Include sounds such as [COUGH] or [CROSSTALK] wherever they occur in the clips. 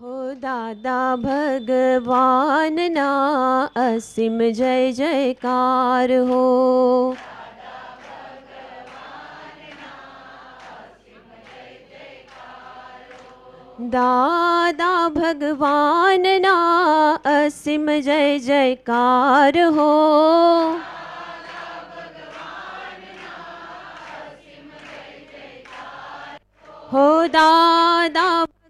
હો દાદા ભગવાનના અસીમ જય જયકાર હો. દાદા ભગવાનના અસીમ જય જયકાર હો. હો દાદા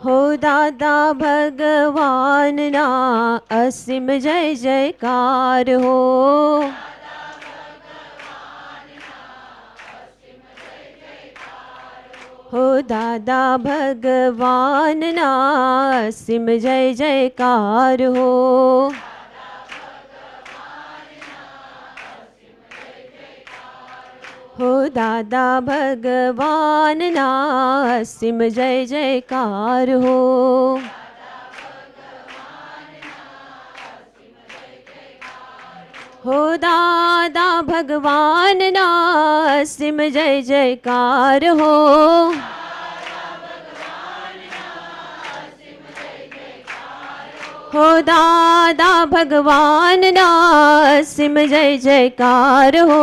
હો દાદા ભગવાનના અસીમ જય જયકાર હો હો દાદા ભગવાનના અસીમ જય જયકાર હો હો દાદા ભગવાનના સિમ જય જયકાર હો હો દાદા ભગવાનના સિમ જય જયકાર હો हो दादा भगवान ना सिम जय जयकार हो।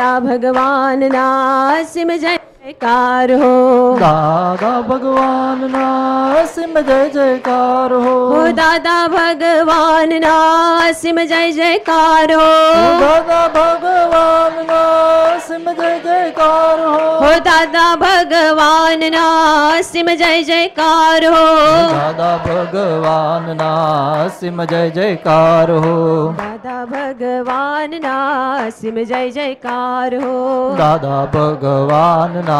દાદા ભગવાનના સિમ જય जयकार हो। दादा भगवान नासिम जय जयकार हो। दादा भगवान नासिम जय जयकार हो। दादा भगवान नासिम जय जयकार हो। दादा भगवान नासिम जय जयकार हो। दादा भगवान नासिम जय जयकार हो। दादा भगवान नासिम जय जयकार हो। दादा भगवान ना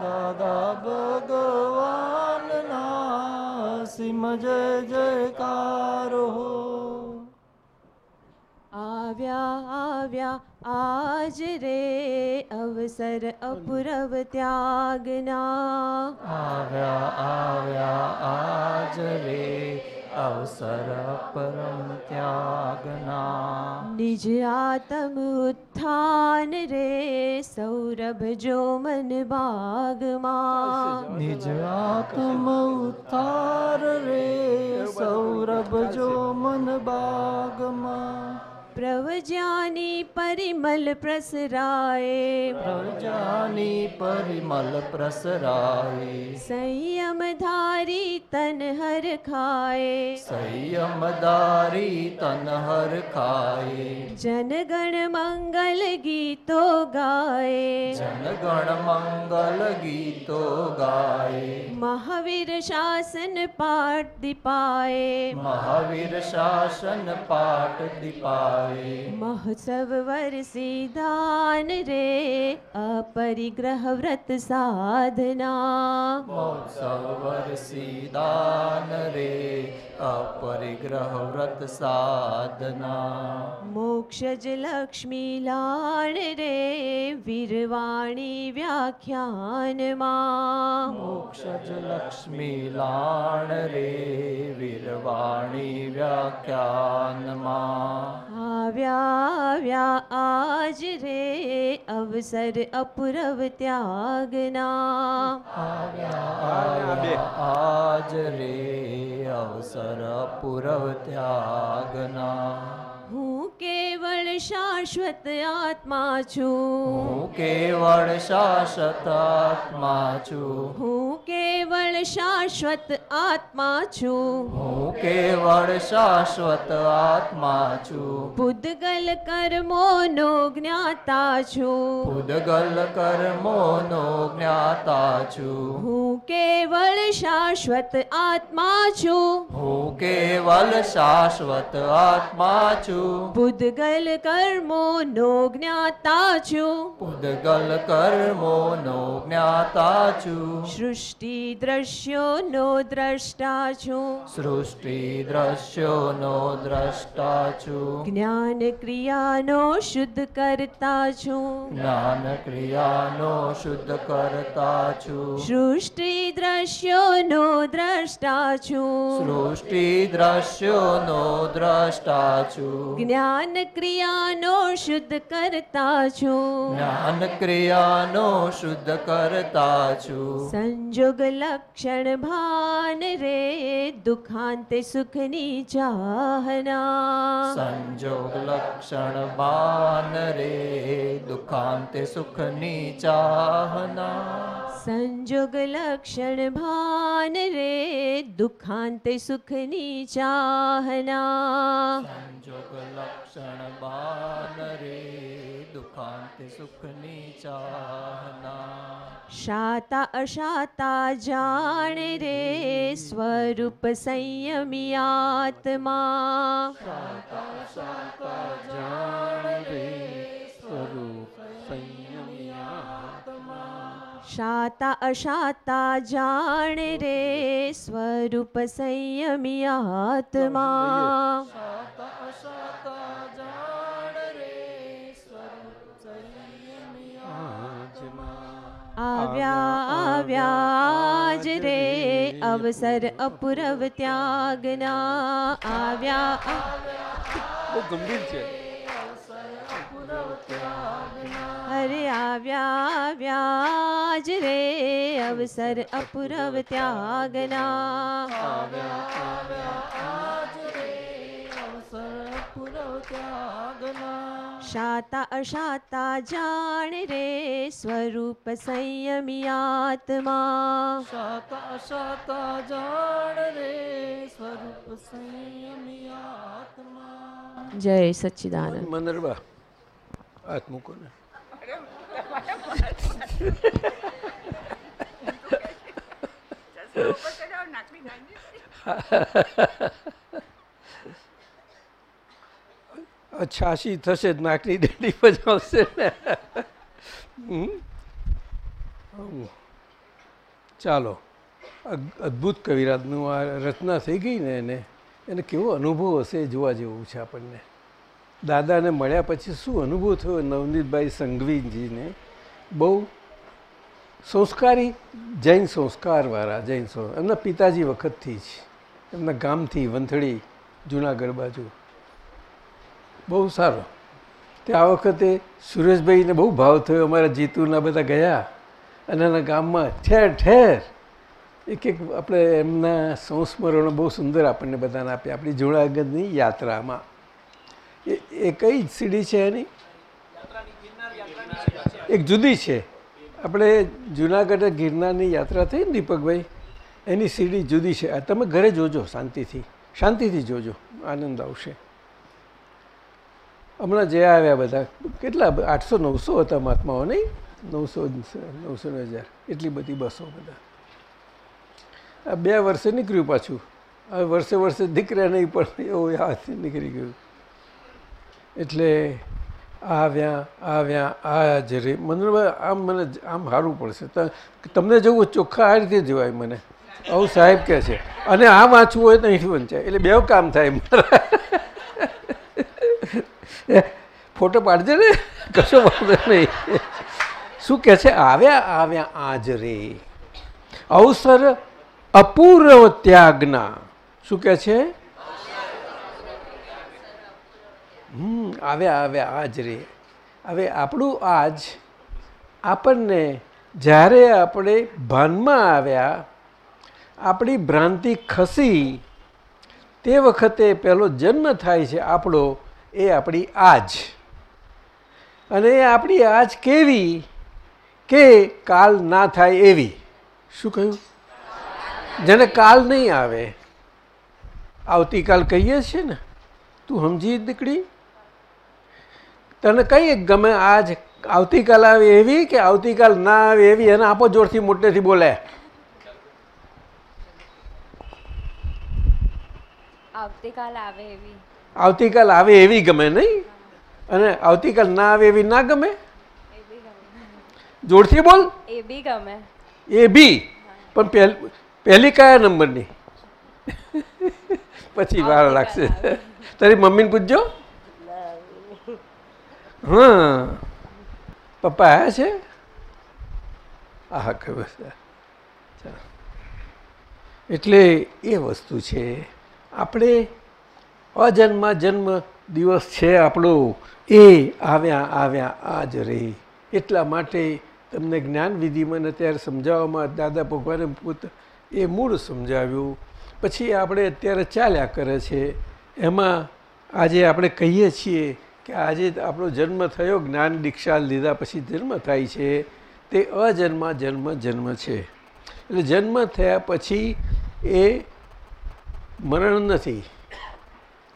દાદા ભગવાનના સિમ જય જયકાર હો આવ્યા આવ્યા આજ રે અવસર અપૂરવ ત્યાગના આવ્યા આવ્યા આજ રે અવસર પરમ ત્યાગના નિજ આતમ ઉત્થાન રે સૌરભ જો મન બાગમાં નિજ આત્મ ઉતાર રે સૌરભ જો મન બાગમાં પ્રવજ્યાની પરિમલ પ્રસરાય. પ્રવજાની પરિમલ પ્રસરાય. સંયમ ધારી તન હર ખાય. સંયમદારી તન હર ખાય. જનગણ મંગલ ગીતો ગાય. જનગણ મંગલ ગીતો ગાય. મહાવીર શાસન પાઠ દીપાય. મહાવીર શાસન પાઠ દીપાય. મહોત્સવ વરસી દાન રે અપરિગ્રહ વ્રત સાધના મહોત્સવ વરસી દાન રે અપરિગ્રહ વ્રત સાધના મોક્ષજ લક્ષ્મી લાણ રે વીરવાણી વ્યાખ્યાનમાં મોક્ષજ લક્ષ્મી લાણ રે વીરવાણી વ્યાખ્યાનમાં આવ્યા આવ્યા આજ રે અવસર અપૂરવ ત્યાગના. આજ રે અવસર અપૂરવ ત્યાગના. હું કેવળ શાશ્વત આત્મા છું. હું કેવળ શાશ્વત આત્મા છું. હું કેવળ શાશ્વત આત્મા છું. હું કેવળ શાશ્વત આત્મા છું. પૂદગલ કર્મોનો જ્ઞાતા છું. ઉદગલ કર્મોનો જ્ઞાતા છું. હું કેવળ શાશ્વત આત્મા છું. હું કેવલ શાશ્વત આત્મા છું. પૂદગલ કર્મોનો જ્ઞાતા છું. ઉદગલ કર્મોનો જ્ઞાતા છું. સૃષ્ટિ દ્રશ્યોનો દ્રષ્ટા છું. સૃષ્ટિ દ્રશ્યોનો દ્રષ્ટા છું. જ્ઞાન ક્રિયાનો શુદ્ધ કરતા છું. જ્ઞાન ક્રિયાનો શુદ્ધ કરતા છું. સૃષ્ટિ દ્રશ્યોનો દ્રષ્ટા છું. સૃષ્ટિ દ્રશ્યોનો દ્રષ્ટા છું. જ્ઞાન ક્રિયાનો શુદ્ધ કરતા છું. જ્ઞાન ક્રિયાનો શુદ્ધ કરતા છું. સંજોગ લક્ષણ ભાન રે દુખાંત સુખની ચાહના. સંજોગ લક્ષણ બાન રે દુખાંત સુખની ચાહના. સંજોગ લક્ષણ ભાન રે દુખાંત સુખની ચાહના. સંજોગ લક્ષણ બાન રે દુખાંત સુખની ચાહના. શાતા અશાતા જાણ રે સ્વરૂપ સંયમી આત્મા. જાણ રે સ્વરૂપ સંયમી આત્મા. શાતા અશાતા જાણ રે સ્વરૂપ સંયમી આત્મા. શાતા આવ્યા આવ્યા જ રે અવસર અપૂરવ ત્યાગના આવ્યા. બહુ ગંભીર છે. અરે આવ્યા વ્યાજ રે અવસર અપૂરવ ત્યાગના. શાતા અશાતા જાણ રે સ્વરૂપ સંયમી આત્મા શાતા અશાતા જાણ રે સ્વરૂપ સંયમી આત્મા જય સચ્ચિદાનંદ મંદરબા હાથ મૂકો ને આ છાશી થશે જ, નાકની દાંડી બજાવશે ને. ચાલો. અદ- અદ્ભુત કવિરાજનું આ રચના થઈ ગઈ ને એને. એને કેવો અનુભવ હશે એ જોવા જેવું છે આપણને. દાદાને મળ્યા પછી શું અનુભવ થયો નવનીતભાઈ સંઘવીજીને? બહુ સંસ્કારી, જૈન સંસ્કારવાળા, જૈન સંસ્કાર એમના પિતાજી વખતથી જ. એમના ગામથી, વંથળી, જુનાગઢ બાજુ. બહુ સારો. તે આ વખતે સુરેશભાઈને બહુ ભાવ થયો, અમારા જીતુના બધા ગયા અને એના ગામમાં ઠેર ઠેર એક એક આપણે એમના સંસ્મરણો બહુ સુંદર આપણને બધાને આપ્યા આપણી જુનાગઢની યાત્રામાં. એ એ કઈ સીડી છે એની? એક જુદી છે. આપણે જુનાગઢ ગિરનારની યાત્રા થઈ ને દીપકભાઈ? એની સીડી જુદી છે. તમે ઘરે જોજો શાંતિથી. શાંતિથી જોજો. આનંદ આવશે. હમણાં જે આવ્યા બધા, કેટલા આઠસો, નવસો હતા મહાત્માઓ, નહીં? નવસો નવસો હજાર. એટલી બધી બસો બધા. આ બે વર્ષે નીકળ્યું પાછું. હવે વર્ષે વર્ષે દીકરા નહીં, પણ એવું હાથથી નીકળી ગયું. એટલે આવ્યા આવ્યા આ જરે મને આમ મને આમ સારું પડશે. તમને જવું ચોખ્ખા આ રીતે જવાય મને. આવું સાહેબ કહે છે. અને આ વાંચવું હોય તો અહીંથી વંચાય. એટલે બે કામ થાય મારા. ફોટો પાડજે ને. કશો વાંધો નહીં. શું કહે છે? આવ્યા આવ્યા, આજ રે. અવસર અપૂર્વ ત્યાગના. શું કહે છે? હમ, આવ્યા આવ્યા, આજ રે. હવે આપણું આજ આપણને જ્યારે આપણે ભાનમાં આવ્યા, આપણી ભ્રાંતિ ખસી, તે વખતે પહેલો જન્મ થાય છે આપણો એ આપણી આજ. અને એ આપણી આજ કેવી કે કાલ ના થાય એવી. શું કહ્યું? જેને કાલ નહીં આવે. આવતીકાલ કહીએ છીએ ને, તું સમજી દીકડી તને કઈ ગમે આજ આવતીકાલ આવે એવી કે આવતીકાલ ના આવે એવી? એને આપો જોરથી મોટેથી બોલે. આવતીકાલ આવે એવી. આવતીકાલ આવે એવી ગમે નહીં? અને આવતીકાલ ના આવે એવી ના ગમે? જોરથી બોલ. એ બી ગમે. એ બી. પણ પહેલ કયા નંબરની? પછી વાર લાગશે. તારી મમ્મીને પૂછજો. હા. પપ્પા આવ્યા છે? આહા ખબર. એટલે એ વસ્તુ છે. આપણે અજન્મા જન્મ દિવસ છે આપણો. એ આવ્યા આવ્યા આજ રે. એટલા માટે તમને જ્ઞાન વિધિ મને ત્યારે સમજાવવામાં દાદા ભગવાને પોત એ મૂળ સમજાવ્યું. પછી આપણે અત્યારે ચાલ્યા કરે છે. એમાં આજે આપણે કહીએ છીએ કે આજે આપણો જન્મ થયો, જ્ઞાન દીક્ષા લીધા પછી જન્મ થાય છે. તે અજન્મા જન્મ જન્મ છે. એટલે જન્મ થયા પછી એ મરણ નથી.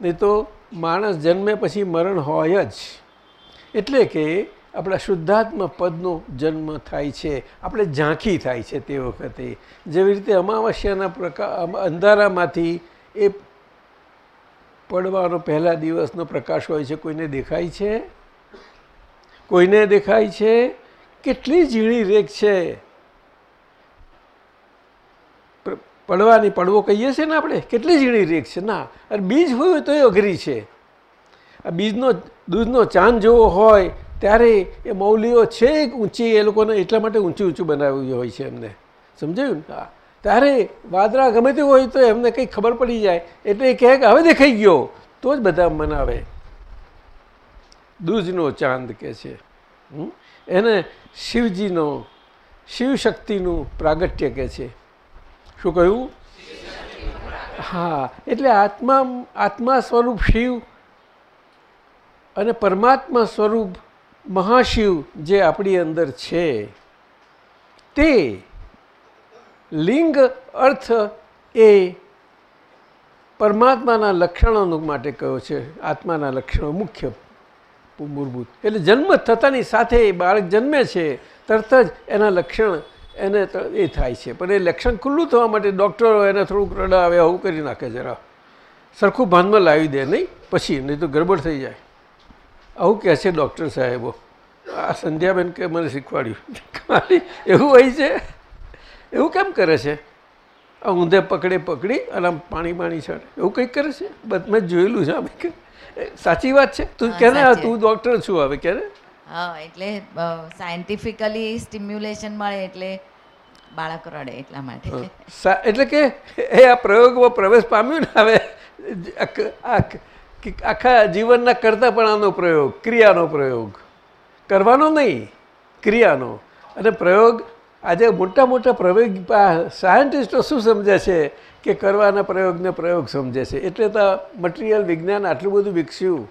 નહીં તો માણસ જન્મે પછી મરણ હોય જ. એટલે કે આપણા શુદ્ધાત્મા પદનો જન્મ થાય છે, આપણે ઝાંખી થાય છે તે વખતે. જેવી રીતે અમાવસ્યાના પ્રકા અંધારામાંથી એ પડવાનો પહેલા દિવસનો પ્રકાશ હોય છે, કોઈને દેખાય છે? કોઈને દેખાય છે? કેટલી ઝીણી રેખ છે? પડવાની પડવો કહીએ છીએ ને આપણે, કેટલી ઝીણી રીક છે. ના, અને બીજ હોય તો એ અઘરી છે. આ બીજનો, દૂધનો ચાંદ જેવો હોય, ત્યારે એ મૌલીઓ છે ઊંચી, એ લોકોને એટલા માટે ઊંચું ઊંચું બનાવ્યું હોય છે એમને. સમજાયું ને? ત્યારે વાદળા ગમે તે હોય તો એમને કંઈ ખબર પડી જાય. એટલે એ કહે કે હવે દેખાઈ ગયો. તો જ બધા મનાવે. દૂધનો ચાંદ કે છે? એને શિવજીનો, શિવશક્તિનું પ્રાગટ્ય કહે છે. શું કહ્યું? હા, એટલે આત્મા આત્મા સ્વરૂપ શિવ અને પરમાત્મા સ્વરૂપ મહાશિવ જે આપણી અંદર છે, તે લિંગ અર્થ એ પરમાત્માના લક્ષણો માટે કયો છે, આત્માના લક્ષણો મુખ્ય મૂળભૂત. એટલે જન્મ થતાની સાથે બાળક જન્મે છે, તરત જ એના લક્ષણ એને ત- એ થાય છે. પણ એ લક્ષણ ખુલ્લું થવા માટે ડૉક્ટરો એને થોડુંક રડાવે આવું કરી નાખે જરા. સરખું ભાનમાં લાવી દે નહીં પછી નહીં તો ગડબડ થઈ જાય. આવું કહે છે ડૉક્ટર સાહેબો. આ સંધ્યાબેન કે મને શીખવાડ્યું. એવું હોય છે. એવું કેમ કરે છે? આ ઊંધે પકડે પકડી અને આમ પાણી પાણી છાંટે. એવું કંઈક કરે છે? મેં જોયેલું છે સાચી વાત છે? તું હા, કે તું ડૉક્ટર છું હવે કે ને હા એટલે સાયન્ટિફિકલી સ્ટિમ્યુલેશન મળે એટલે બાળક રડે એટલા માટે. એટલે કે એ આ પ્રયોગમાં પ્રવેશ પામ્યું ને હવે આખા જીવનના કે આખા જીવનના કરતાપણાનો પ્રયોગ, ક્રિયાનો પ્રયોગ. કરવાનો નહીં, ક્રિયાનો. અને પ્રયોગ, આજે મોટા મોટા પ્રયોગ સાયન્ટિસ્ટો શું સમજે છે કે કરવાના પ્રયોગને પ્રયોગ સમજે છે? એટલે તો મટીરિયલ વિજ્ઞાન આટલું બધું વિકસ્યું.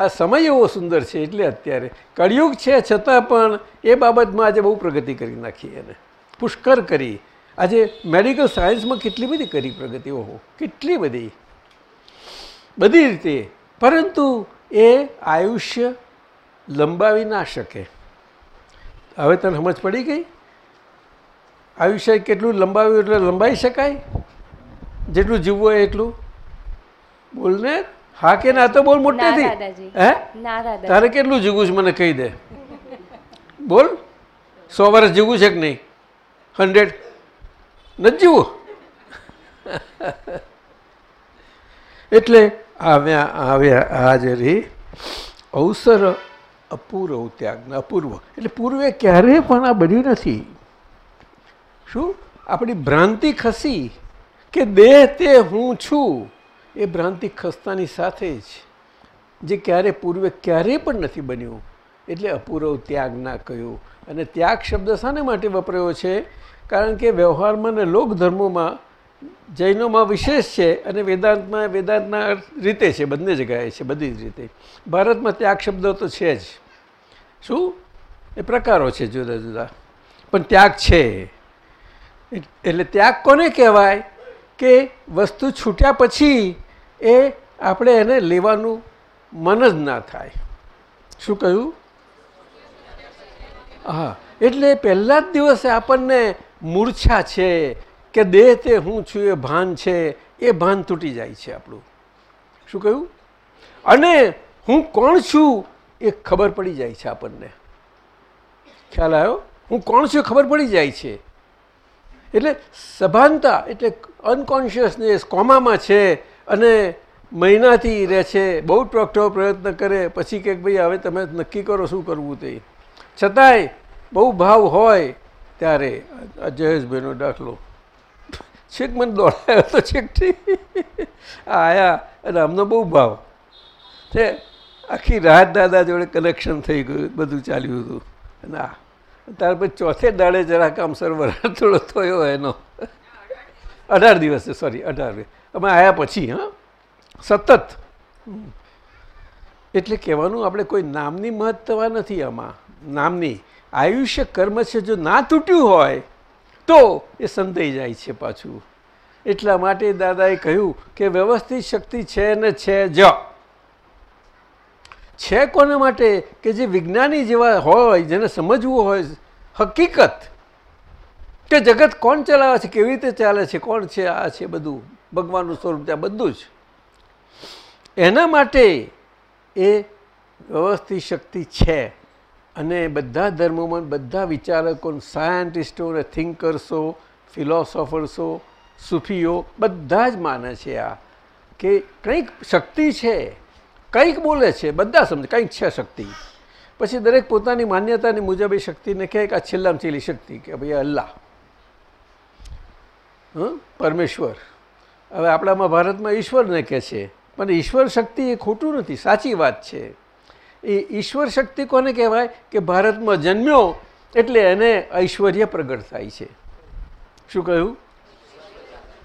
આ સમય એવો સુંદર છે એટલે અત્યારે. કળિયુગ છે છતાં પણ એ બાબતમાં આજે બહુ પ્રગતિ કરી નાખી એને. પુષ્કર કરી. આજે મેડિકલ સાયન્સમાં કેટલી બધી કરી પ્રગતિ, ઓહો, કેટલી બધી. બધી રીતે. પરંતુ એ આયુષ્ય લંબાવી ના શકે. હવે તને સમજ પડી ગઈ? આયુષ્ય કેટલું લંબાવ્યું એટલે લંબાઈ શકાય? જેટલું જીવવું હોય એટલું. બોલને હા કે ના તો બોલ મોટી હતી હે? તારે કેટલું જીવું છે મને કહી દે? બોલ. સો વર્ષ જીવું છે કે નહીં? હંડ્રેડ. નથી જીવું? એટલે આવ્યા આવ્યા હાજરી અવસર અપૂર્વ ત્યાગના અપૂર્વ. એટલે પૂર્વે ક્યારેય પણ આ બન્યું નથી. શું? આપણી ભ્રાંતિ ખસી કે દેહ તે હું છું. એ ભ્રાંતિ ખસતાની સાથે જ જે ક્યારે પૂર્વે ક્યારેય પણ નથી બન્યું, એટલે અપૂરવ ત્યાગ ના કહ્યું. અને ત્યાગ શબ્દ શાને માટે વપરાયો છે? કારણ કે વ્યવહારમાં અને લોકધર્મોમાં જૈનોમાં વિશેષ છે અને વેદાંતમાં, વેદાંતના રીતે છે, બંને જગ્યાએ છે, બધી જ રીતે. ભારતમાં ત્યાગ શબ્દ તો છે જ. શું? એ પ્રકારો છે જુદા જુદા. પણ ત્યાગ છે. એટલે ત્યાગ કોને કહેવાય? કે વસ્તુ છૂટ્યા પછી એ આપણે એને લેવાનું મન જ ના થાય. શું કહ્યું? હા, એટલે પહેલા જ દિવસે આપણને મૂર્છા છે કે દેહ તે હું છું, એ ભાન છે, એ ભાન તૂટી જાય છે આપણું. શું કહ્યું? અને હું કોણ છું એ ખબર પડી જાય છે આપણને. ખ્યાલ આવ્યો? હું કોણ છું ખબર પડી જાય છે. એટલે સભાનતા એટલે અનકોન્શિયસનેસ કોમામાં છે અને મહિનાથી રહે છે, બહુ ડૉક્ટરો પ્રયત્ન કરે, પછી કે ભાઈ હવે તમે નક્કી કરો શું કરવું તે. છતાંય બહુ ભાવ હોય ત્યારે જયેશભાઈનો દાખલો. છેક મને દોડાયો તો છેકથી આયા અને અમને બહુ ભાવ. છે, આખી રાહત દાદા જોડે કનેક્શન થઈ ગયું, બધું ચાલ્યું હતું. અને આ ત્યાર પછી ચોથે દાડે જરાક આમ સર્વર થોડો થયો એનો. અઢાર દિવસે સોરી અઢાર અમે આવ્યા પછી, હા. સતત. એટલે કહેવાનું આપણે કોઈ નામની મહત્વ નથી આમાં. નામની આયુષ્ય કર્મ છે જો ના તૂટ્યું હોય, તો એ સંતાઈ જાય છે પાછું. એટલા માટે દાદાએ કહ્યું કે વ્યવસ્થિત શક્તિ છે ને છે જ. છે કોને માટે? કે જે વિજ્ઞાની જેવા હોય, જેને સમજવું હોય, હકીકત. કે જગત કોણ ચલાવે છે, કેવી રીતે ચાલે છે, કોણ છે, આ છે, બધું. ભગવાનનું સ્વરૂપ ત્યાં બધું જ. એના માટે એ વ્યવસ્થિત શક્તિ છે. અને બધા ધર્મોમાં બધા વિચારકો, સાયન્ટિસ્ટો અને થિંકર્સો, ફિલોસોફર્સો, સુફીઓ બધા જ માને છે આ. કે કંઈક શક્તિ છે. કંઈક બોલે છે, બધા સમજે, કંઈક છે શક્તિ. પછી દરેક પોતાની માન્યતાની મુજબ એ શક્તિને કહે કે આ છેલ્લામાં છેલ્લી શક્તિ, કે ભાઈ અલ્લાહ. પરમેશ્વર. હવે આપણામાં ભારતમાં ઈશ્વરને કહે છે, પણ ઈશ્વર શક્તિ એ ખોટું નથી, સાચી વાત છે. એ ઈશ્વર શક્તિ કોને કહેવાય? કે ભારતમાં જન્મ્યો એટલે એને ઐશ્વર્ય પ્રગટ થાય છે. શું કહ્યું?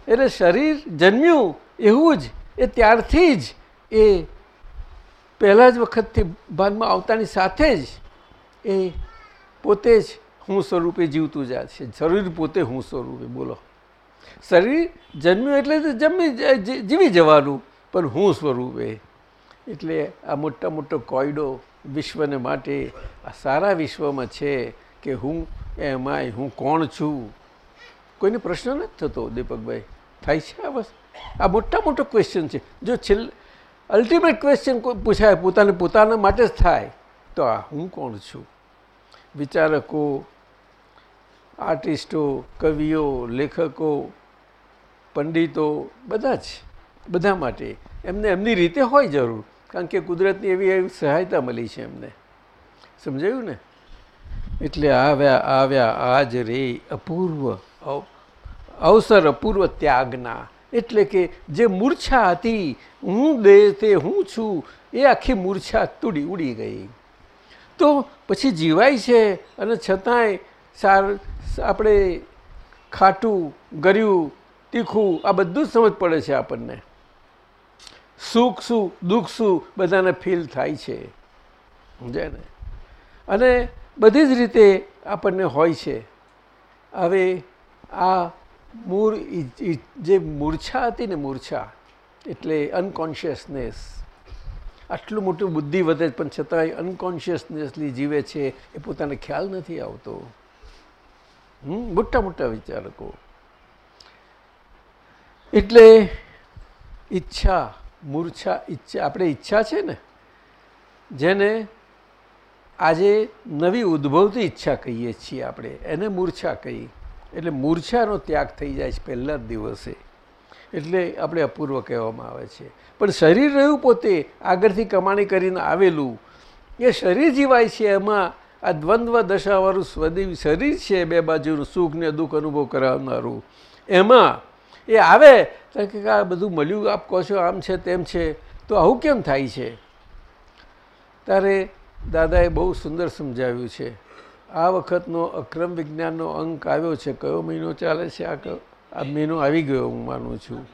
એટલે શરીર જન્મ્યું એવું જ, એ ત્યારથી જ એ પહેલાં જ વખતથી ભાનમાં આવતાની સાથે જ એ પોતે જ હું સ્વરૂપે જીવતું જાય છે. શરીર પોતે હું સ્વરૂપે, બોલો. શરીર જન્મ્યું એટલે જમી જીવી જવાનું, પણ હું સ્વરૂપે. એટલે આ મોટા મોટો કોયડો વિશ્વને માટે આ સારા વિશ્વમાં છે કે હું એમાંય હું કોણ છું? કોઈને પ્રશ્ન નથી થતો, દીપકભાઈ. થાય છે આ બસ આ મોટા મોટો ક્વેશ્ચન છે. જો છેલ્લે અલ્ટિમેટ ક્વેશ્ચન પૂછાય, પોતાને પોતાના માટે જ થાય. તો આ હું કોણ છું? વિચારકો, આર્ટિસ્ટો, કવિઓ, લેખકો, પંડિતો, બધા જ, બધા માટે. એમને એમની રીતે હોય જરૂર, કારણ કે કુદરતની એવી એવી સહાયતા મળી છે એમને. સમજાયું ને? એટલે આવ્યા આવ્યા આજ રે અપૂર્વ, અવ- અવસર અપૂર્વ ત્યાગના. એટલે કે જે મૂર્છા હતી, હું દે તે હું છું, એ આખી મૂર્છા તૂડી ઉડી ગઈ. તો પછી જીવાય છે અને છતાંય સાર, આપણે ખાટું, ગર્યું, તીખું, આ બધું જ સમજ પડે છે આપણને. સુખ શું, દુઃખ શું, બધાને ફીલ થાય છે. સમજાય ને? અને બધી જ રીતે આપણને હોય છે. હવે આ મૂળ જે મૂર્છા હતી ને મૂર્છા, એટલે અનકોન્શિયસનેસ આટલું મોટું બુદ્ધિ વધે પણ છતાંય અનકોન્શિયસનેસલી જીવે છે, એ પોતાને ખ્યાલ નથી આવતો. હમ, મોટા મોટા વિચારકો. એટલે ઈચ્છા, મૂર્છા, ઈચ્છા, આપણે ઈચ્છા છે ને, જેને આજે નવી ઉદ્ભવતી ઈચ્છા કહીએ છીએ આપણે, એને મૂર્છા કહી એટલે મૂર્છાનો ત્યાગ થઈ જાય છે પહેલા જ દિવસે. એટલે આપણે અપૂર્વ કહેવામાં આવે છે. પણ શરીર રહ્યું પોતે, આગળથી કમાણી કરીને આવેલું, એ શરીર જીવાય છે એમાં આ દ્વંદ્વ દશાવાળું સ્વદેવી શરીર છે બે બાજુનું, સુખ ને દુઃખ અનુભવ કરાવનારું. એમાં એ આવે, તો કે આ બધું મળ્યું, આપ કહો છો આમ છે, તેમ છે, તો આવું કેમ થાય છે? ત્યારે દાદાએ બહુ સુંદર સમજાવ્યું છે. આ વખતનો અક્રમ વિજ્ઞાનનો અંક આવ્યો છે, કયો મહિનો ચાલે છે, આ આ મહિનો આવી ગયો હું માનું છું.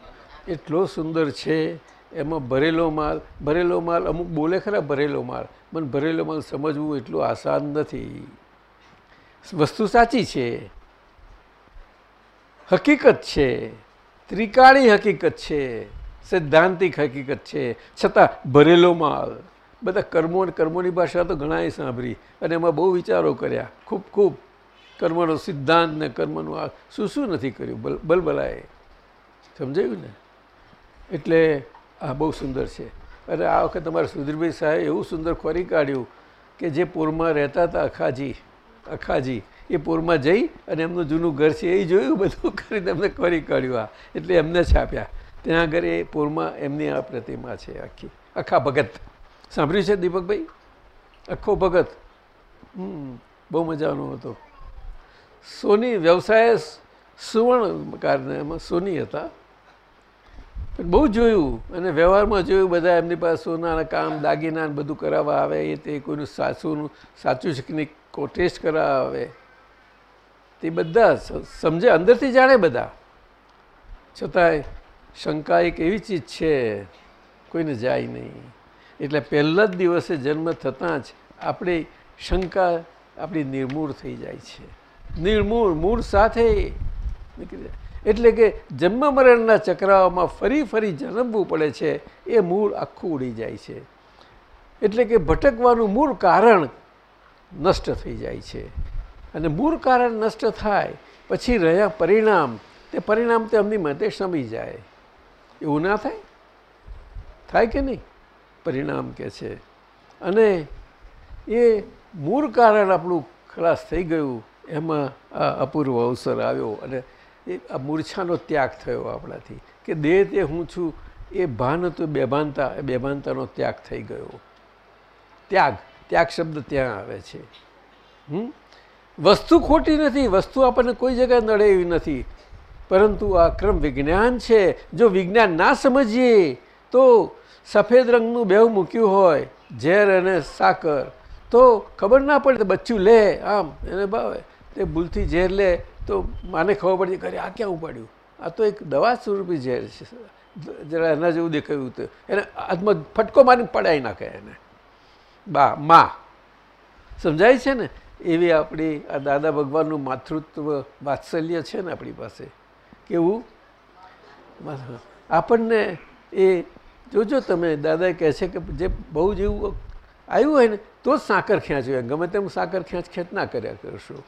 એટલો સુંદર છે, એમાં ભરેલો માલ ભરેલો માલ, અમુક બોલે ખરા ભરેલો માલ, પણ ભરેલો માલ સમજવું એટલું આસાન નથી. વસ્તુ સાચી છે, હકીકત છે, ત્રિકાળી હકીકત છે, સૈદ્ધાંતિક હકીકત છે, છતાં ભરેલો માલ બધા કર્મો કર્મોની ભાષા તો ઘણાએ સાંભળી અને એમાં બહુ વિચારો કર્યા. ખૂબ ખૂબ કર્મનો સિદ્ધાંત ને કર્મનું આ શું શું નથી કર્યું? બલ, બલબલાએ. સમજાયું ને? એટલે આ બહુ સુંદર છે. અને આ વખત તમારા સુધીરભાઈ સાહેબ એવું સુંદર ખોરી કાઢ્યું કે જે પૂરમાં રહેતા હતા અખાજી અખાજી, એ પૂરમાં જઈ અને એમનું જૂનું ઘર છે એ જોયું, બધું કરીને એમને ખોરી કાઢ્યું આ. એટલે એમને છાપ્યા. ત્યાં આગળ એ પૂરમાં એમની આ પ્રતિમા છે આખી, આખા ભગત. સાંભળ્યું છે દીપકભાઈ? આખો ભગત. બહુ મજાનો હતો. સોની વ્યવસાય સુવર્ણ કારણે એમાં સોની હતા. પણ બહુ જોયું અને વ્યવહારમાં જોયું બધા એમની પાસે સોનાના કામ, દાગીના બધું કરાવવા આવે, એ તે કોઈનું સાચું સાચું છે કે ટેસ્ટ કરાવવા આવે તે બધા સમજે, અંદરથી જાણે બધા. છતાંય શંકા એક એવી ચીજ છે, કોઈને જાય નહીં. એટલે પહેલા જ દિવસે જન્મ થતાં જ આપણી શંકા આપણી નિર્મૂળ થઈ જાય છે. નિર્મૂળ, મૂળ સાથે નીકળી એટલે કે જન્મ મરણના ચક્રાઓમાં ફરી ફરી જન્મવું પડે છે, એ મૂળ આખું ઉડી જાય છે. એટલે કે ભટકવાનું મૂળ કારણ નષ્ટ થઈ જાય છે. અને મૂળ કારણ નષ્ટ થાય, પછી રહ્યા પરિણામ, તે પરિણામ તે એમની માટે શમી જાય. એવું ના થાય? થાય કે નહીં? પરિણામ કે છે. અને એ મૂળ કારણ આપણું ખલાસ થઈ ગયું, એમાં આ અપૂર્વ અવસર આવ્યો અને એ આ મૂર્છાનો ત્યાગ થયો આપણાથી કે દેહ તે હું છું, એ ભાન હતું બેભાનતા, એ બેભાનતાનો ત્યાગ થઈ ગયો. ત્યાગ ત્યાગ શબ્દ ત્યાં આવે છે. હમ? વસ્તુ ખોટી નથી, વસ્તુ આપણને કોઈ જગ્યાએ નડે એવી નથી. પરંતુ આ ક્રમ વિજ્ઞાન છે. જો વિજ્ઞાન ના સમજીએ, તો સફેદ રંગનું બેવ મૂક્યું હોય, ઝેર અને સાકર. તો ખબર ના પડે બચ્ચું લે, આમ, એને ભાવે. તે ભૂલથી ઝેર લે, તો માને ખબર પડતી ઘરે આ ક્યાં ઉપાડ્યું? આ તો એક દવા સ્વરૂપી ઝેર છે. જરા એના જેવું દેખાયું તો એને હાથમાં ફટકો મારીને પડાવી નાખે એને. બા, મા. સમજાય છે ને? એવી આપણી આ દાદા ભગવાનનું માતૃત્વ વાત્સલ્ય છે ને આપણી પાસે. કેવું? આપણને એ જોજો તમે દાદા કહે છે કે જે બહુ જેવું આવ્યું હોય ને, તો જ સાકર ખેંચવું ગમે તેમ સાકર ખેંચ ખેંચ ના કર્યા કરશો.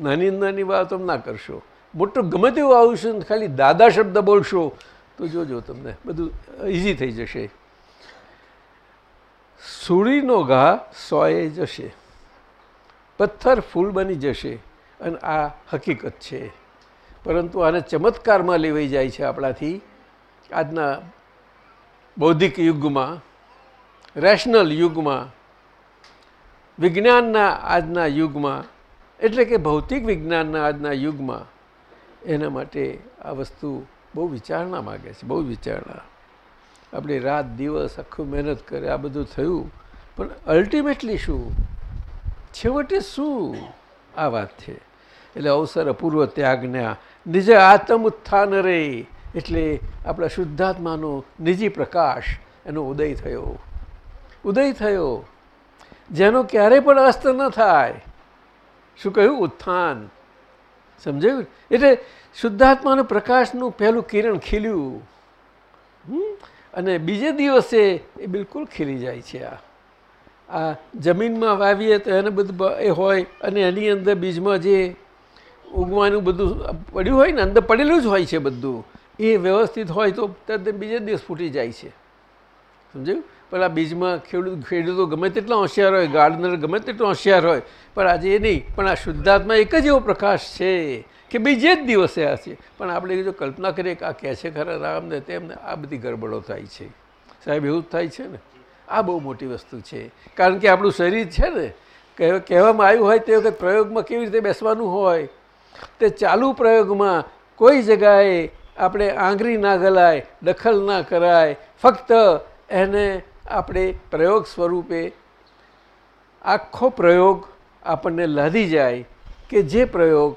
નાની નાની વાતો ના કરશો. મોટું ગમે તેવું આવશે ખાલી દાદા શબ્દ બોલશો, તો જોજો તમને બધું ઇઝી થઈ જશે. સૂળીનો ઘા સોએ જશે. પથ્થર ફૂલ બની જશે અને આ હકીકત છે. પરંતુ આને ચમત્કારમાં લેવાઈ જાય છે આપણાથી. આજના બૌદ્ધિક યુગમાં રેશનલ યુગમાં, વિજ્ઞાનના આજના યુગમાં, એટલે કે ભૌતિક વિજ્ઞાનના આજના યુગમાં, એના માટે આ વસ્તુ બહુ વિચારણા માગે છે, બહુ વિચારણા. આપણે રાત, દિવસ આખું મહેનત કરે, આ બધું થયું, પણ અલ્ટિમેટલી શું? છેવટે શું આ વાત છે? એટલે અવસર અપૂર્વ ત્યાગના, નિજ આત્મ ઉત્થાન રે એટલે આપણા શુદ્ધાત્માનો નિજી પ્રકાશ એનો ઉદય થયો. ઉદય થયો. જેનો ક્યારે પણ અસ્ત ન થાય. શું કહ્યું? ઉત્થાન. સમજાયું? એટલે શુદ્ધાત્માના પ્રકાશનું પહેલું કિરણ ખીલ્યું? અને બીજે દિવસે એ બિલકુલ ખીલી જાય છે આ. આ જમીનમાં વાવીએ તો એને બધું એ હોય અને એની અંદર બીજમાં જે ઉગવાનું બધું પડ્યું હોય ને અંદર પડેલું જ હોય છે બધું. એ વ્યવસ્થિત હોય તો તરત બીજે દિવસ ફૂટી જાય છે. સમજાયું? પણ આ બીજમાં ખેડૂત, ખેડૂતો ગમે તેટલા હોશિયાર હોય, ગાર્ડનર ગમે તેટલો હોશિયાર હોય, પણ આજે એ નહીં, પણ આ શુદ્ધાત્મા એક જ એવો પ્રકાશ છે કે બીજે જ દિવસે આ છે. પણ આપણે જો કલ્પના કરીએ કે આ કહે છે ખરા રામને તેમને આ બધી ગરબડો થાય છે. સાહેબ, એવું જ થાય છે ને? આ બહુ મોટી વસ્તુ છે. કારણ કે આપણું શરીર છે ને કહેવામાં આવ્યું હોય તે વખત પ્રયોગમાં કેવી રીતે બેસવાનું હોય? તે ચાલુ પ્રયોગમાં કોઈ જગાએ આપણે આંગળી ના ગલાય, દખલ ના કરાય, ફક્ત એને આપણે પ્રયોગ સ્વરૂપે, આખો પ્રયોગ આપણને લાદી જાય કે જે પ્રયોગ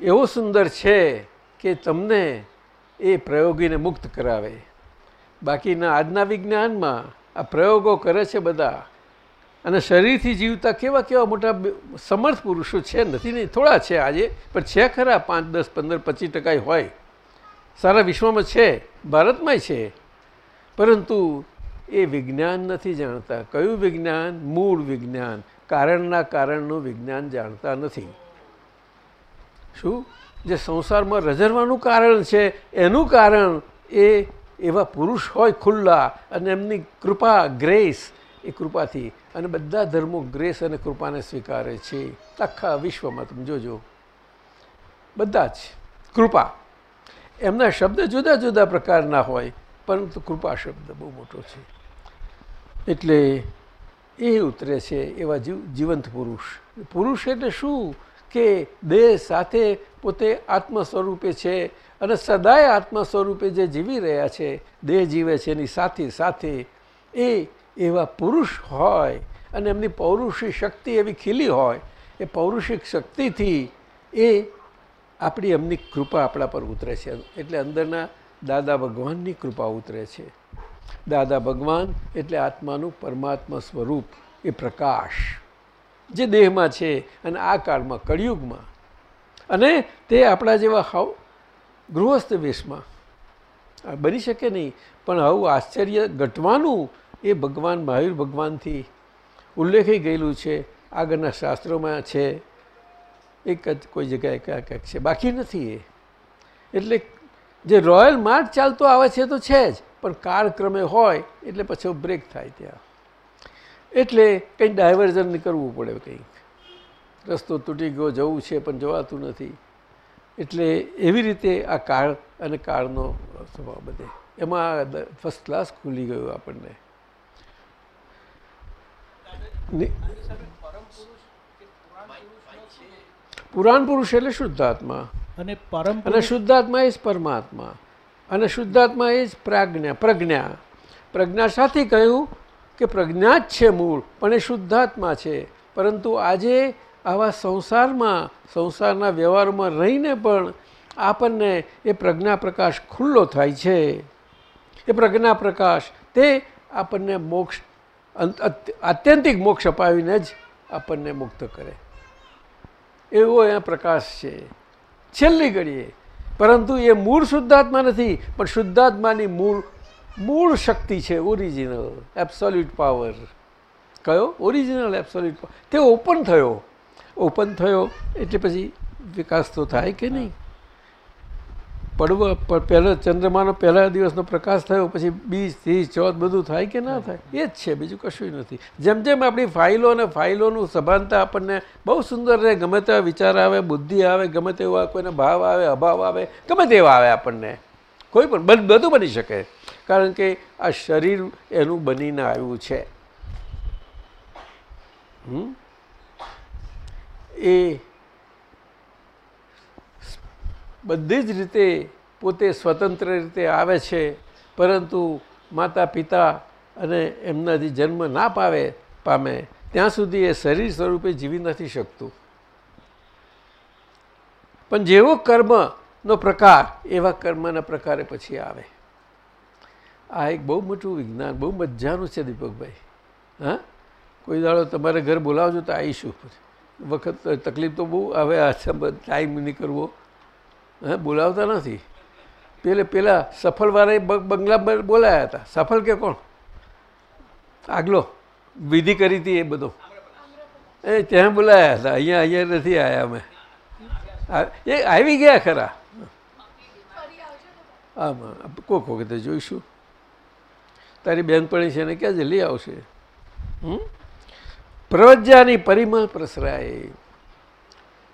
એવો સુંદર છે કે તમને એ પ્રયોગીને મુક્ત કરાવે. બાકીના આજના વિજ્ઞાનમાં આ પ્રયોગો કરે છે બધા. અને શરીરથી જીવતા કેવા કેવા મોટા સમર્થ પુરુષો છે, નથી નહીં, થોડા છે આજે, પણ છે ખરા પાંચ, દસ, પંદર, પચીસ ટકા હોય. સારા વિશ્વમાં છે ભારતમાંય છે. પરંતુ એ વિજ્ઞાન નથી જાણતા. કયું વિજ્ઞાન? મૂળ વિજ્ઞાન. કારણના કારણનું વિજ્ઞાન જાણતા નથી. શું? જે સંસારમાં રજરવાનું કારણ છે, એનું કારણ એ એવા પુરુષ હોય ખુલ્લા અને એમની કૃપા, ગ્રેસ, એ કૃપાથી. અને બધા ધર્મો ગ્રેસ અને કૃપાને સ્વીકારે છે. આખા વિશ્વમાં, તમે જોજો. બધા જ. કૃપા. એમના શબ્દ જુદા જુદા પ્રકારના હોય, પરંતુ કૃપા શબ્દ બહુ મોટો છે. એટલે એ ઉતરે છે એવા જીવ, જીવંત પુરુષ. પુરુષ એટલે શું? કે દેહ સાથે પોતે આત્મ સ્વરૂપે છે અને સદાય આત્મ સ્વરૂપે જે જીવી રહ્યા છે, દેહ જીવે છે એની સાથે સાથે એ એવા પુરુષ હોય અને એમની પૌરુષી શક્તિ એવી ખીલી હોય, એ પૌરુષિક શક્તિથી એ આપણી એમની કૃપા આપણા પર ઉતરે છે. એટલે અંદરના દાદા ભગવાનની કૃપા ઉતરે છે. દાદા ભગવાન એટલે આત્માનું પરમાત્મા સ્વરૂપ એ પ્રકાશ. જે દેહમાં છે અને આ કાળમાં, કળિયુગમાં. અને તે આપણા જેવા હાવ ગૃહસ્થ વેશમાં. બની શકે નહીં, પણ આવું આશ્ચર્ય ઘટવાનું એ ભગવાન, મહાવીર ભગવાનથી ઉલ્લેખી ગયેલું છે. આગળના શાસ્ત્રોમાં છે. એક જ કોઈ જગ્યાએ ક્યાંક ક્યાંક છે. બાકી નથી એ. એટલે જે રોયલ માર્ગ ચાલતો આવે છે તો છે જ, પણ કાળક્રમે હોય એટલે પછી બ્રેક થાય ત્યાં. એટલે કંઈ ડાયવર્ઝન કરવું પડે કંઈક. રસ્તો તૂટી ગયો, જવું છે, પણ જવાતું નથી. એટલે એવી રીતે આ કાળ અને કાળનો સ્વભાવ બધે. એમાં ફર્સ્ટ ક્લાસ ખુલી ગયું આપણને ને- પુરાણ પુરુષ એટલે શુદ્ધાત્મા. અને પરમ અને શુદ્ધાત્મા એ જ પરમાત્મા. અને શુદ્ધાત્મા એ જ પ્રાજ્ઞા પ્રજ્ઞા. પ્રજ્ઞા સાથે કહ્યું કે પ્રજ્ઞા જ છે મૂળ પણ એ શુદ્ધાત્મા છે. પરંતુ આજે આવા સંસારમાં સંસારના વ્યવહારમાં રહીને પણ આપણને એ પ્રજ્ઞા પ્રકાશ ખુલ્લો થાય છે. એ પ્રજ્ઞા પ્રકાશ તે આપણને મોક્ષ આત્યંતિક મોક્ષ અપાવીને જ આપણને મુક્ત કરે. એવો અહીંયા પ્રકાશ છે. છેલ્લી ઘડીએ. પરંતુ એ મૂળ શુદ્ધાત્મા નથી, પણ શુદ્ધાત્માની મૂળ મૂળ શક્તિ છે ઓરિજિનલ એબ્સોલ્યુટ પાવર કયો? ઓરિજિનલ એબ્સોલ્યુટ પાવર તે ઓપન થયો. ઓપન થયો એટલે પછી વિકાસ તો થાય કે નહીં? પડવો પહેલો ચંદ્રમાનો પહેલા દિવસનો પ્રકાશ થયો, પછી બીજ, ત્રીજ ચોથ બધું થાય કે ના થાય? એ જ છે, બીજું કશું નથી. જેમ જેમ આપણી ફાઇલો અને ફાઇલોનું સભાનતા આપણને બહુ સુંદર રહે, ગમે તેવા વિચાર આવે, બુદ્ધિ આવે, ગમે તેવા કોઈને ભાવ આવે, અભાવ આવે, ગમે તેવા આવે આપણને. કોઈ પણ, બધ- બની શકે. કારણ કે આ શરીર એનું બનીને આવ્યું છે? એ બધી જ રીતે પોતે સ્વતંત્ર રીતે આવે છે, પરંતુ માતા પિતા અને એમનાથી જન્મ ના પાવે પામે ત્યાં સુધી એ શરીર સ્વરૂપે જીવી નથી શકતું. પણ જેવો કર્મનો પ્રકાર, એવા કર્મના પ્રકારે પછી આવે. આ એક બહુ મોટું વિજ્ઞાન, બહુ મજાનું છે દીપકભાઈ. હા? કોઈ દાડો તમારે ઘર બોલાવજો તો આવીશું વખત, તકલીફ તો બહુ, હવે આ ટાઈમ નહીં કરવો હા, બોલાવતા નથી. પેલે પેલા સફળવાળા બંગલા બોલાયા હતા. સફળ કે કોણ? આગલો. વિધિ કરી હતી એ બધો. એ ત્યાં બોલાયા હતા. અહીંયા અહીંયા નથી આવ્યા અમે. એ આવી ગયા ખરા. આમાં કોક વખતે જોઈશું. તારી બેનપણી છે ને ક્યાં જલ્દી આવશે. હમ? પ્રવજ્યાની પરિમળ પ્રસરાય.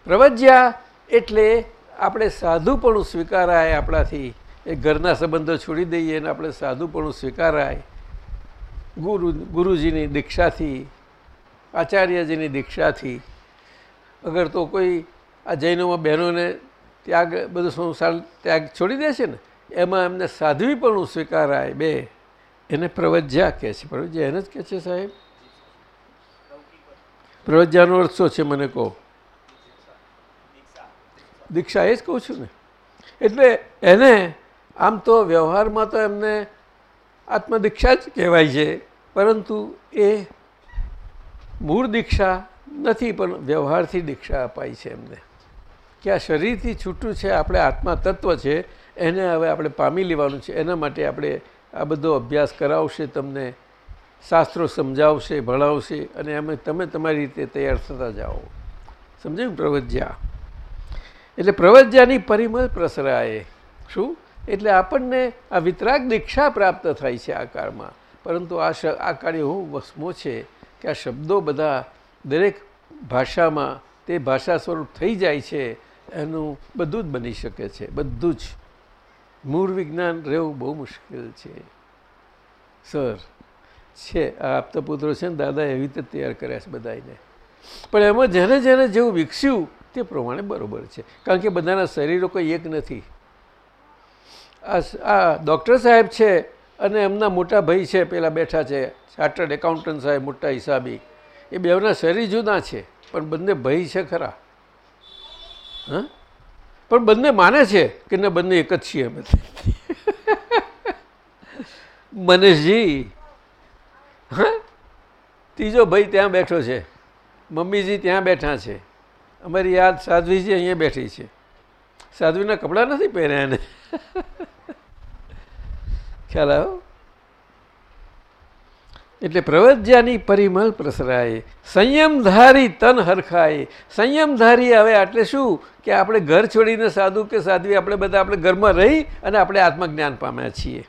પ્રવજ્યા એટલે આપણે સાધુપણું સ્વીકારાય આપણાથી. એ ઘરના સંબંધો છોડી દઈએ અને આપણે સાધુપણું સ્વીકારાય. ગુરુ, ગુરુજીની દીક્ષાથી, આચાર્યજીની દીક્ષાથી. અગર તો કોઈ આ જૈનોમાં બહેનોને ત્યાગ, બધું સંસાર ત્યાગ છોડી દે છે ને, એમાં એમને સાધ્વીપણું સ્વીકારાય બે. એને પ્રવજ્યા કહે છે. પ્રવજ્યા એને જ કહે છે સાહેબ? પ્રવજ્યાનો અર્થ શું છે મને કહો? દીક્ષા એ જ કહું છું ને. એટલે એને આમ તો વ્યવહારમાં તો એમને આત્મદીક્ષા જ કહેવાય છે, પરંતુ એ મૂળ દીક્ષા નથી, પણ વ્યવહારથી દીક્ષા અપાય છે એમને. કે આ શરીરથી છૂટું છે, આપણે આત્મા તત્વ છે, એને હવે આપણે પામી લેવાનું છે. એના માટે આપણે આ બધો અભ્યાસ કરાવશે, તમને શાસ્ત્રો સમજાવશે, ભણાવશે, અને અમે તમે તમારી રીતે તૈયાર થતા જાઓ. સમજાયું પ્રવજ્યા એટલે પ્રવજ્યાની પરિમળ પ્રસરાય. શું? એટલે આપણને આ વિતરાગ દીક્ષા પ્રાપ્ત થાય છે આ કાળમાં. પરંતુ આ આ કાળ એવો વસમો છે કે આ શબ્દો બધા દરેક ભાષામાં તે ભાષા સ્વરૂપ થઈ જાય છે, એનું બધું જ બની શકે છે, બધું જ. મૂળ વિજ્ઞાન રહેવું બહુ મુશ્કેલ છે. સર, છે, આ આપતા પુત્રો છે ને દાદા એવી રીતે તૈયાર કર્યા છે બધાને પણ એમાં જેને જેને જેવું વિકસ્યું તે પ્રમાણે બરાબર છે. કારણ કે બધાના શરીરો કોઈ એક નથી. આ ડૉક્ટર સાહેબ છે અને એમના મોટા ભાઈ છે પેલા બેઠા છે, ચાર્ટર્ડ એકાઉન્ટન્ટ સાહેબ મોટા હિસાબી. એ બેવના શરીર જુદા છે, પણ બંને ભાઈ છે ખરા. હા? પણ બંને માને છે કે ને બંને એક જ છીએ અમે? મનીષજી. હા? ત્રીજો ભાઈ ત્યાં બેઠો છે. મમ્મીજી ત્યાં બેઠા છે. અમારી યાદ સાધ્વીજી અહીંયા બેઠી છે. સાધ્વીના કપડાં નથી પહેર્યા એને? ખ્યાલ આવ્યો? એટલે પ્રવજ્યાની પરિમલ પ્રસરાય. સંયમધારી તન હરખાય. સંયમધારી હવે એટલે શું? કે આપણે ઘર છોડીને સાધુ કે સાધ્વી, આપણે બધા આપણે ઘરમાં રહી અને આપણે આત્મજ્ઞાન પામ્યા છીએ.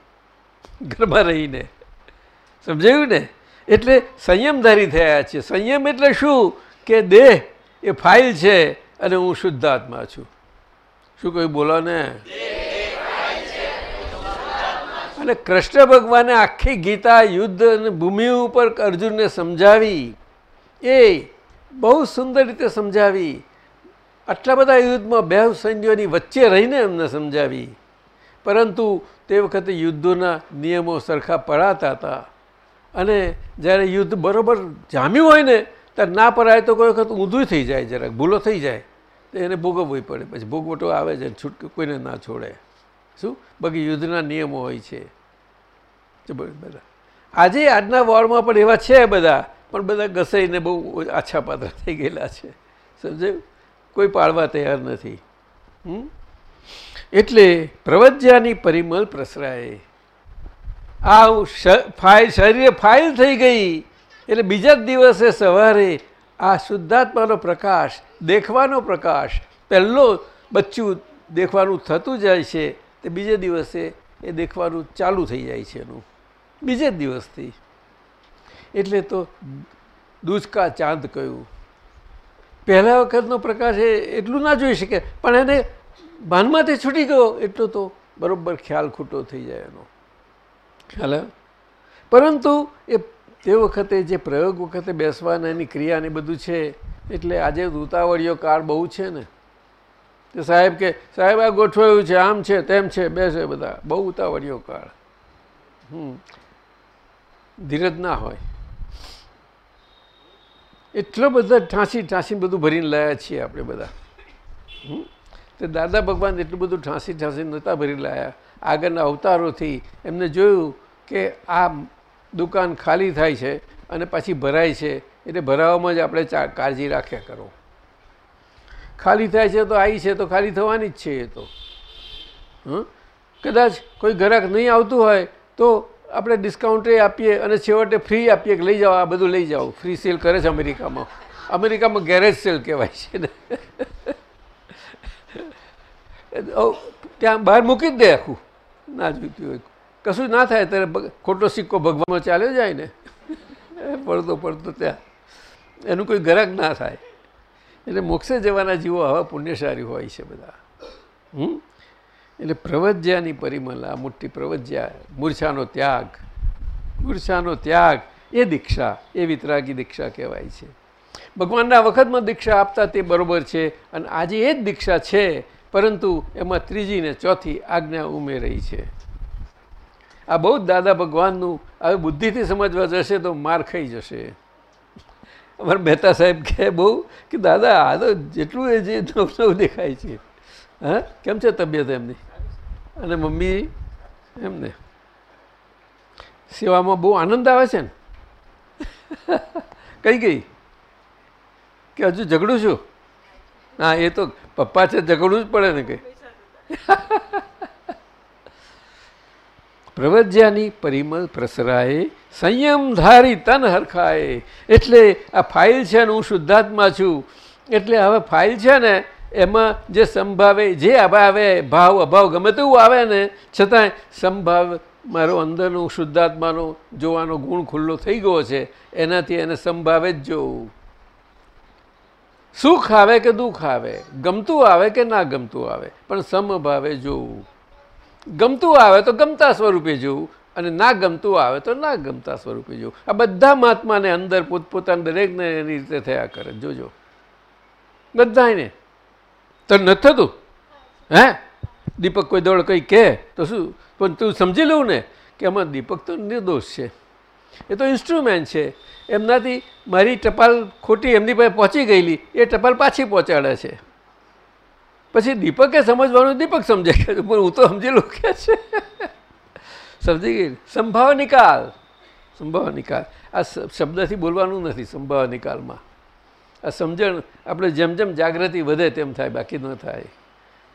ઘરમાં રહીને. સમજાયું ને? એટલે સંયમધારી થયા છીએ સંયમ એટલે શું? કે દેહ એ ફાઇલ છે અને હું શુદ્ધ આત્મા છું. શું કહ્યું બોલો ને? અને કૃષ્ણ ભગવાને આખી ગીતા યુદ્ધ અને ભૂમિ ઉપર અર્જુનને સમજાવી. એ બહુ સુંદર રીતે સમજાવી. આટલા બધા યુદ્ધમાં બે સૈન્યોની વચ્ચે રહીને એમને સમજાવી. પરંતુ તે વખતે યુદ્ધોના નિયમો સરખા પડાતા હતા. અને જ્યારે યુદ્ધ બરાબર જામ્યું હોય ને ત્યારે ના પરાય તો કોઈ વખત ઊંધું થઈ જાય જરાક, ભૂલો થઈ જાય, તો એને ભોગવવી પડે. પછી ભોગવટો આવે છે, છૂટક કોઈને ના છોડે. શું? બાકી યુદ્ધના નિયમો હોય છે. બધા આજે આજના વોરમાં પણ એવા છે બધા, પણ બધા ઘસાઈને બહુ આછા પાત્ર થઈ ગયેલા છે. સમજાયું? કોઈ પાળવા તૈયાર નથી. એટલે પ્રવજ્યાની પરિમળ પ્રસરાય. આ ફાઇલ, શરીરે ફાઇલ થઈ ગઈ. એટલે બીજા જ દિવસે સવારે આ શુદ્ધાત્માનો પ્રકાશ, દેખવાનો પ્રકાશ, પહેલો બચ્ચું દેખવાનું થતું જાય છે, તે બીજે દિવસે એ દેખવાનું ચાલુ થઈ જાય છે એનું. બીજે જ દિવસથી. એટલે તો દુષ્કા ચાંદ કહ્યું. પહેલા વખતનો પ્રકાશ એ એટલું ના જોઈ શકે, પણ એને ભાનમાંથી છૂટી ગયો, એટલો તો બરાબર ખ્યાલ ખૂટો થઈ જાય એનો. ખ્યાલ પરંતુ એ તે વખતે જે પ્રયોગ વખતે બેસવાના એની ક્રિયા ને બધું છે, એટલે આજે ઉતાવળીઓ કાળ બહુ છે ને. તે સાહેબ કે, સાહેબ, આ ગોઠવાયું છે, આમ છે, તેમ છે, બેસે બધા. બહુ ઉતાવળીયો કાળ. ધીરજ ના હોય. એટલો બધા ઠાંસી ઠાંસી બધું ભરીને લાયા છીએ આપણે બધા? તે દાદા ભગવાન એટલું બધું ઠાંસી ઠાંસી નહોતા ભરી લાયા. આગળના અવતારોથી એમને જોયું કે આ દુકાન ખાલી થાય છે અને પાછી ભરાય છે, એટલે ભરાવામાં જ આપણે કાળજી રાખ્યા કરો. ખાલી થાય છે તો આવી છે તો ખાલી થવાની જ છે એ તો. કદાચ કોઈ ગ્રાહક નહીં આવતું હોય તો આપણે ડિસ્કાઉન્ટે આપીએ અને છેવટે ફ્રી આપીએ કે લઈ જાઓ, આ બધું લઈ જાઓ. ફ્રી સેલ કરે છે અમેરિકામાં. અમેરિકામાં ગેરેજ સેલ કહેવાય છે ને. [LAUGHS] ત્યાં બહાર મૂકી જ દે આખું. ના જોઈતું હોય કશું ના થાય ત્યારે ખોટો સિક્કો ભગવાનમાં ચાલ્યો જાય ને. પડતો પડતો ત્યાં. એનું કોઈ ગરક ના થાય. એટલે મોક્ષે જવાના જીવો આવા પુણ્યશાળી હોય છે બધા. હમ? એટલે પ્રવજ્યાની પરિમલા, મોટી પ્રવજ્યા, મૂર્છાનો ત્યાગ મૂર્છાનો ત્યાગ, એ દીક્ષા, એ વિતરાગી દીક્ષા કહેવાય છે. ભગવાનના વખતમાં દીક્ષા આપતા તે બરોબર છે અને આજે એ જ દીક્ષા છે, પરંતુ એમાં ત્રીજી ને ચોથી આજ્ઞા ઉમેરાઈ છે. આ બહુ જ દાદા ભગવાનનું હવે બુદ્ધિથી સમજવા જશે તો માર ખાઈ જશે. અમારા મહેતા સાહેબ કહે બહુ કે દાદા, આ તો જેટલું એ જે નવ નવ દેખાય છે. હા? કેમ છે તબિયત એમની? અને મમ્મી એમને? સેવામાં બહુ આનંદ આવે છે ને? કઈ ગઈ કે હજુ ઝઘડું છું હા, એ તો પપ્પા છે ઝઘડવું જ પડે ને કંઈ. પ્રવજ્યાની પરિમળ પ્રસરાએ સંયમ ધારી તન હરખાએ એટલે આ ફાઇલ છે ને હું શુદ્ધાત્મા છું. એટલે હવે ફાઇલ છે ને, એમાં જે સંભાવે, જે આવે ભાવ, અભાવ ગમે તેવું આવે ને, છતાંય સંભાવ મારો અંદરનો શુદ્ધાત્માનો જોવાનો ગુણ ખુલ્લો થઈ ગયો છે. એનાથી એને સંભાવે જ જોવું સુખ આવે કે દુઃખ આવે? ગમતું આવે કે ના ગમતું આવે? પણ સમભાવે જોવું ગમતું આવે તો ગમતા સ્વરૂપે જોવું અને ના ગમતું આવે તો ના ગમતા સ્વરૂપે જોવું. આ બધા મહાત્માને અંદર પોતપોતાના દરેકને એની રીતે થયા કરે. જોજો. બધાને તો નથી થતું? હે? દીપક કોઈ દોડ કંઈ કહે તો શું? પણ તું સમજી લઉં ને કે આમાં દીપક તો નિર્દોષ છે. એ તો ઇન્સ્ટ્રુમેન્ટ છે. એમનાથી મારી ટપાલ ખોટી એમની પાસે પહોંચી ગયેલી. એ ટપાલ પાછી પહોંચાડે છે. પછી દીપકે સમજવાનું, દીપક સમજે કે હું તો સમજી લઉં કે છે. સમજી ગઈ? સંભાવ નિકાલ સંભાવ નિકાલ આ શબ્દથી બોલવાનું નથી સંભાવ નિકાલમાં આ સમજણ, આપણે જેમ જેમ જાગૃતિ વધે તેમ થાય, બાકી ન થાય.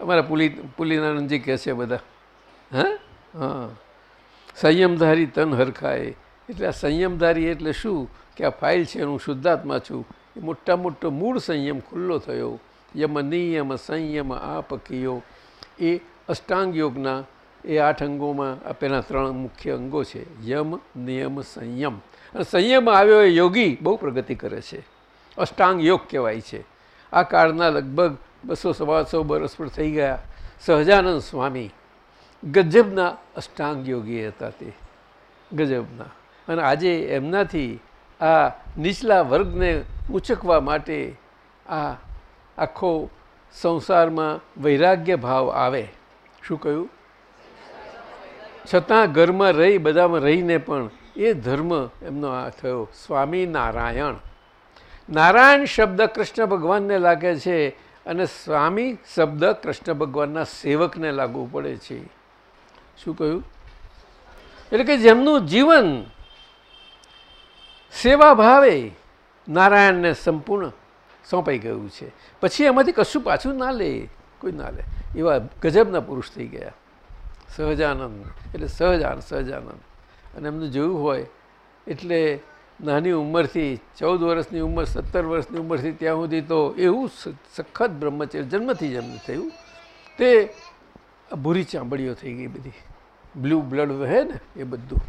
અમારા પુલી, પુલીનાનંદજી કહે છે બધા. હા? હા. સંયમધારી તન હરખાય. એટલે આ સંયમધારી એટલે શું? કે આ ફાઇલ છે, હું શુદ્ધાત્મા છું. એ મોટા મોટો મૂળ સંયમ ખુલ્લો થયો. યમ નિયમ સંયમ આપકીયો. એ અષ્ટાંગ યોગના એ આઠ અંગોમાં આ પેલા ત્રણ મુખ્ય અંગો છે. યમ નિયમ સંયમ. અને સંયમ આવ્યો એ યોગી બહુ પ્રગતિ કરે છે. અષ્ટાંગ યોગ કહેવાય છે. આ કાળના લગભગ બસો સવાસો વર્ષ પર થઈ ગયા. સહજાનંદ સ્વામી ગજબના અષ્ટાંગ યોગી હતા તે. ગજબના. અને આજે એમનાથી આ નીચલા વર્ગને ઉચકવા માટે આ આખો સંસારમાં વૈરાગ્ય ભાવ આવે. શું કહ્યું? છતાં ઘરમાં રહી, બધામાં રહીને પણ એ ધર્મ એમનો આ થયો. સ્વામી નારાયણ નારાયણ શબ્દ કૃષ્ણ ભગવાનને લાગે છે અને સ્વામી શબ્દ કૃષ્ણ ભગવાનના સેવકને લાગુ પડે છે. શું કહ્યું? એટલે કે જેમનું જીવન સેવા ભાવે, નારાયણને સંપૂર્ણ સોંપાઈ ગયું છે. પછી એમાંથી કશું પાછું ના લે, કોઈ ના લે. એવા ગજબના પુરુષ થઈ ગયા. સહજાનંદ, એટલે સહજાન, સહજાનંદ. અને એમનું જોયું હોય, એટલે નાની ઉંમરથી ચૌદ વર્ષની ઉંમર, સત્તર વર્ષની ઉંમરથી ત્યાં સુધી તો એવું સખત બ્રહ્મચર્ય, જન્મથી જ એમને થયું. તે ભૂરી ચામડીઓ થઈ ગઈ બધી. બ્લુ બ્લડ વહે ને, એ બધું.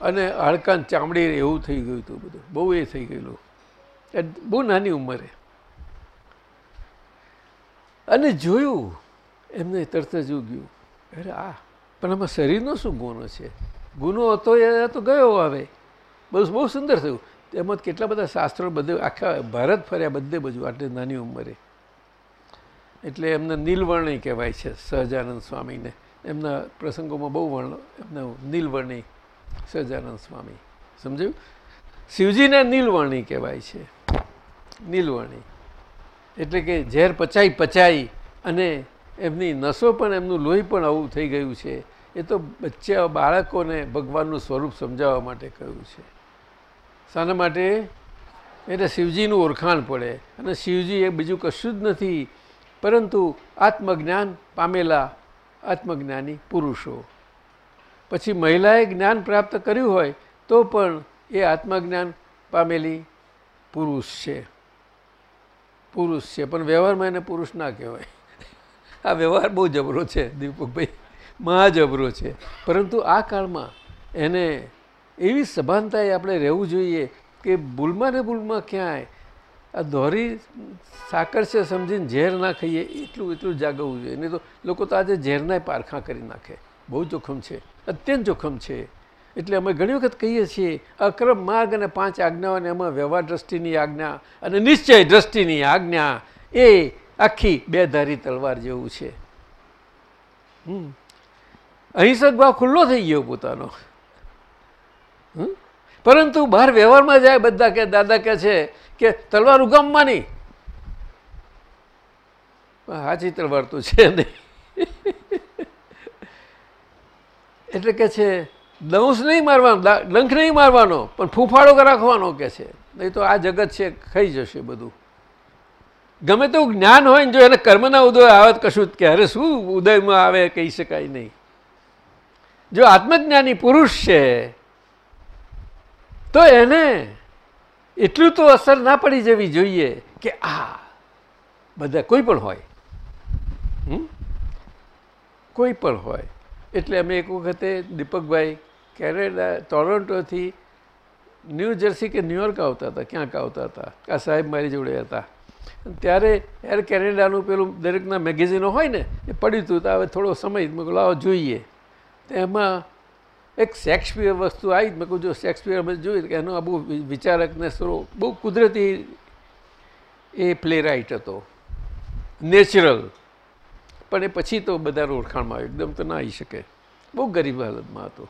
અને હાડકાન ચામડી એવું થઈ ગયું હતું બધું. બહુ એ થઈ ગયેલું. બહુ નાની ઉંમરે. અને જોયું, એમને તરત જ ઉગ્યું. અરે આ, પણ આમાં શરીરનો શું ગુનો છે? ગુનો હતો એ તો ગયો હવે. બસ બહુ સુંદર થયું. એમાં કેટલા બધા શાસ્ત્રો બધે, આખા ભારત ફર્યા બધે બાજુ આટલી નાની ઉંમરે. એટલે એમને નીલવર્ણી કહેવાય છે, સહજાનંદ સ્વામીને. એમના પ્રસંગોમાં બહુ વર્ણ, એમને નીલવર્ણી, સહજાનંદ સ્વામી. સમજ્યું? શિવજીને નીલવર્ણી કહેવાય છે. નીલવર્ણી. એટલે કે ઝેર પચાઈ પચાઈ અને એમની નસો પણ એમનું લોહી પણ આવું થઈ ગયું છે. એ તો બચ્ચા બાળકોને ભગવાનનું સ્વરૂપ સમજાવવા માટે કહ્યું છે. શાના માટે? એટલે શિવજીનું ઓળખાણ પડે અને શિવજી એ બીજું કશું જ નથી, પરંતુ આત્મજ્ઞાન પામેલા આત્મજ્ઞાની પુરુષો. પછી મહિલાએ જ્ઞાન પ્રાપ્ત કર્યું હોય તો પણ એ આત્મજ્ઞાન પામેલી પુરુષ છે. પુરુષ છે, પણ વ્યવહારમાં એને પુરુષ ના કહેવાય. આ વ્યવહાર બહુ જબરો છે, દીપકભાઈ. મહા જબરો છે. પરંતુ આ કાળમાં એને એવી સભાનતાએ આપણે રહેવું જોઈએ કે ભૂલમાં ને ભૂલમાં ક્યાંય આ દોરી સાકર છે સમજીને ઝેર ના ખાઈએ, એટલું એટલું જાગવવું જોઈએ. નહીં તો લોકો તો આજે ઝેરનાય પારખા કરી નાખે. બહુ જોખમ છે. અત્યંત જોખમ છે. એટલે અમે ઘણી વખત કહીએ છીએ, અક્રમ માર્ગ અને પાંચ આજ્ઞાઓ અને એમાં વ્યવહાર દ્રષ્ટિની આજ્ઞા અને નિશ્ચય દ્રષ્ટિની આજ્ઞા. એ આખી બે ધારી તલવાર જેવું છે. અહિંસક ભાવ ખુલ્લો થઈ ગયો પોતાનો? પરંતુ બહાર વ્યવહારમાં જાય બધા કે, દાદા કે છે કે તલવાર ઉગામમાં નહીં સાચી તલવાર તો છે નહીં. [LAUGHS] એટલે કે છે દંશ નહીં મારવાનો ડંખ નહીં મારવાનો, પણ ફૂફાડો રાખવાનો કે છે. નહીં તો આ જગત છે, ખાઈ જશે બધું. ગમે તેવું જ્ઞાન હોય ને જો એને કર્મના ઉદય આવે કશું કે, અરે શું ઉદયમાં આવે, કહી શકાય નહીં. જો આત્મજ્ઞાની પુરુષ છે, તો એને એટલું તો અસર ના પડી જવી જોઈએ કે, આ, બધા કોઈ પણ હોય? કોઈ પણ હોય. એટલે અમે એક વખતે દીપકભાઈ કેનેડા, ટોરોન્ટોથી ન્યૂ જર્સી કે ન્યુયોર્ક આવતા હતા? ક્યાંક આવતા હતા? આ સાહેબ મારી જોડે હતા. ત્યારે એર કેનેડાનું પેલું દરેકના મેગેઝિનો હોય ને, એ પડ્યું હતું, તો હવે થોડો સમય મેં લાવો જોઈએ. તો એમાં એક શેક્સપિયર વસ્તુ આવી મેં કહું જો શેક્સપિયર અમે જોયું કે એનો આ બહુ વિચારકને સ્વરૂપ બહુ કુદરતી એ પ્લે રાઇટ હતો. નેચરલ. પણ એ પછી તો બધા ઓળખાણમાં આવ્યું. એકદમ તો ના આવી શકે. બહુ ગરીબ હાલતમાં હતો.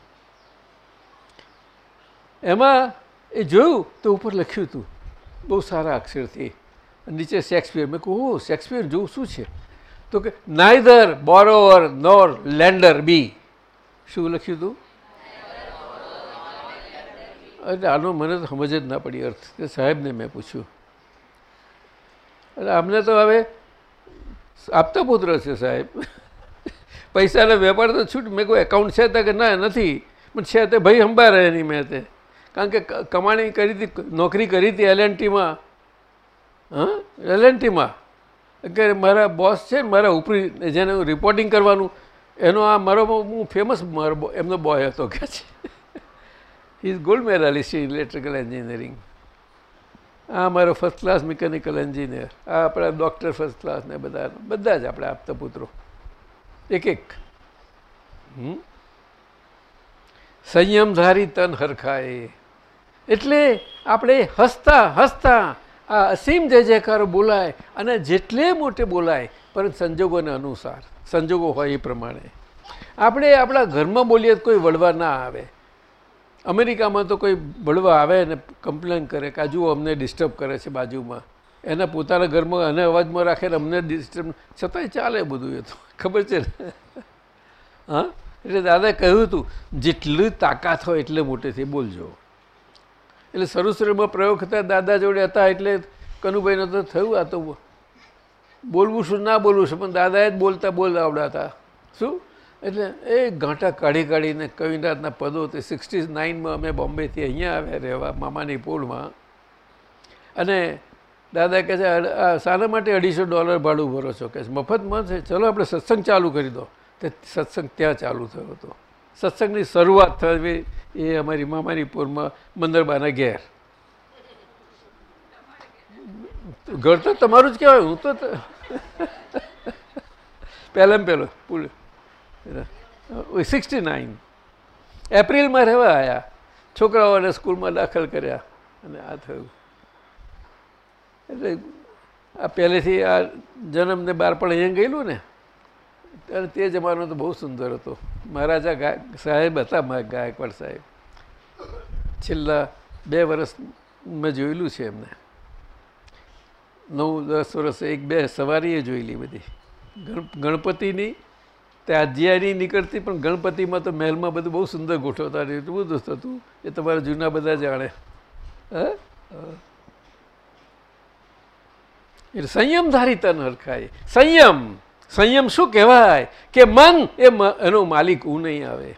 એમાં એ જોયું તો ઉપર લખ્યું હતું બહુ સારા અક્ષરથી. નીચે શેક્સપિયર. મેં કહું "ઓહ, શેક્સપિયર જોવું શું છે? તો કે નાઇધર બોરોવર નોર લેન્ડર બી શું લખ્યું હતું? એટલે આનો મને તો સમજ જ ના પડી અર્થ. કે સાહેબને મેં પૂછ્યું. એટલે અમને તો હવે આપતા પુત્ર છે સાહેબ. પૈસાનો વેપાર તો છૂટ મેં કોઈ એકાઉન્ટ છે તો કે ના? નથી. પણ છે તે ભાઈ સંભાળે એની મેં તે. કારણ કે કમાણી કરી હતી નોકરી કરી હતી એલ એન ટીમાં હા? એલ એન ટીમાં કે મારા બોસ છે મારા ઉપરી, જેને રિપોર્ટિંગ કરવાનું, એનો આ મારો હું ફેમસ મારો એમનો બોય હતો, કે છે. Is gold medallist electrical engineering આ મારો ફર્સ્ટ ક્લાસ મિકેનિકલ એન્જિનિયર આ આપણા ડૉક્ટર ફર્સ્ટ ક્લાસ ને બધા બધા જ આપણે આપતા પુત્રો. એક એક? સંયમધારી તન હરખાય એટલે આપણે હસતા હસતા આ અસીમ જય જયકાર બોલાય અને જેટલે મોટે બોલાય પરંતુ સંજોગોને અનુસાર, સંજોગો હોય એ પ્રમાણે. આપણે આપણા ઘરમાં બોલીએ તો કોઈ વળવા ના આવે. અમેરિકામાં તો કોઈ વળવા આવે ને કમ્પ્લેન કરે કે આ અમને ડિસ્ટર્બ કરે છે બાજુમાં. એના પોતાના ઘરમાં અને અવાજમાં રાખે અમને ડિસ્ટર્બ છતાંય ચાલે બધું એ તો. ખબર છે ને? હા? એટલે દાદાએ કહ્યું હતું જેટલી તાકાત હોય એટલે મોટેથી બોલજો. એટલે શરૂ શરૂમાં પ્રયોગ થતા દાદા જોડે હતા એટલે કનુભાઈને તો થયું આ તો બોલવું શું, ના બોલવું શું, પણ દાદાએ જ બોલતા બોલતા આવડાતા. શું? એટલે એ ઘાંટા કાઢી કાઢીને કવિરાજના પદો તે સિક્સટી નાઇનમાં અમે બોમ્બેથી અહીંયા આવ્યા રહેવા, મામાની પોળમાં. અને દાદા કહે છે શાના માટે અઢીસો ડોલર ભાડું ભરો છો. કે મફત મફતમાં છે, ચલો આપણે સત્સંગ ચાલુ કરી દો. તે સત્સંગ ત્યાં ચાલુ થયો હતો. સત્સંગની શરૂઆત થવી એ અમારી મામાની પોળમાં મંદરબાના ઘેર. ઘર તો તમારું જ કહેવાય, હું તો ત- પહેલાં પહેલો પુલ સિક્સટી નાઇન. એપ્રિલમાં રહેવા આવ્યા છોકરાઓને સ્કૂલમાં દાખલ કર્યા અને આ થયું. એટલે આ પહેલેથી આ જન્મને બાર પણ અહીંયા ગયેલું ને? ત્યારે તે જમાનો તો બહુ સુંદર હતો. મહારાજા સાહેબ હતા ગાયકવાડ સાહેબ. છેલ્લા બે વર્ષ મેં જોયેલું છે એમને. નવ, દસ વર્ષ એક, બે સવારીએ જોયેલી બધી. ગણ, ગણપતિની ત્યાજ્યાની નીકળતી, પણ ગણપતિમાં તો મહેલમાં બધું બહુ સુંદર ગોઠવતા એટલું બધું થતું એ તમારા જૂના બધા જાણે. હા? એટલે સંયમધારી તન હરખાય. સંયમ! સંયમ શું કહેવાય? કે મન એ એનો માલિક હું નહીં આવે.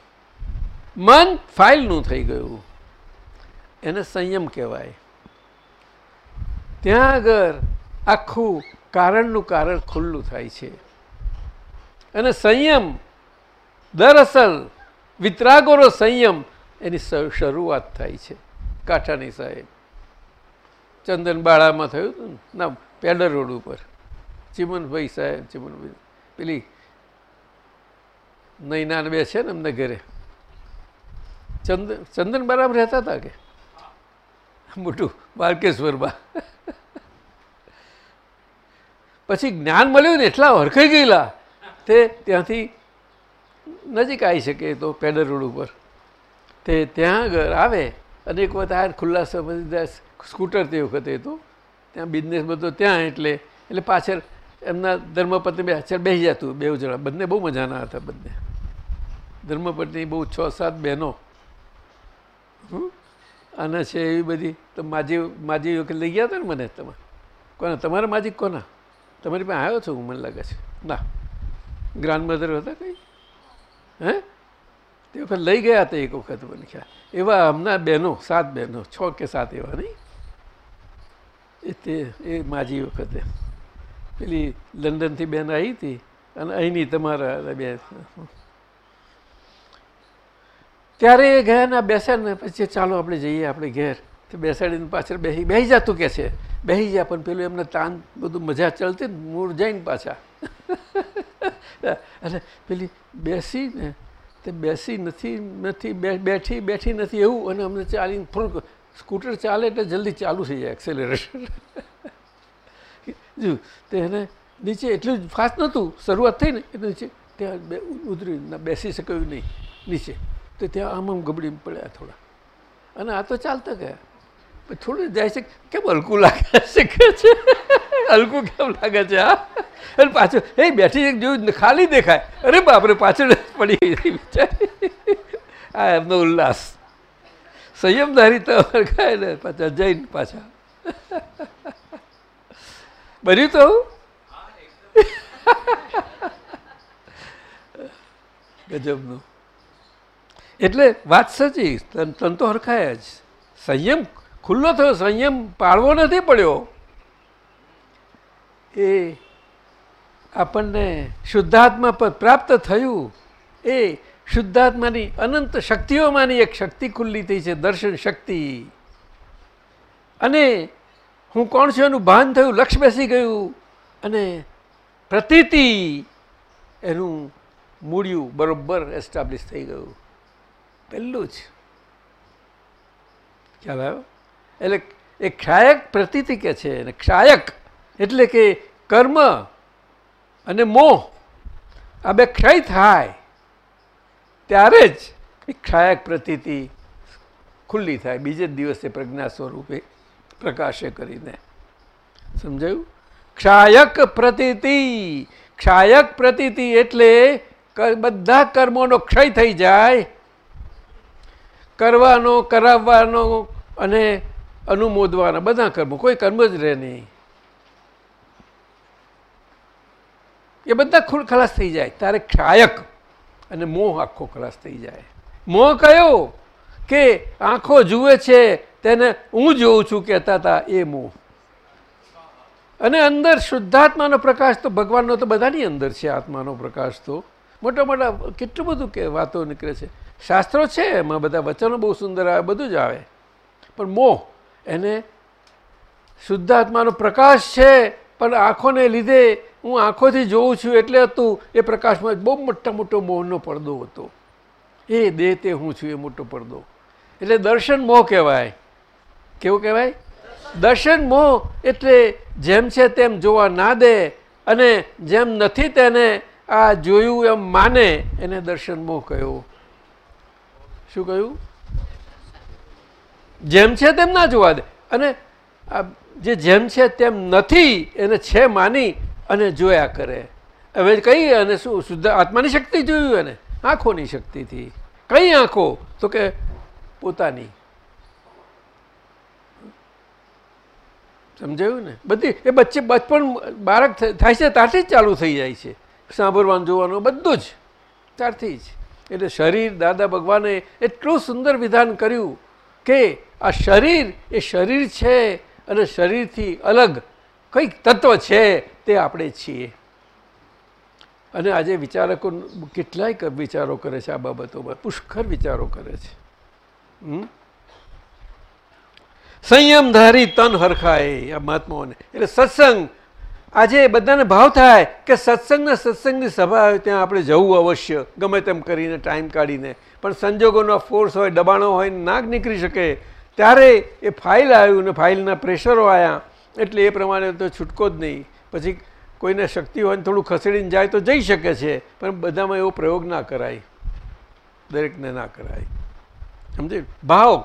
મન ફાઇલનું થઈ ગયું. એને સંયમ કહેવાય. ત્યાં આગળ આખું કારણનું કારણ ખુલ્લું થાય છે. અને સંયમ, દરઅસલ વિતરાગોનો સંયમ એની શરૂઆત થાય છે. કાંઠાની સાહેબ. ચંદનબાળામાં થયું હતું ને? ના, પેડર રોડ ઉપર. ચિમનભાઈ સાહેબ, ચિમનભાઈ. પેલી નૈનાન બે છે ને એમને ઘરે. ચંદન ચંદન બરાબર રહેતા હતા કે? મોટું બાલકેશ્વરમાં. પછી જ્ઞાન મળ્યું ને એટલા હરખાઈ ગયેલા. તે ત્યાંથી નજીક આવી શકે તો પેડર રોડ ઉપર. તે ત્યાં આગળ આવે અને એક વખત આ ખુલ્લા સમય સ્કૂટર તે વખતે તો ત્યાં બિઝનેસ બધો ત્યાં એટલે એટલે પાછળ એમના ધર્મપત્ની બે પાછળ બેસી જતું બે જણા. બંને બહુ મજાના હતા બંને. ધર્મપત્ની બહુ છ સાત બહેનો. આના છે એવી બધી. તો માજી માજી વખત લઈ ગયા હતા ને મને તમે? કોના? તમારા માજી કોના? તમારી પાસે આવ્યો છું? હું મને લાગે છે. ના. ગ્રાન્ડ મધર હતા કંઈ? હે? તે વખત લઈ ગયા હતા એક વખત મને ખ્યાલ. એવા હમણાં બહેનો, સાત બહેનો, છ કે સાત એવા નહીં? એ તે, એ માજી વખતે. પેલી લંડનથી બેન આવી હતી અને અહીંની તમારા બે ત્યારે ગયા ને બેસ્યા ને પછી ચાલો આપણે જઈએ આપણે ઘેર. તો બેસાડીને પાછળ બેસી બેસી જતું કે છે. બેસી જાય પણ પેલું એમને તાન બધું મજા ચડતી ને મૂળ જઈને પાછા. અને પેલી બેસી ને તે બેસી નથી નથી બેઠી બેઠી નથી એવું અને અમને ચાલીને થોડુંક સ્કૂટર ચાલે એટલે જલ્દી ચાલુ થઈ જાય એક્સેલરેશન [LAUGHS] જો, તે એને નીચે એટલું જ ફાસ્ટ નહોતું, શરૂઆત થઈ ને, એટલે નીચે ત્યાં બે ઉતરી બેસી શક્યું નહીં, નીચે. તો ત્યાં આમ આમ ગબડી પડ્યા થોડા. અને આ તો ચાલતા ગયા. થોડું જાય છે, કેમ હલકું લાગે છે છે? હલકું કેમ લાગે છે, હા? અને પાછું એ બેઠી જોયું ખાલી દેખાય. અરે બાપરે, પાછળ પડી ગઈ આ એમનો ઉલ્લાસ. સંયમધારી તો ખાય ને, પાછા જઈને પાછા. બન્યું તો ગજબનું એટલે વાત સાચી, તન તો હરખાયા જ. સંયમ, ખુલ્લો થયો, સંયમ પાળવો નથી પડ્યો. એ આપણને શુદ્ધાત્મા પદ પ્રાપ્ત થયું, એ શુદ્ધાત્માની અનંત શક્તિઓમાંની એક શક્તિ ખુલ્લી થઈ છે, દર્શન શક્તિ. અને હું કોણ છું એનું ભાન થયું લક્ષ બેસી ગયું અને પ્રતીતિ એનું મૂળ્યું બરોબર એસ્ટાબ્લિશ થઈ ગયું. પહેલું જ. ખ્યાલ આવ્યો? એટલે એ ક્ષાયક પ્રતીતિ કે છે અને ક્ષાયક એટલે કે કર્મ અને મોહ. આ બે ક્ષય થાય ત્યારે જ એ ક્ષાયક પ્રતીતિ ખુલ્લી થાય. બીજે જ દિવસે પ્રજ્ઞા સ્વરૂપે પ્રકાશે કરીને. સમજાયું? ક્ષાયક પ્રતીતિ. ક્ષાયક પ્રતીતિ એટલે બધા કર્મોનો ક્ષય થઈ જાય. કરવાનો, કરાવવાનો અને અનુમોદવાના બધા કર્મો. કોઈ કર્મ જ રહે નહીં. એ બધા ખુલ ખલાસ થઈ જાય. ત્યારે ક્ષાયક અને મોહ આખો ખલાસ થઈ જાય. મોહ કયો? કે આંખો જુએ છે તેને હું જોઉં છું કહેતા હતા એ મોહ અને અંદર શુદ્ધાત્માનો પ્રકાશ તો ભગવાનનો તો બધાની અંદર છે, આત્માનો પ્રકાશ તો. મોટા મોટા કેટલું બધું કે વાતો નીકળે છે. શાસ્ત્રો છે, એમાં બધા વચનો બહુ સુંદર આવે, બધું જ આવે. પણ મોહ, એને શુદ્ધાત્માનો પ્રકાશ છે, પણ આંખોને લીધે હું આંખોથી જોઉં છું એટલે હતું, એ પ્રકાશમાં બહુ મોટા મોટો મોહનો પડદો હતો. એ દેહ તે હું છું એ મોટો પડદો. એટલે દર્શન મોહ કહેવાય. કેવું કહેવાય? દર્શન મોહ એટલે જેમ છે તેમ જોવા ના દે અને જેમ નથી તેને આ જોયું એમ માને, એને દર્શન મોહ કહ્યું. શું કહ્યું? જેમ છે તેમ ના જોવા દે. અને જે જેમ છે તેમ નથી, એને છે માની અને જોયા કરે. હવે કઈ અને શું, શુદ્ધ આત્માની શક્તિ જોયું એને? આંખોની શક્તિથી. કઈ આંખો? તો કે પોતાની. સમજાયું ને? બધી, એ બચ્ચે બચપણ બાળક થાય છે ત્યારથી જ ચાલુ થઈ જાય છે. સાંભળવાનું, જોવાનું, બધું જ ત્યારથી જ. એટલે શરીર, દાદા ભગવાને એટલું સુંદર વિધાન કર્યું કે આ શરીર એ શરીર છે અને શરીરથી અલગ કંઈક તત્વ છે તે આપણે છીએ. અને આજે વિચારકો કેટલાય વિચારો કરે છે આ બાબતોમાં. પુષ્કર વિચારો કરે છે. હમ? સંયમધારી તન હરખાય આ મહાત્માઓને. એટલે સત્સંગ, આજે બધાને ભાવ થાય કે સત્સંગને સત્સંગની સભા હોય ત્યાં આપણે જવું અવશ્ય, ગમે તેમ કરીને ટાઈમ કાઢીને. પણ સંજોગોનો ફોર્સ હોય, દબાણો હોય ને ના નીકળી શકે, ત્યારે એ ફાઇલ આવ્યું ને ફાઇલના પ્રેશરો આવ્યા. એટલે એ પ્રમાણે તો છૂટકો જ નહીં. પછી કોઈને શક્તિ હોય ને થોડું ખસેડીને જાય તો જઈ શકે છે, પણ બધામાં એવો પ્રયોગ ના કરાય. દરેકને ના કરાય. સમજે? ભાવ.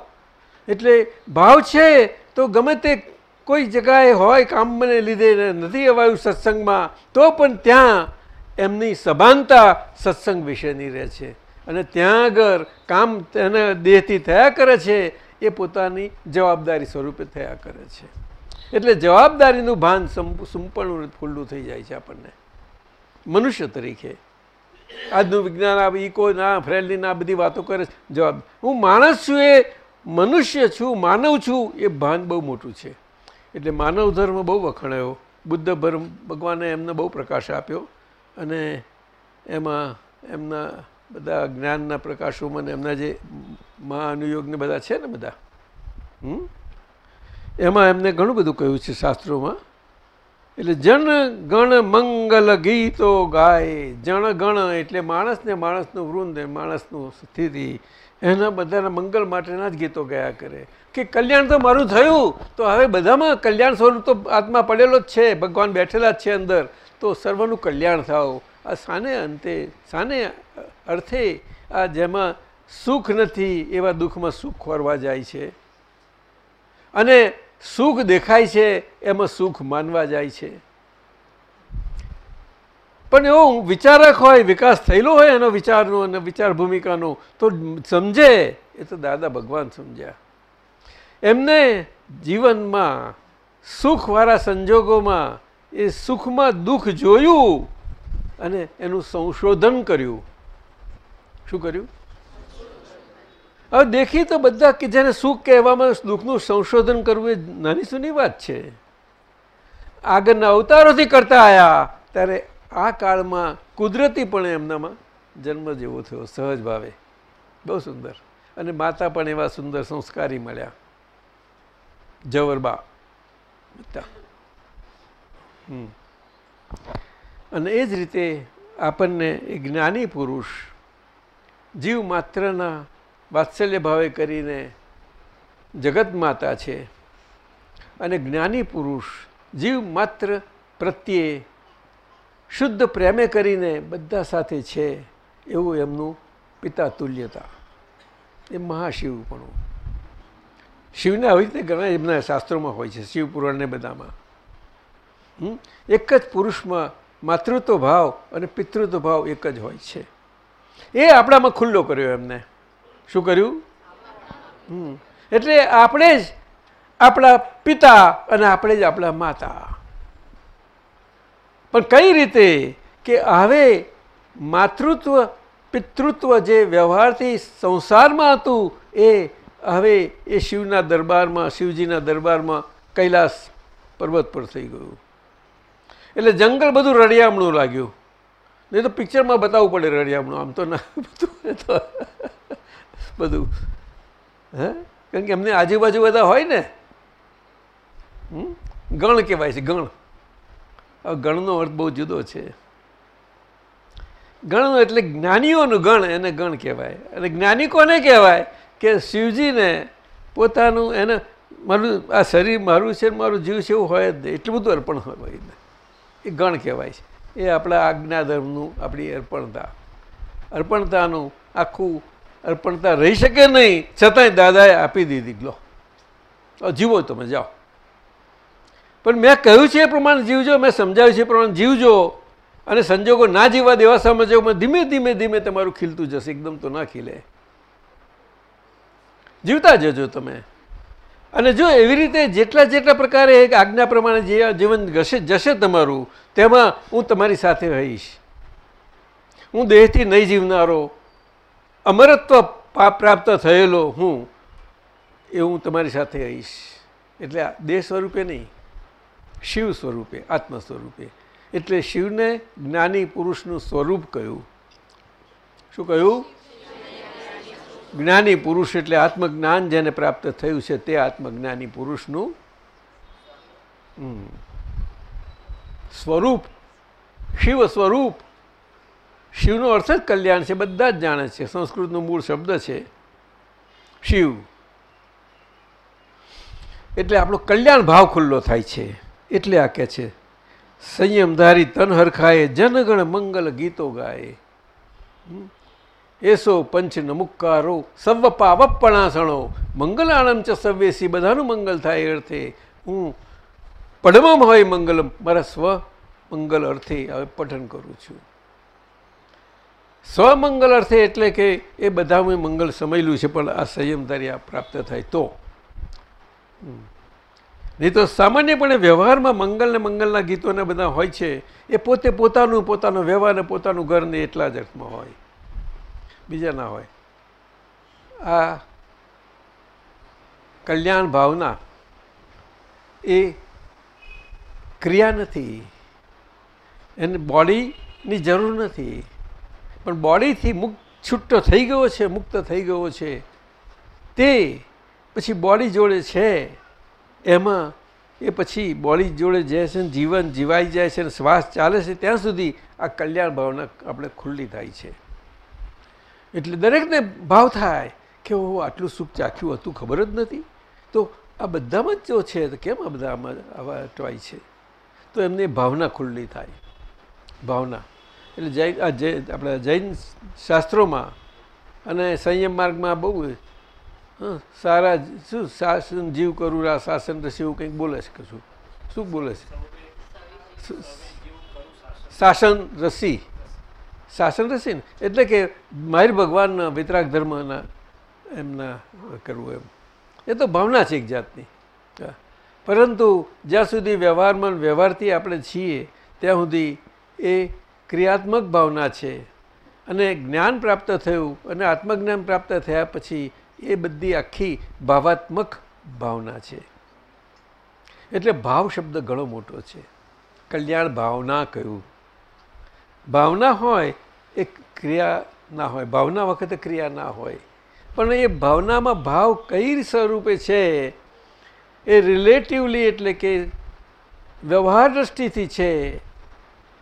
એટલે ભાવ છે તો ગમે તે કોઈ જગાએ હોય કામને લીધે નથી અવાયું સત્સંગમાં, તો પણ ત્યાં એમની સભાનતા સત્સંગ વિશેની રહે છે. અને ત્યાં આગળ કામ તેના દેહથી થયા કરે છે, એ પોતાની જવાબદારી સ્વરૂપે થયા કરે છે. એટલે જવાબદારીનું ભાન સંપ- સંપૂર્ણ ખુલ્લું થઈ જાય છે આપણને. મનુષ્ય તરીકે. આજનું વિજ્ઞાન આ ઇકો ના ફ્રેન્ડલી ના બધી વાતો કરે જવાબ, હું માણસ છું એ મનુષ્ય છું, માનવ છું, એ ભાન બહુ મોટું છે. એટલે માનવ ધર્મ બહુ વખણાયો. બુદ્ધ ધર્મ ભગવાને એમને બહુ પ્રકાશ આપ્યો અને એમાં એમના બધા જ્ઞાનના પ્રકાશોમાં એમના જે મહાનુયોગને બધા છે ને બધા એમાં એમને ઘણું બધું કહ્યું છે શાસ્ત્રોમાં. એટલે જન ગણ મંગલ ગીતો ગાય, જણ ગણ એટલે માણસને માણસનું વૃંદ, માણસનું સ્થિતિ એના બધાના મંગલ માટેના જ ગીતો ગયા કરે. કે કલ્યાણ તો મારું થયું, તો હવે બધામાં કલ્યાણ સ્વરૂપ તો આત્મા પડેલો જ છે, ભગવાન બેઠેલા જ છે અંદર. તો સર્વનું કલ્યાણ થાવ. આ સાને અંતે, સાને અર્થે આ જેમાં સુખ નથી એવા દુઃખમાં સુખ ખોરવા જાય છે. અને સુખ દેખાય છે, એમાં સુખ માનવા જાય છે. પણ એવો વિચારક હોય, વિકાસ થયેલો હોય એનો વિચારનો અને વિચાર ભૂમિકાનો, તો સમજે. એ તો દાદા ભગવાન સમજ્યા. એમને જીવનમાં સુખવાળા સંજોગોમાં એ સુખમાં દુઃખ જોયું અને એનું સંશોધન કર્યું. શું કર્યું? હવે દેખી તો બધા કે જેને સુખ કહેવામાં દુઃખનું સંશોધન કરવું એ નાની સુની વાત છે. આગળના અવતારોથી કરતા આવ્યા ત્યારે આ કાળમાં કુદરતીપણે એમનામાં જન્મ જેવો થયો, સહજ ભાવે. બહુ સુંદર. અને માતા પણ એવા સુંદર સંસ્કારી મળ્યા. જવરબા અને એ જ રીતે આપણને એ જ્ઞાની પુરુષ જીવ માત્રના વાત્સલ્ય ભાવે કરીને જગત માતા છે. અને જ્ઞાની પુરુષ જીવ માત્ર પ્રત્યે શુદ્ધ પ્રેમે કરીને બધા સાથે છે એવું એમનું પિતા તુલ્યતા એ મહાશિવપણું શિવને આવી રીતે ઘણા એમના શાસ્ત્રોમાં હોય છે, શિવ પુરાણને બધામાં? એક જ પુરુષમાં માતૃત્વ ભાવ અને પિતૃત્વ ભાવ એક જ હોય છે. એ આપણામાં ખુલ્લો કર્યો એમને. શું કર્યું. એટલે આપણે જ આપણા પિતા અને આપણે જ આપણા માતા. પણ કઈ રીતે કે હવે માતૃત્વ, પિતૃત્વ જે વ્યવહારથી સંસારમાં હતું, એ હવે એ શિવના દરબારમાં, શિવજીના દરબારમાં કૈલાસ પર્વત પર થઈ ગયું. એટલે જંગલ બધું રળિયામણું લાગ્યું. નહીં તો પિક્ચરમાં બતાવવું પડે રળિયામણું, આમ તો ના, બધું [LAUGHS] બધું. હે? કારણ કે એમને આજુબાજુ બધા હોય ને? ગણ કહેવાય છે, ગણ. ગણનો અર્થ બહુ જુદો છે. ગણનો એટલે જ્ઞાનીઓનું ગણ એને ગણ કહેવાય. અને જ્ઞાની કોને કહેવાય? કે શિવજીને પોતાનું એને મારું, આ શરીર મારું છે મારું જીવ છે એવું હોય જ નહીં. એટલું બધું અર્પણ હોય એ ગણ કહેવાય છે. એ આપણા આજ્ઞાધર્મનું આપણી અર્પણતા. અર્પણતાનું આખું અર્પણતા રહી શકે નહીં. છતાંય દાદાએ આપી દીધી. લો, જીવો તમે, જાઓ. પણ મેં કહ્યું છે એ પ્રમાણે જીવજો, મેં સમજાવ્યું છે એ પ્રમાણે જીવજો. અને સંજોગો ના જીવવા દેવા સમજોગમાં ધીમે ધીમે ધીમે તમારું ખીલતું જશે, એકદમ તો ના ખીલે. જીવતા જજો તમે. અને જો એવી રીતે જેટલા જેટલા પ્રકારે એક આજ્ઞા પ્રમાણે જે જીવન જશે જશે તમારું, તેમાં હું તમારી સાથે રહીશ. હું દેહથી નહીં જીવનારો. અમરત્વ પ્રાપ્ત થયેલો હું એ હું તમારી સાથે રહીશ. એટલે દેહ સ્વરૂપે નહીં. શિવ સ્વરૂપે, આત્મ સ્વરૂપે. એટલે શિવને જ્ઞાની પુરુષનું સ્વરૂપ કહ્યું શું કહ્યું જ્ઞાની પુરુષ એટલે આત્મજ્ઞાન જેને પ્રાપ્ત થયું છે તે આત્મજ્ઞાની પુરુષનું સ્વરૂપ, શિવ સ્વરૂપ. શિવનો અર્થ જ કલ્યાણ છે, બધા જ જાણે છે, સંસ્કૃતનો મૂળ શબ્દ છે, શિવ. એટલે આપણો કલ્યાણ ભાવ ખુલ્લો થાય છે. એટલે આ કહે છે સંયમધારી તન હરખાએ, જનગણ મંગલ ગીતો ગાય. એસો પંચ નમુક્કારો સવ પાવપણાસણો મંગલાણમ ચ સવ્યેસી બધાનું મંગલ થાય અર્થે હું પડમમ હોય મંગલ મારા સ્વ મંગલ અર્થે હવે પઠન કરું છું સ્વમંગલ અર્થે એટલે કે એ બધામાં મંગલ સમયેલું છે, પણ આ સંયમધારી આ પ્રાપ્ત થાય તો. નહીં તો સામાન્યપણે વ્યવહારમાં મંગલ ને મંગલના ગીતોને બધા હોય છે, એ પોતે પોતાનું, પોતાનો વ્યવહાર ને પોતાનું ઘર ને એટલા જ અર્થમાં હોય. બીજા ના હોય. આ કલ્યાણ ભાવના એ ક્રિયા નથી. એને બોડીની જરૂર નથી. પણ બોડીથી મુક્ત, છૂટો થઈ ગયો છે, મુક્ત થઈ ગયો છે. તે પછી બોડી જોડે છે. એમાં એ પછી બોડી જોડે જે છે ને જીવન જીવાઈ જાય છે ને શ્વાસ ચાલે છે, ત્યાં સુધી આ કલ્યાણ ભાવના આપણે ખુલ્લી થાય છે. એટલે દરેકને ભાવ થાય કે ઓ આટલું સુખ ચાખ્યું હતું, ખબર જ નથી. તો આ બધામાં જ જો છે, તો કેમ આ બધામાં આવા અટવાય છે? તો એમની ભાવના ખુલ્લી થાય. ભાવના. એટલે જૈન, આ જૈન આપણા જૈન શાસ્ત્રોમાં અને સંયમ માર્ગમાં બહુ હં, સારા શું શાસન જીવ કરું રા શાસન રસી એવું કંઈક બોલે છે કશું? શું બોલે છે? શાસન રસી. શાસન રસી એટલે કે માહિર ભગવાનના વિતરાગ ધર્મના એમના કરવું એમ. એ તો ભાવના છે એક જાતની. પરંતુ જ્યાં સુધી વ્યવહારમાં વ્યવહારથી આપણે છીએ ત્યાં સુધી એ ક્રિયાત્મક ભાવના છે. અને જ્ઞાન પ્રાપ્ત થયું અને આત્મજ્ઞાન પ્રાપ્ત થયા પછી એ બધી આખી ભાવાત્મક ભાવના છે. એટલે ભાવ શબ્દ ઘણો મોટો છે. કલ્યાણ ભાવના કહ્યું. ભાવના હોય એ ક્રિયા ના હોય, ભાવના વખતે ક્રિયા ના હોય. પણ એ ભાવનામાં ભાવ કઈ સ્વરૂપે છે? એ રિલેટિવલી એટલે કે વ્યવહાર દ્રષ્ટિથી છે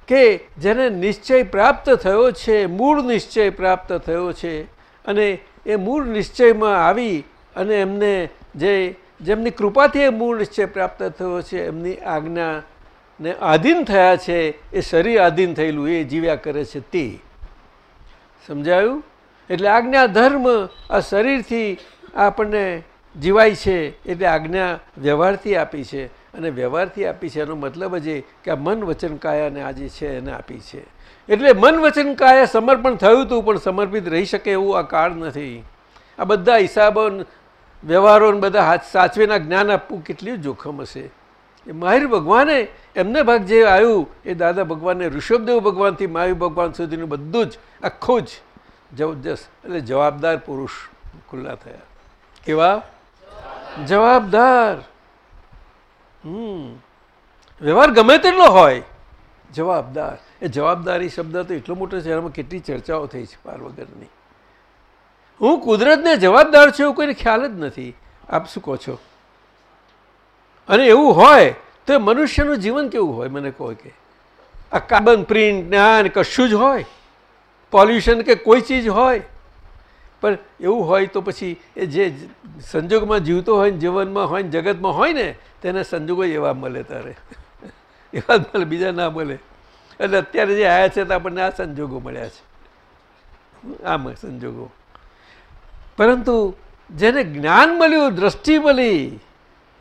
કે જેને નિશ્ચય પ્રાપ્ત થયો છે, મૂળ નિશ્ચય પ્રાપ્ત થયો છે અને એ મૂળ નિશ્ચયમાં આવી અને એમને જે જેમની કૃપાથી એ મૂળ નિશ્ચય પ્રાપ્ત થયો છે, એમની આજ્ઞાને આધીન થયા છે, એ શરીર આધીન થયેલું, એ જીવ્યા કરે છે તે. સમજાયું? એટલે આજ્ઞા ધર્મ આ શરીરથી આપણને જીવાય છે, એટલે આજ્ઞા વ્યવહારથી આપી છે. અને વ્યવહારથી આપી છે એનો મતલબ જ એ કે આ મન વચન કાયાને આજે છે, એને આપી છે. એટલે મન વચન કાયા સમર્પણ થયું હતું પણ સમર્પિત રહી શકે એવું આ કાળ નથી. આ બધા હિસાબો વ્યવહારો બધા સાચવીના જ્ઞાન આપવું કેટલું જોખમ હશે. એ માહિર ભગવાને એમને ભાગ જે આવ્યું, એ દાદા ભગવાનને ઋષભદેવ ભગવાનથી મહાવીર ભગવાન સુધીનું બધું જ, આખું જ જબરજસ્ત એટલે જવાબદાર પુરુષ ખુલ્લા થયા. કેવા? જવાબદાર. હમ. વ્યવહાર ગમે તેટલો હોય જવાબદાર. એ જવાબદારી શબ્દ તો એટલો મોટો છે એમાં કેટલી ચર્ચાઓ થઈ છે પાર વગરની. હું કુદરતને જવાબદાર છું એવું કોઈને ખ્યાલ જ નથી. આપ શું કહો છો? અને એવું હોય તો મનુષ્યનું જીવન કેવું હોય, મને કહો કે? આ કાર્બન પ્રિન્ટ ને આ કશું જ હોય. પોલ્યુશન કે કોઈ ચીજ હોય. પણ એવું હોય તો પછી એ જે સંજોગમાં જીવતો હોય ને, જીવનમાં હોય ને, જગતમાં હોય ને, તેને સંજોગો એવા મળે તારે. [LAUGHS] એવા જ મળે બીજા ના મળે. એટલે અત્યારે જે આવ્યા છે તો આપણને આ સંજોગો મળ્યા છે. આમ સંજોગો. પરંતુ જેને જ્ઞાન મળ્યું, દ્રષ્ટિ મળી,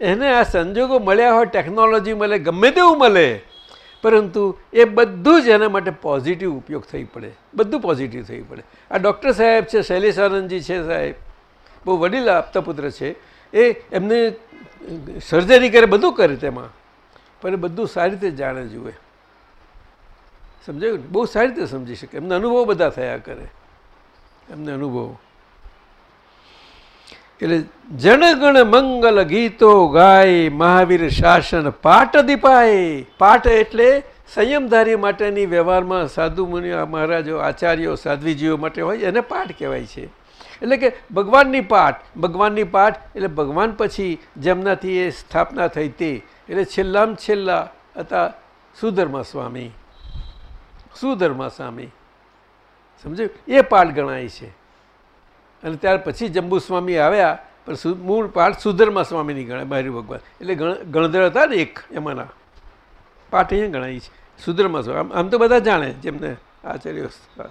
એને આ સંજોગો મળ્યા હોય, ટેકનોલોજી મળે, ગમે તેવું મળે, પરંતુ એ બધું જ એના માટે પોઝિટિવ ઉપયોગ થઈ પડે. બધું પોઝિટિવ થઈ પડે. આ ડૉક્ટર સાહેબ છે, શૈલેષ આનંદજી છે સાહેબ, બહુ વડીલ આપતા પુત્ર છે. એ એમને સર્જરી કરે, બધું કરે તેમાં. પણ એ બધું સારી રીતે જાણે જુએ સમજાયું બહુ સારી રીતે સમજી શકે. એમને અનુભવ બધા થયા કરે. એમને અનુભવ. એટલે જનગણ મંગલ ગીતો ગાય મહાવીર શાસન પાઠ દીપાય. પાઠ એટલે સંયમધારી માટેની વ્યવહારમાં સાધુ મુનિઓ મહારાજો, આચાર્યો, સાધ્વીજીઓ માટે હોય, એને પાઠ કહેવાય છે. એટલે કે ભગવાનની પાઠ. ભગવાનની પાઠ એટલે ભગવાન પછી જેમનાથી એ સ્થાપના થઈ તે એટલે છેલ્લામાં છેલ્લા હતા સુધર્મા સ્વામી. સુધર્મા સ્વામી. સમજ્યું એ પાઠ ગણાય છે. અને ત્યાર પછી જંબુ સ્વામી આવ્યા, પણ મૂળ પાઠ સુધર્મા સ્વામીની ગણાય મહારી ભગવાન. એટલે ગણ, ગણધર હતા ને એક એમાંના. પાઠ અહીંયા ગણાય છે. સુધર્મા સ્વામી, આમ આમ તો બધા જાણે જેમને આચાર્ય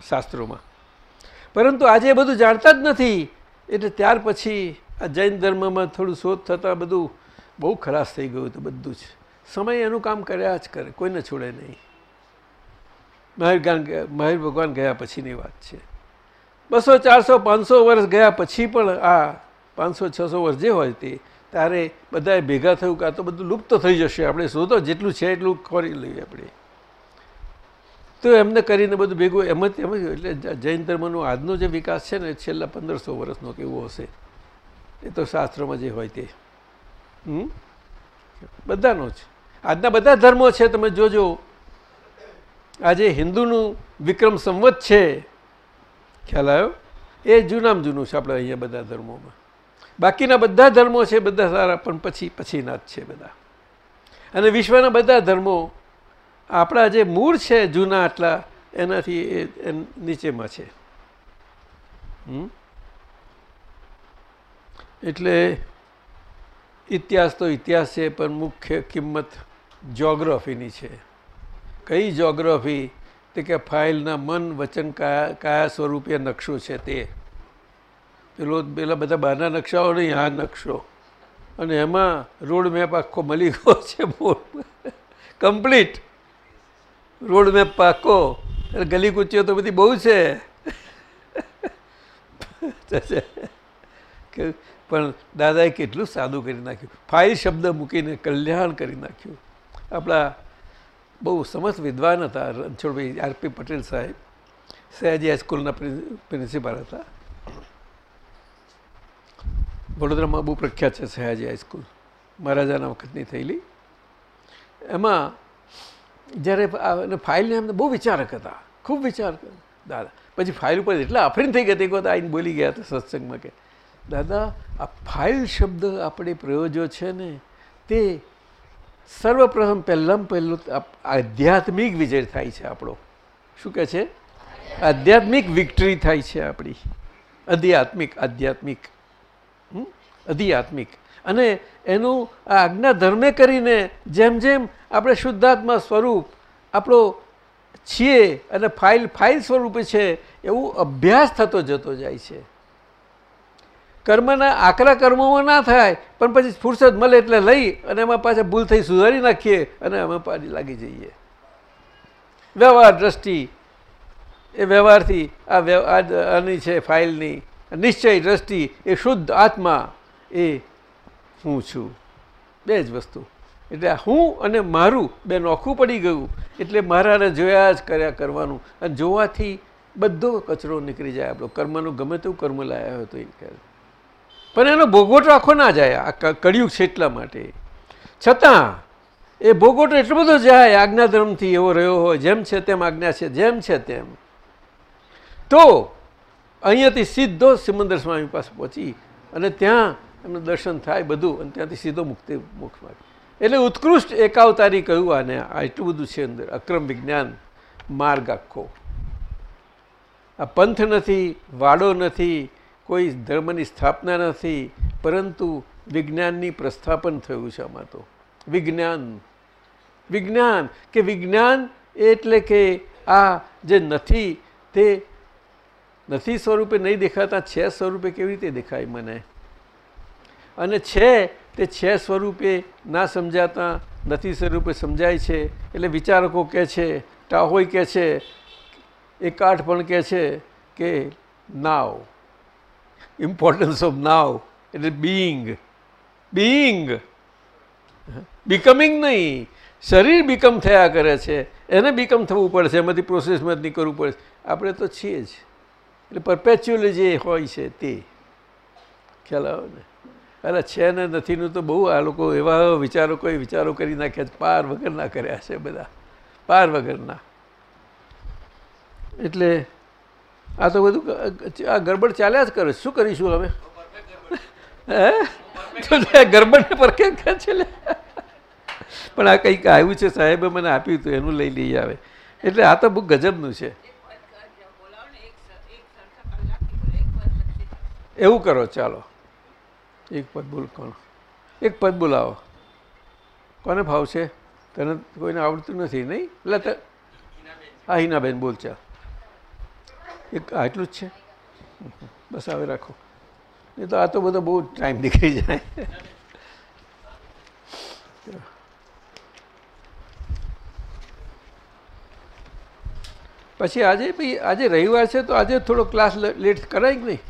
શાસ્ત્રોમાં. પરંતુ આજે એ બધું જાણતા જ નથી. એટલે ત્યાર પછી આ જૈન ધર્મમાં થોડું શોધ થતાં બધું બહુ ખલાસ થઈ ગયું હતું બધું જ. સમય એનું કામ કર્યા જ કરે, કોઈને છોડે નહીં. મહેર મહેર ભગવાન ગયા પછીની વાત છે. બસો ચારસો પાંચસો વર્ષ ગયા પછી પણ આ પાંચસો છસો વર્ષ જે હોય તે, ત્યારે બધાએ ભેગા થયું કે તો બધું લુપ્ત થઈ જશે. આપણે શોધો જેટલું છે એટલું ખોરી લઈએ આપણે. તો એમને કરીને બધું ભેગું એમ જ એમ જ, એટલે જૈન ધર્મનો આજનો જે વિકાસ છે ને, છેલ્લા પંદરસો વર્ષનો કેવો હશે. એ તો શાસ્ત્રોમાં જે હોય તે. બધાનો જ આજના બધા ધર્મો છે, તમે જોજો. આજે હિન્દુનું વિક્રમ સંવત છે. ખ્યાલ આવ્યો? એ જૂનામાં જૂનું છે આપણે અહીંયા બધા ધર્મોમાં. બાકીના બધા ધર્મો છે, બધા સારા, પણ પછી, પછીના જ છે બધા. અને વિશ્વના બધા ધર્મો, આપણા જે મૂળ છે જૂના આટલા, એનાથી એ નીચેમાં છે. એટલે ઇતિહાસ તો ઇતિહાસ છે, પણ મુખ્ય કિંમત જોગ્રાફીની છે. કઈ જોગ્રાફી તે કે ફાઇલના મન, વચન, કયા કયા સ્વરૂપે નકશો છે તે. પેલો, પેલા બધા બહારના નકશાઓ નહીં, આ નકશો. અને એમાં રોડ મેપ આખો મળી ગયો છે કમ્પ્લીટ રોડ મેપ પાકો. ગલી કૂચીઓ તો બધી બહુ છે. પણ દાદાએ કેટલું સાદું કરી નાખ્યું. ફાઇલ શબ્દ મૂકીને કલ્યાણ કરી નાખ્યું. આપણા બહુ સમસ્ત વિદ્વાન હતા રણછોડભાઈ આરપી પટેલ સાહેબ. સયાજી હાઈસ્કૂલના પ્રિન્સિપાલ હતા. વડોદરામાં બહુ પ્રખ્યાત છે સયાજી હાઈસ્કૂલ મહારાજાના વખતની થયેલી. એમાં જ્યારે ફાઇલને એમને બહુ વિચારક હતા. ખૂબ વિચાર દાદા. પછી ફાઇલ ઉપર એટલા આફરીન થઈ ગયા, તે વખત આવીને બોલી ગયા હતા સત્સંગમાં કે દાદા, આ ફાઇલ શબ્દ આપણે પ્રયોજો છે ને, તે સર્વપ્રથમ પહેલાં પહેલું આધ્યાત્મિક વિજય થાય છે આપણો. શું કહે છે? આધ્યાત્મિક વિક્ટરી થાય છે આપણી. અધ્યાત્મિક, આધ્યાત્મિક. અધ્યાત્મિક. અને એનું આ આજ્ઞા ધર્મે કરીને જેમ જેમ આપણે શુદ્ધાત્મા સ્વરૂપ, આપણો છીએ અને ફાઇલ ફાઇલ સ્વરૂપે છે, એવું અભ્યાસ થતો જતો જાય છે. કર્મના આકરા કર્મોમાં ના થાય, પણ પછી ફુરસદ મળે એટલે લઈ અને એમાં પાછા ભૂલ થઈ સુધારી નાખીએ અને અમે પાછી લાગી જઈએ. વ્યવહાર દ્રષ્ટિ, એ વ્યવહારથી આ આની છે ફાઇલની નિશ્ચય દ્રષ્ટિ, એ શુદ્ધ આત્મા, એ હું છું. બે જ વસ્તુ. એટલે હું અને મારું બે નોખું પડી ગયું, એટલે મારાને જોયા જ કર્યા કરવાનું. અને જોવાથી બધો કચરો નીકળી જાય આપણો. કર્મનું ગમે તેવું કર્મ લાયા હોય તો એ પણ એનો ભોગવટો આખો ના જાય, આ કળિયુગ છે એટલા માટે. છતાં, એ ભોગવટો એટલો બધો જાય, આજ્ઞાધર્મથી એવો રહ્યો હોય, જેમ છે તેમ આજ્ઞા છે, જેમ છે તેમ. તો, અહીંયાથી સીધો સિમંદર સ્વામી પાસે પહોંચી અને ત્યાં એમનું દર્શન થાય બધું અને ત્યાંથી સીધો મુક્તિ માગે એટલે ઉત્કૃષ્ટ એકાવતારી કહ્યું આને, આ એટલું બધું છે અંદર, અક્રમ વિજ્ઞાન, માર્ગ આખો. આ પંથ નથી, વાડો નથી કોઈ ધર્મની સ્થાપના નથી, પરંતુ વિજ્ઞાનની પ્રસ્થાપન થયું છે આમાં તો. વિજ્ઞાન. વિજ્ઞાન. કે વિજ્ઞાન એટલે કે આ જે નથી, તે નથી સ્વરૂપે નહીં દેખાતા, છે સ્વરૂપે કેવી રીતે દેખાય મને? અને છે, તે છે સ્વરૂપે ના સમજાતા, નથી સ્વરૂપે સમજાય છે. એટલે વિચારકો કહે છે, ટાહોય કહે છે, એકાઠ પણ કહે છે કે, નાવ. ઇમ્પોર્ટન્સ ઓફ નાવ એટલે બિઈંગ બિઈંગ બિકમિંગ નહીં. શરીર બિકમ થયા કરે છે. એને બિકમ થવું પડશે. એમાંથી પ્રોસેસમાં જ નહીં કરવું પડે આપણે તો છીએ જ. એટલે પરપેચ્યુઅલી જે હોય છે તે. ખ્યાલ આવે ને? અરે છે ને નથીનું તો બહુ આ લોકો એવા વિચારો કોઈ વિચારો કરી નાખ્યા પાર વગરના કર્યા છે બધા. પાર વગરના. એટલે આ તો બધું આ ગરબડ ચાલ્યા જ કરે. શું કરીશું હવે? હે? ગરબડને પરખે કે છે. પણ આ કંઈક આવ્યું છે સાહેબે મને આપ્યું હતું, એનું લઈ લઈએ આવે એટલે આ તો બહુ ગજબનું છે. એવું કરો, ચાલો. એક પદ બોલ કોણ? એક પદ બોલાવો. કોને ભાવશે તને કોઈને આવડતું નથી, નહીં? એટલે હા, હિનાબેન, બોલ ચાલ. એક આટલું જ છે? બસ હવે રાખો. એ તો આ તો બધો બહુ ટાઈમ નીકળી જાય. પછી આજે ભાઈ, આજે રવિવાર છે તો આજે થોડો ક્લાસ લેટ કરાય કે નહીં?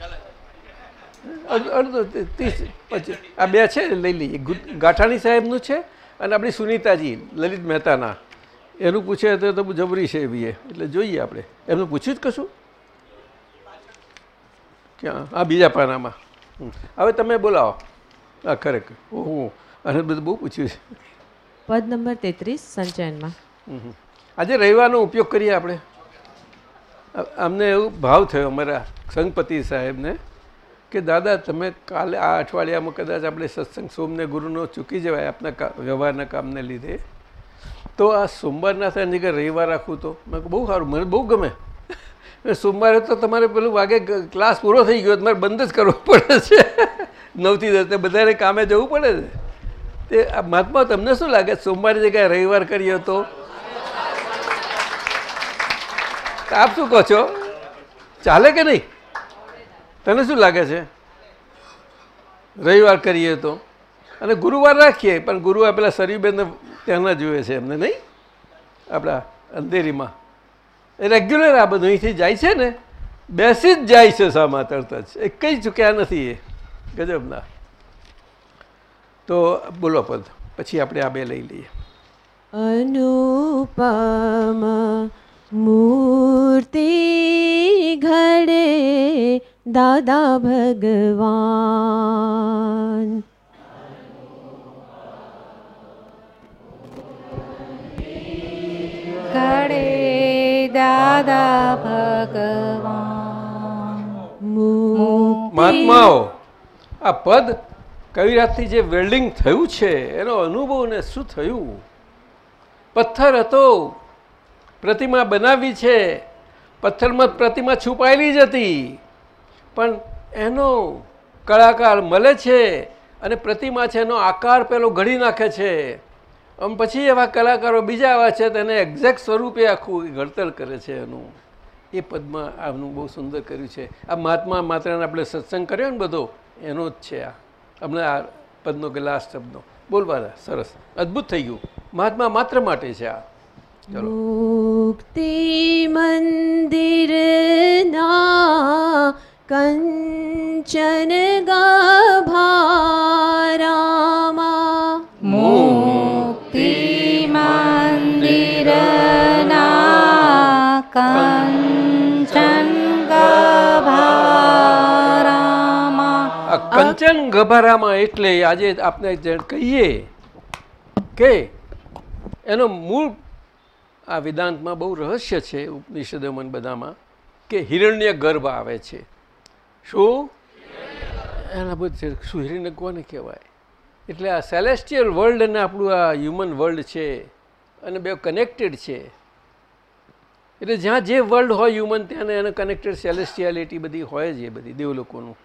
અડધો ત્રીસ પછી આ બે છે, લઈ લઈએ. ગાંઠાણી સાહેબનું છે અને આપણી સુનીતાજી, લલિત મહેતાના. એનું પૂછે તો બહુ જબરી છે એ એટલે જોઈએ આપણે. એમનું પૂછ્યું જ કશું? ક્યાં? હા બીજા પાનામાં. હવે તમે બોલાવો. હા ખરેખર. ઓહો. અને બધું બહુ પૂછ્યું છે. પદ નંબર તેત્રીસ સંચયનમાં. આજે રવિવારનો ઉપયોગ કરીએ આપણે. અમને એવું ભાવ થયો અમારા સંઘપતિ સાહેબને કે દાદા તમે કાલે આ અઠવાડિયામાં કદાચ આપણે સત્સંગ સોમને ગુરુનો ચૂકી જવાય આપના વ્યવહારના કામને લીધે. તો આ સોમવારના થાય રવિવાર રાખવું તો. મેં બહુ સારું. મને બહુ ગમે. સોમવારે તો તમારે પેલું વાગે ક્લાસ પૂરો થઈ ગયો, તમારે બંધ જ કરવો પડે છે. નવથી દસ બધાને કામે જવું પડે છે. તે મહાત્મા તમને શું લાગે? સોમવારે જગ્યાએ રવિવાર કરીએ તો? આપ શું કહો છો? ચાલે કે નહીં? તને શું લાગે છે? રવિવાર કરીએ તો? અને ગુરુવાર રાખીએ, પણ ગુરુવાર પેલા સરીબેનને ત્યાંના જોઈએ છે એમને, નહીં? આપણા અંધેરીમાં. રેગ્યુલર આ બધું અહીંથી જાય છે ને, બેસી જ જાય છે સામા તરત જ. એ કંઈ ચૂક્યા નથી એ. ગજબના. તો બોલો પદ, પછી આપણે આ બે લઈ લઈએ. અનુપમ મૂર્તિ ઘડે દાદા ભગવાન. મહાત્માઓ આ પદ કવિરાજથી જે વેલ્ડિંગ થયું છે, એનો અનુભવ ને શું થયું? પથ્થર હતો, પ્રતિમા બનાવી છે, પથ્થરમાં પ્રતિમા છુપાયેલી જ હતી. પણ એનો કલાકાર મળે છે અને પ્રતિમા છે એનો આકાર પેલો ઘડી નાખે છે. આમ પછી એવા કલાકારો બીજા એવા છે, તેને એક્ઝેક્ટ સ્વરૂપે આખું ઘડતર કરે છે એનું. એ પદમાં આમનું બહુ સુંદર કર્યું છે. આ મહાત્મા માત્રાને આપણે સત્સંગ કર્યો ને બધો, એનો જ છે આ. હમણાં આ પદનો કે લાસ્ટ શબ્દનો બોલવાના સરસ. અદ્ભુત થઈ ગયું. મહાત્મા માત્ર માટે છે આ. ચલો. મુક્તિ મંદિરના કંચન ગભારામાં આ કંચન ગભારામાં એટલે આજે આપણે કહીએ કે એનો મૂળ આ વેદાંતમાં બહુ રહસ્ય છે ઉપનિષદોમાં બધામાં, કે હિરણ્ય ગર્ભ આવે છે. શું? એના બધું શું હિરણ્ય કોને કહેવાય? એટલે આ સેલેસ્ટિયલ વર્લ્ડ અને આપણું આ હ્યુમન વર્લ્ડ છે અને બે કનેક્ટેડ છે. એટલે જ્યાં જે વર્લ્ડ હોય હ્યુમન ત્યાં એને કનેક્ટેડ સેલેસ્ટિયાલિટી બધી હોય જ એ બધી, દેવલોકોનું.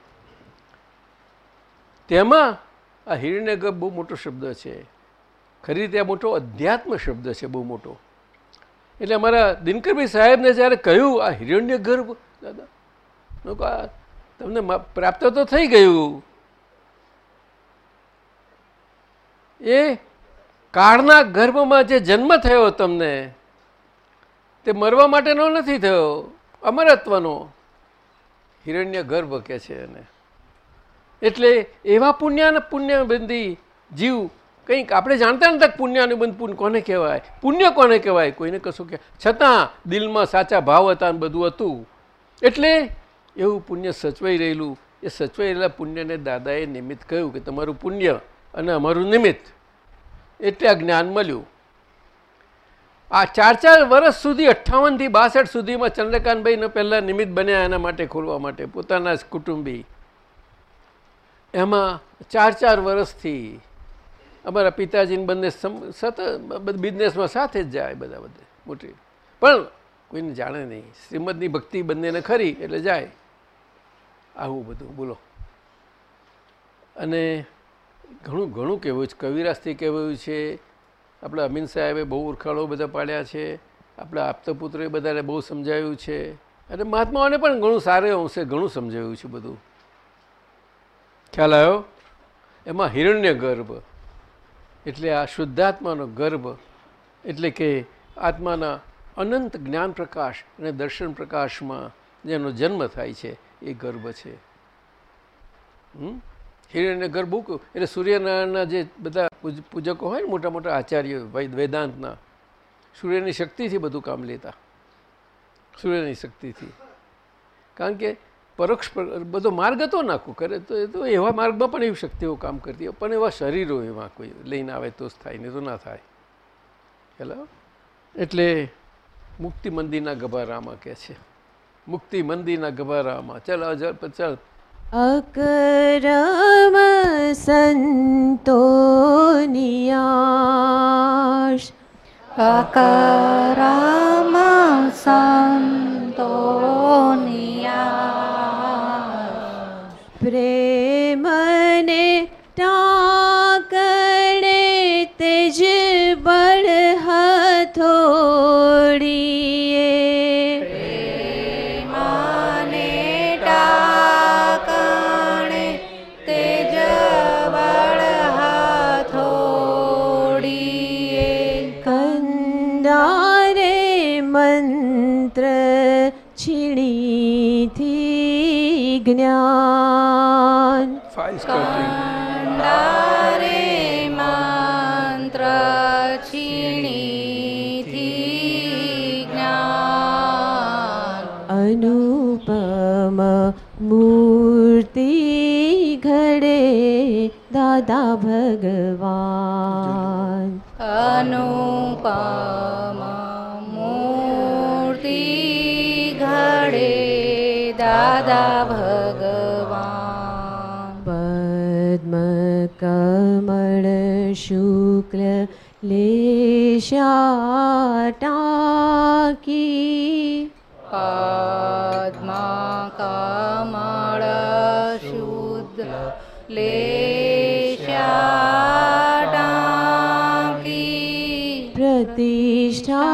તેમાં આ હિરણ્યગર્ભ બહુ મોટો શબ્દ છે. ખરી રીતે મોટો અધ્યાત્મ શબ્દ છે બહુ મોટો. એટલે અમારા દિનકરભાઈ સાહેબને જ્યારે કહ્યું, આ હિરણ્ય ગર્ભ દાદા તમને પ્રાપ્ત તો થઈ ગયું. એ કાળના ગર્ભમાં જે જન્મ થયો તમને, તે મરવા માટેનો નથી થયો, અમરત્વનો. હિરણ્ય ગર્ભ કે છે એને. એટલે એવા પુણ્યાને પુણ્યબંધી જીવ કંઈક આપણે જાણતા નથી પુણ્યાનુબંધ પુણ્ય કોને કહેવાય? પુણ્ય કોને કહેવાય? કોઈને કશું કહેવાય છતાં દિલમાં સાચા ભાવ હતા ને બધું હતું. એટલે એવું પુણ્ય સચવાઈ રહેલું. એ સચવાઈ રહેલા પુણ્યને દાદાએ નિમિત્ત કહ્યું કે તમારું પુણ્ય અને અમારું નિમિત્ત. એટલે આ જ્ઞાન મળ્યું. આ ચાર ચાર વર્ષ સુધી, અઠ્ઠાવનથી બાસઠ સુધીમાં ચંદ્રકાંતભાઈને પહેલાં નિમિત્ત બન્યા એના માટે ખોલવા માટે પોતાના જ કુટુંબી એમાં ચાર ચાર વર્ષથી અમારા પિતાજીને બંને સતત બિઝનેસમાં સાથે જ જાય બધા બધે, મોટી. પણ કોઈને જાણે નહીં. શ્રીમદની ભક્તિ બંનેને ખરી, એટલે જાય. આવું બધું, બોલો. અને ઘણું ઘણું કહેવું છે. કવિરાજથી કહેવાયું છે. આપણા અમીન સાહેબે બહુ ઓળખાણો બધા પાડ્યા છે. આપણા આપતપુત્રોએ બધાને બહુ સમજાવ્યું છે. અને મહાત્માઓને પણ ઘણું સારું અંશે ઘણું સમજાવ્યું છે બધું. ખ્યાલ આવ્યો? એમાં હિરણ્ય ગર્ભ, એટલે આ શુદ્ધાત્માનો ગર્ભ, એટલે કે આત્માના અનંત જ્ઞાન પ્રકાશ અને દર્શન પ્રકાશમાં જેનો જન્મ થાય છે, એ ગર્ભ છે? હિરણ્ય ગર્ભ બહુ એટલે સૂર્યનારાયણના જે બધા પૂજકો હોય ને મોટા મોટા આચાર્યો વૈદ વેદાંતના, સૂર્યની શક્તિથી બધું કામ લેતા. સૂર્યની શક્તિથી. કારણ કે પરોક્ષ બધો માર્ગ હતો નાખું કરે તો એ તો એવા માર્ગમાં પણ એવી શક્તિઓ કામ કરતી હોય. પણ એવા શરીરો એવા કોઈ લઈને આવે તો જ થાય ને તો ના થાય. હેલો? એટલે મુક્તિ મંદિરના ગભારામાં કે છે. મુક્તિ મંદિરના ગભારામાં. ચાલ ચાલ ચાલ. અકરમ સંતોનિયાશ. અકરમ સંતોનિયા પ્રેમને ટાકણે તેજ જ્ઞાન કંડારે મંત્ર છીણીથી જ્ઞાન. અનુપમ મૂર્તિ ઘડે દાદા ભગવાન. અનુપમ મૂર્તિ ઘડે દાદા ભગવાન. કમળ શુક્લ લેશાટાકી પદ્મા કમળ શુદ્ધ લેશાટાકી પ્રતિષ્ઠા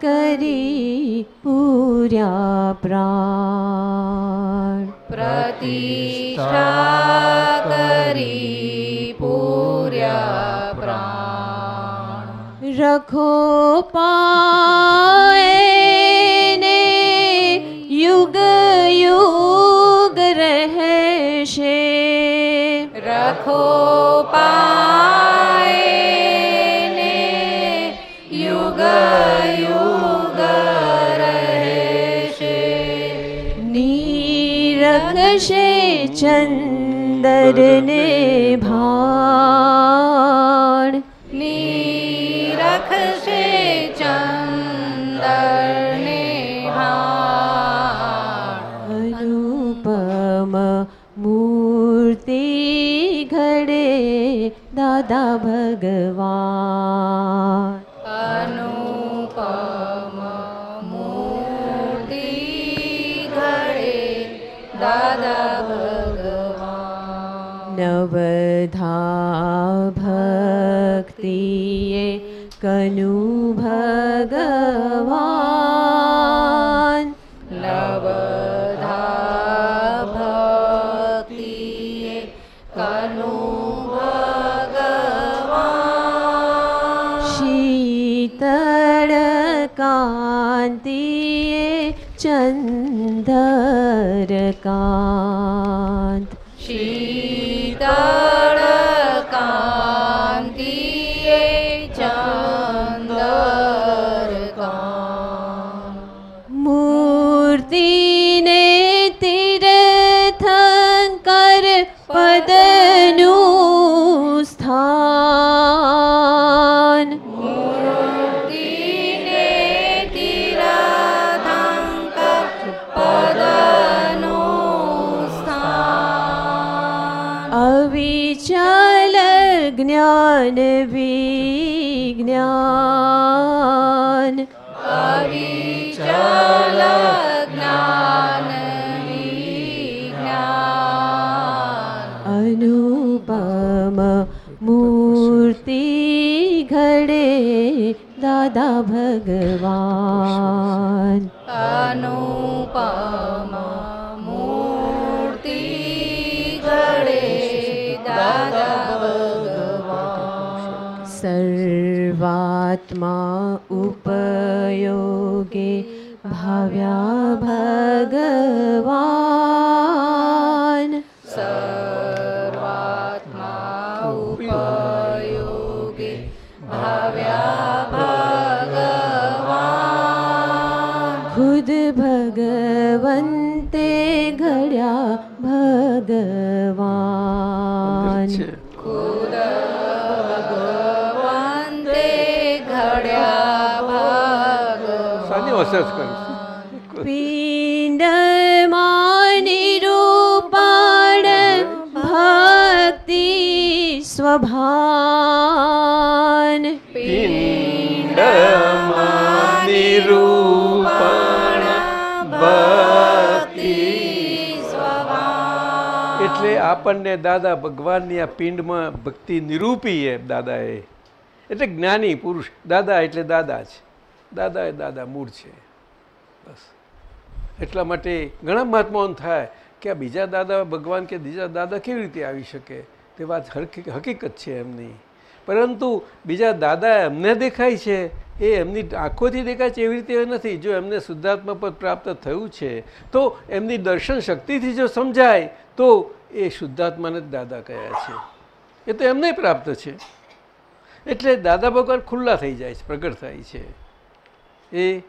કરી પૂર્યા પ્રાણ પ્રતિષ્ઠા રખો પાને યુગ યુગ રહેશે. રખો પાને યુગ યુગ રહેશે. નીરખશે ચંદરને ભાણ અનુપમ મૂર્તિ ઘડે દાદા ભગવાન અનુપમ મૂર્તિ ઘડે દાદા ભગવાન નવ લવધા ભક્તિએ કનુ चन्दरका। જ્ઞાન આપણને દાદા ભગવાનની આ પિંડમાં ભક્તિ નિરૂપી એ દાદાએ. એટલે જ્ઞાની પુરુષ, દાદા એટલે દાદા છે દાદા એ દાદા મૂળ છે. બસ. એટલા માટે ઘણા મહાત્માઓને થાય કે આ બીજા દાદા ભગવાન કે બીજા દાદા કેવી રીતે આવી શકે? તે વાત હકીકત છે એમની. પરંતુ બીજા દાદા એમને દેખાય છે. એ એમની આંખોથી દેખાય છે એવી રીતે નથી. જો એમને શુદ્ધાત્મા પદ પ્રાપ્ત થયું છે, તો એમની દર્શન શક્તિથી જો સમજાય, તો એ શુદ્ધાત્માને જ દાદા કયા છે. એ તો એમને પ્રાપ્ત છે. એટલે દાદા ભગવાન ખુલ્લા થઈ જાય છે, પ્રગટ થાય છે. એ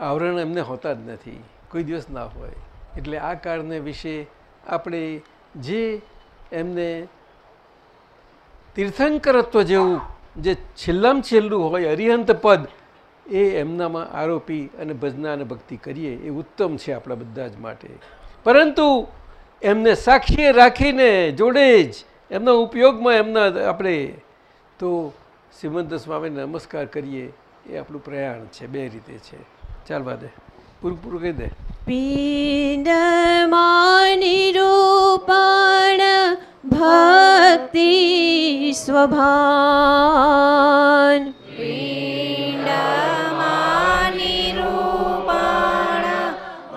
આવરણ એમને હોતા જ નથી. કોઈ દિવસ ના હોય. એટલે આ કારણે વિશે આપણે જે એમને તીર્થંકરત્વ જેવું જે છેલ્લામાં છેલ્લું હોય, અરિહંત પદ, એ એમનામાં આરોપી અને ભજના અને ભક્તિ કરીએ, એ ઉત્તમ છે આપણા બધા જ માટે. પરંતુ એમને સાક્ષીએ રાખીને જોડે જ એમના ઉપયોગમાં એમના આપણે તો શ્રીમંત સ્વામીને નમસ્કાર કરીએ, એ આપણું પ્રયાણ છે, બે રીતે છે. ચાલવા દે પૂરું પૂરું કહી દે. પિંડમાં નિરૂપણ ભક્તિ સ્વભાન.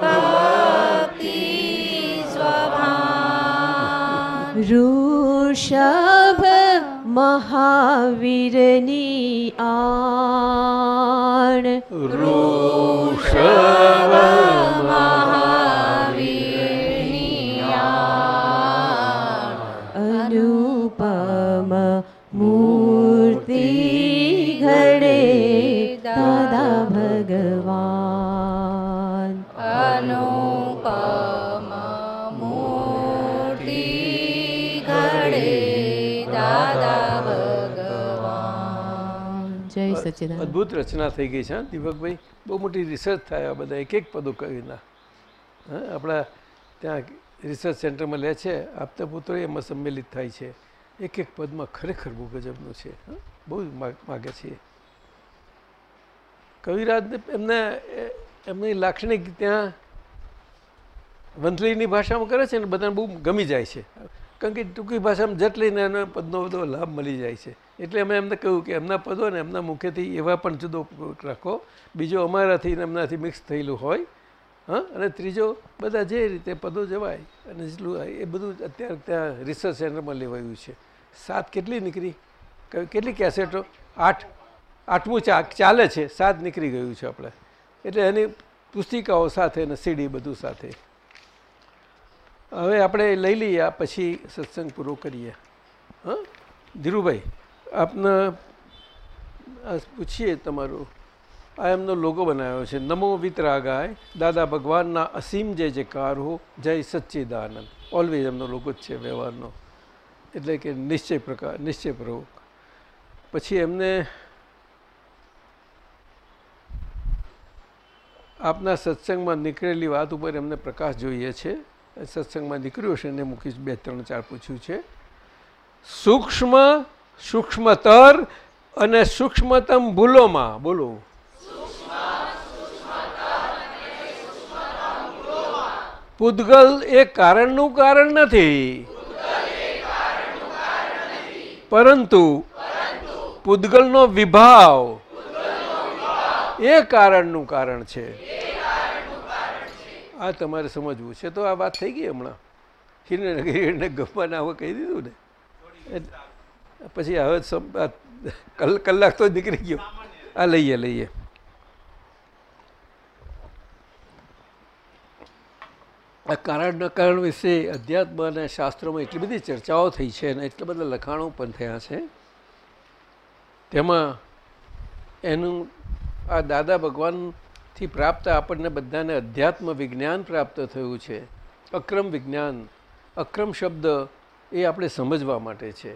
ભક્તિ સ્વભાન. ઋષભ મહાવીરની આણ. મહાવીરની જય સચિદાન અદ્ભુત રચના થઈ ગઈ છે દીપકભાઈ. બહુ મોટી રિસર્ચ થાય આ બધા એક એક પદો કવિના હા, આપણા ત્યાં રિસર્ચ સેન્ટરમાં લે છે, આપતા પુત્રો એમાં સંમેલિત થાય છે. એક એક પદમાં ખરેખર બહુ ગજબનું છે બહુ માગે છે. કવિરાજને એમને એમની લાક્ષણિક ત્યાં વંથલીની ભાષામાં કરે છે ને બધાને બહુ ગમી જાય છે. કારણ કે ટૂંકી ભાષામાં જટ લઈને એનો પદનો બધો લાભ મળી જાય છે. એટલે અમે એમને કહ્યું કે એમના પદો ને એમના મુખેથી એવા પણ જુદો રાખો. બીજો અમારાથી ને એમનાથી મિક્સ થયેલું હોય, હા, અને ત્રીજો બધા જે રીતે પદો જવાય અને જેટલું એ બધું અત્યારે ત્યાં રિસર્ચ સેન્ટરમાં લેવાયું છે. સાત કેટલી નીકળી? કેટલી કેસેટો આઠ. આઠમું ચા, ચાલે છે. સાત નીકળી ગયું છે આપણે. એટલે એની પુસ્તિકાઓ સાથે અને સીડી બધું સાથે. હવે આપણે લઈ લઈએ, આ પછી સત્સંગ પૂરો કરીએ. હા? ધીરુભાઈ, આપને પૂછીએ તમારું. આ એમનો લોગો બનાવ્યો છે. નમો વિતરાગાય, દાદા ભગવાનના અસીમ જય જયકાર હો જય સચ્ચિદાનંદ. ઓલવેઝ એમનો લોગો જ છે વ્યવહારનો. એટલે કે નિશ્ચય પ્રકાર, નિશ્ચય પ્રભુ પછી એમને આપના સત્સંગમાં નીકળેલી વાત ઉપર એમને પ્રકાશ જોઈએ છે. સત્સંગમાં દીકરીઓ છે એને મૂકીશ બે, ત્રણ, ચાર પૂછ્યું છે. સૂક્ષ્મ, સૂક્ષ્મતર અને સૂક્ષ્મતમ ભૂલોમાં, બોલો. પૂદગલ એ કારણનું કારણ નથી. પરંતુ પૂદગલનો વિભાવ એ કારણનું કારણ છે. આ તમારે સમજવું છે. તો આ વાત થઈ ગઈ હમણાં. હિરણ્ય ગપ્પાને આવું કહી દીધું ને. પછી હવે કલાક તો નીકળી ગયો. આ લઈએ લઈએ. આ કારણ કારણ વિશે અધ્યાત્મ અને શાસ્ત્રોમાં એટલી બધી ચર્ચાઓ થઈ છે અને એટલા બધા લખાણો પણ થયા છે. તેમાં એનું આ દાદા ભગવાનથી પ્રાપ્ત આપણને બધાને અધ્યાત્મ વિજ્ઞાન પ્રાપ્ત થયું છે. અક્રમ વિજ્ઞાન, અક્રમ શબ્દ એ આપણે સમજવા માટે છે.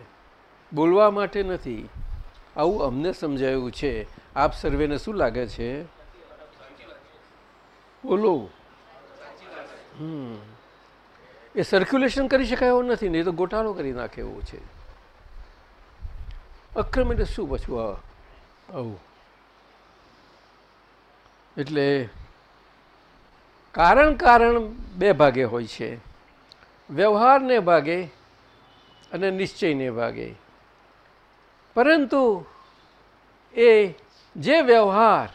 બોલવા માટે નથી. આવું અમને સમજાયું છે. આપ સર્વેને શું લાગે છે? બોલો. હમ. એ સર્ક્યુલેશન કરી શકાય એવું નથી ને એ તો ગોટાળો કરી નાખે એવું છે. અક્રમ એટલે શું? પછી આવું. એટલે કારણ કારણ બે ભાગે હોય છે. વ્યવહારને ભાગે અને નિશ્ચયને ભાગે. પરંતુ એ જે વ્યવહાર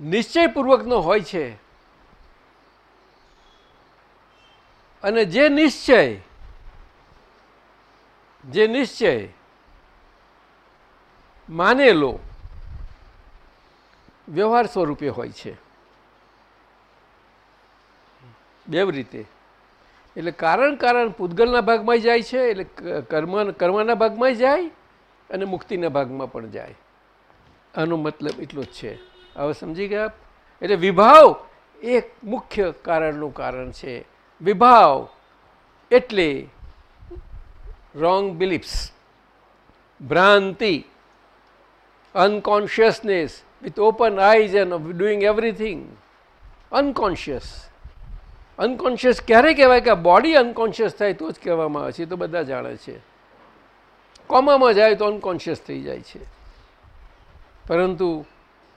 નિશ્ચયપૂર્વકનો હોય છે અને જે નિશ્ચય જે નિશ્ચય માનેલો વ્યવહાર સ્વરૂપે હોય છે. બેવ રીતે. એટલે કારણ કારણ પૂતગલના ભાગમાં જાય છે, એટલે કર્મ, કર્મના ભાગમાં જાય અને મુક્તિના ભાગમાં પણ જાય. આનો મતલબ એટલો જ છે. હવે સમજી ગયા એટલે વિભાવ એક મુખ્ય કારણનું કારણ છે. વિભાવ એટલે રોંગ બિલીફ્સ ભ્રાંતિ. Unconsciousness with open eyes and of doing everything. Unconscious. Unconscious ક્યારે કહેવાય કે બોડી અનકોન્શિયસ થાય તો જ કહેવામાં આવે છે તો બધા જાણે છે. કોમામાં જાય તો અનકોન્શિયસ થઈ જાય છે. પરંતુ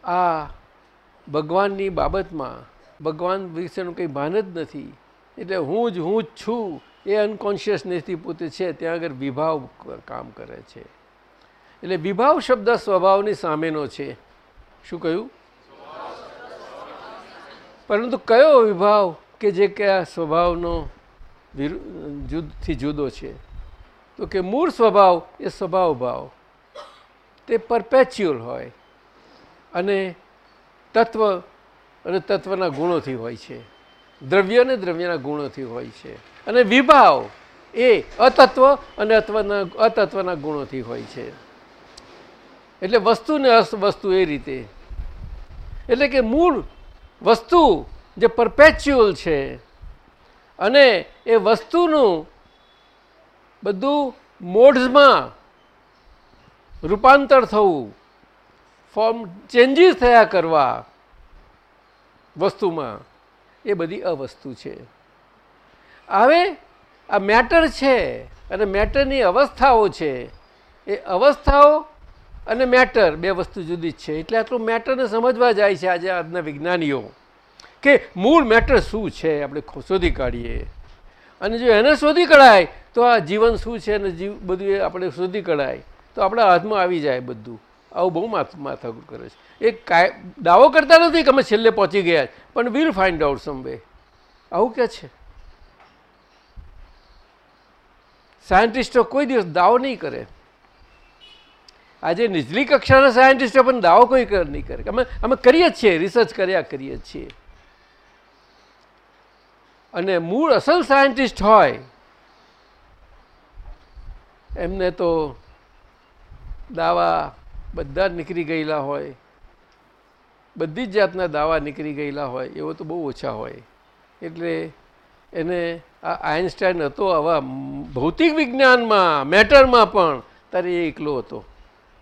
આ ભગવાનની બાબતમાં, ભગવાન વિશેનું કંઈ ભાન જ નથી. એટલે હું જ હું જ છું એ અનકોન્શિયસનેસથી પોતે છે, ત્યાં આગળ વિભાવ કામ કરે છે. એટલે વિભાવ શબ્દ સ્વભાવની સામેનો છે. શું કહ્યું? પરંતુ કયો વિભાવ કે જે કયા સ્વભાવનો જુદથી જુદો છે? તો કે મૂળ સ્વભાવ એ સ્વભાવ ભાવ તે પરપેચ્યુઅલ હોય અને તત્વ અને તત્વના ગુણોથી હોય છે. દ્રવ્ય અને દ્રવ્યના ગુણોથી હોય છે. અને વિભાવ એ અતત્વ અને અત્વના, અતત્વના ગુણોથી હોય છે. એટલે વસ્તુ ને અસ્વસ્તુ એ રીતે. એટલે કે મૂળ વસ્તુ જે પરપેચ્યુઅલ છે અને એ વસ્તુનું બધું મોડ્સમાં રૂપાંતર થવું ફોર્મ ચેન્જીસ થયા કરવા વસ્તુમાં એ બધી અવસ્તુ છે. હવે આ મેટર છે અને મેટરની અવસ્થાઓ છે એ અવસ્થાઓ અને મેટર, બે વસ્તુ જુદી જ છે. એટલે આટલું મેટરને સમજવા જાય છે આજે આજના વિજ્ઞાનીઓ કે મૂળ મેટર શું છે, આપણે શોધી કાઢીએ. અને જો એને શોધી કઢાય, તો આ જીવન શું છે અને જીવ, બધું આપણે શોધી કઢાય, તો આપણા હાથમાં આવી જાય બધું. આવું બહુ માથ, માથાકૂટ કરે છે. એ કાય, દાવો કરતા નથી કે અમે છેલ્લે પહોંચી ગયા પણ will find out some way આવું કે છે? સાયન્ટિસ્ટો કોઈ દિવસ દાવો નહીં કરે. આજે નીચલી કક્ષાના સાયન્ટિસ્ટો પણ દાવો કોઈ નહીં કરે. અમે અમે કરીએ જ છીએ રિસર્ચ કર્યા કરીએ છીએ. અને મૂળ અસલ સાયન્ટિસ્ટ હોય, એમને તો દાવા બધા નીકળી ગયેલા હોય. બધી જ જાતના દાવા નીકળી ગયેલા હોય, એવો તો બહુ ઓછા હોય. એટલે એને આ આઇન્સ્ટાઈન હતો આવા ભૌતિક વિજ્ઞાનમાં, મેટરમાં પણ, ત્યારે એ એકલો હતો.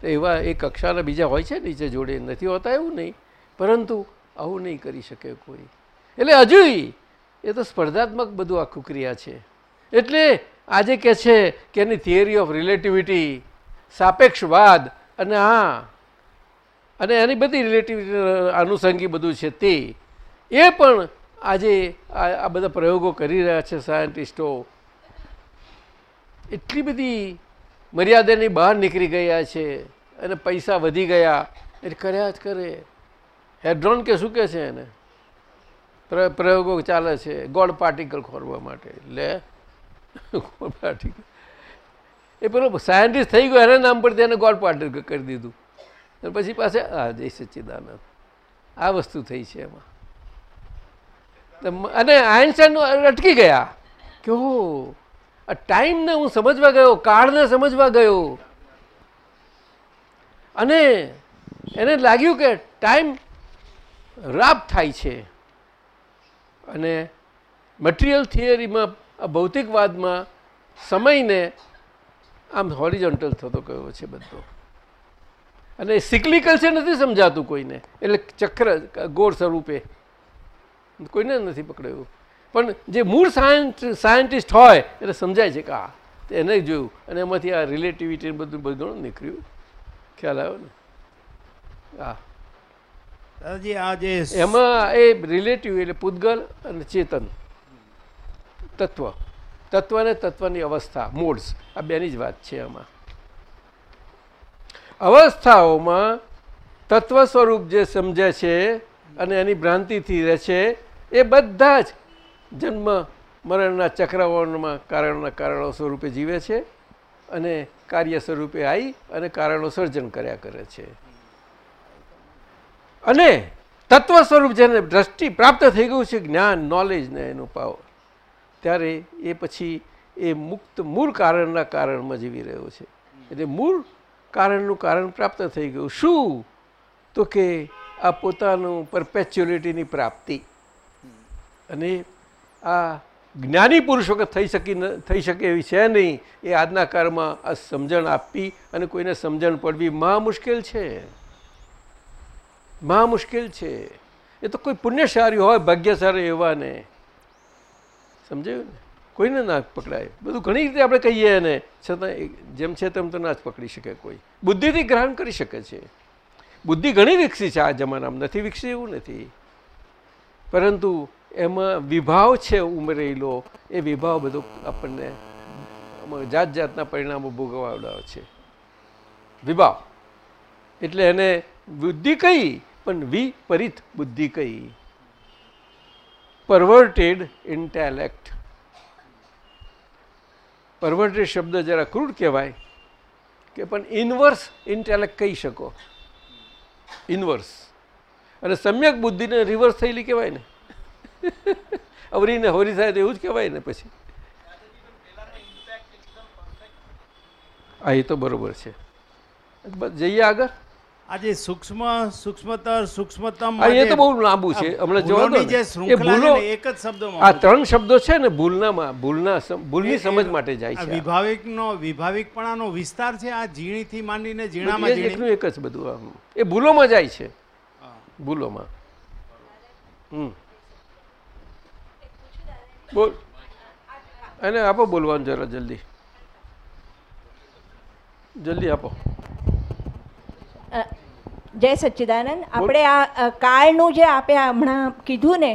તો એવા એ કક્ષાના બીજા હોય છે નીચે જોડે, નથી હોતા એવું નહીં. પરંતુ આવું નહીં કરી શકે કોઈ. એટલે હજુ એ તો સ્પર્ધાત્મક બધું આખું ક્રિયા છે. એટલે આજે કહે છે કે એની થિયરી ઓફ રિલેટિવિટી સાપેક્ષવાદ અને હા અને એની બધી રિલેટિવિટી આનુષંગી બધું છે તે. એ પણ આજે આ બધા પ્રયોગો કરી રહ્યા છે સાયન્ટિસ્ટો એટલી બધી મર્યાદાની બહાર નીકળી ગયા છે અને પૈસા વધી ગયા. એટલે કર્યા જ કરે. હેડ્રોન કે શું કે છે એને? પ્ર- પ્રયોગો ચાલે છે. ગોડ પાર્ટિકલ ખોરવા માટે. લે. God particle. એ પેલો સાયન્ટિસ્ટ થઈ ગયો, એના નામ પરથી એને ગોડ પાર્ટિકલ કરી દીધું. અને પછી પાસે, આ જય સચ્ચિદાનંદ. આ વસ્તુ થઈ છે એમાં. અને આઇન્સ્ટાઈન અટકી ગયા. કે હો આ ટાઈમને હું સમજવા ગયો, કાળને સમજવા ગયો. અને એને લાગ્યું કે ટાઈમ રાપ થાય છે. અને મટીરિયલ થિયરીમાં ભૌતિકવાદમાં સમયને આમ હોરિઝોન્ટલ થતો ગયો છે બધો. અને સિક્લિકલ છે નથી સમજાતું કોઈને. એટલે ચક્ર, ગોળ સ્વરૂપે. કોઈને નથી પકડાયું. પણ જે મૂળ સાયન્ટ સાયન્ટિસ્ટ હોય એટલે સમજાય છે કે આ એને જોયું. અને એમાંથી આ રિલેટિવિટી બધું બધું ઘણું નીકળ્યું. ખ્યાલ આવ્યો ને? હા. દાદાજી આ જે એમાં એ રિલેટિવ એટલે પૂતગલ અને ચેતન. તત્વ. તત્વ અને તત્વની અવસ્થા મોડ્સ આ બેની જ વાત છે આમાં. અવસ્થાઓમાં તત્વ સ્વરૂપ જે સમજે છે અને એની ભ્રાંતિથી રહે છે એ બધા જ જન્મ મરણના ચક્રવર્ણમાં કારણના કારણો સ્વરૂપે જીવે છે અને કાર્ય સ્વરૂપે આવી અને કારણો સર્જન કર્યા કરે છે. અને તત્વ સ્વરૂપ જેને દ્રષ્ટિ પ્રાપ્ત થઈ ગયું છે, જ્ઞાન નોલેજને એનું પાવર ત્યારે એ પછી એ મુક્ત મૂળ કારણના કારણમાં જીવી રહ્યો છે. એટલે મૂળ કારણનું કારણ પ્રાપ્ત થઈ ગયું. શું? તો કે આ પોતાનું પરપેચ્યુલિટીની પ્રાપ્તિ. અને આ જ્ઞાની પુરુષ વખત થઈ શકી થઈ શકે એવી છે નહીં, એ આજના કાળમાં આ સમજણ આપવી અને કોઈને સમજણ પડવી મહા મુશ્કેલ છે. મહા મુશ્કેલ છે. એ તો કોઈ પુણ્યશાળી હોય, ભાગ્યશાળી એવાને. સમજાયું ને? કોઈને ના પકડાય. બધું ઘણી રીતે આપણે કહીએ એને છતાં જેમ છે તેમ તો ના જ પકડી શકે કોઈ. બુદ્ધિથી ગ્રહણ કરી શકે છે. બુદ્ધિ ઘણી વિકસી છે, આ જમાનામાં. નથી વિકસી એવું નથી. પરંતુ એમાં વિભાવ છે ઉમરેલો. એ વિભાવ બધો આપણને જાત જાતના પરિણામો ભોગવાવડાવે છે. વિભાવ. એટલે એને બુદ્ધિ કઈ, પણ વિપરીત બુદ્ધિ કઈ. પરવર્ટેડ ઇન્ટેલેક્ટ પરવર્ટેડ શબ્દ જરા ક્રૂડ કહેવાય, કે પણ ઇનવર્સ ઇન્ટેલેક્ટ કહી શકો. ઇનવર્સ અને સમ્યક બુદ્ધિને રિવર્સ થયેલી કહેવાય ને. અવરીને હોરી થાય તો એવું જ કહેવાય ને પછી. હા એ તો બરોબર છે. જઈએ આગળ. આજે સૂક્ષ્મ સૂક્ષ્મતર સૂક્ષ્મતમ એ તો બહુ લાંબુ છે. હમણાં જોવા દો જે શૃંખલા એક જ શબ્દમાં આ ત્રણ શબ્દો છે ને ભૂલનામાં ભૂલના ભૂલની સમજ માટે જાય છે આ. વિભાવિકનો વિભાવિકપણાનો વિસ્તાર છે આ ઝીણીથી માંડીને ઝીણામાં ઝીણી. એક જ બધું એ ભૂલોમાં જાય છે. ભૂલોમાં. હમ. બોલ. એને આપો બોલવાનું જરા જલ્દી. જલ્દી આપો. જય સચ્ચિદાનંદ. આપણે આ કાળનું જે આપે હમણાં કીધું ને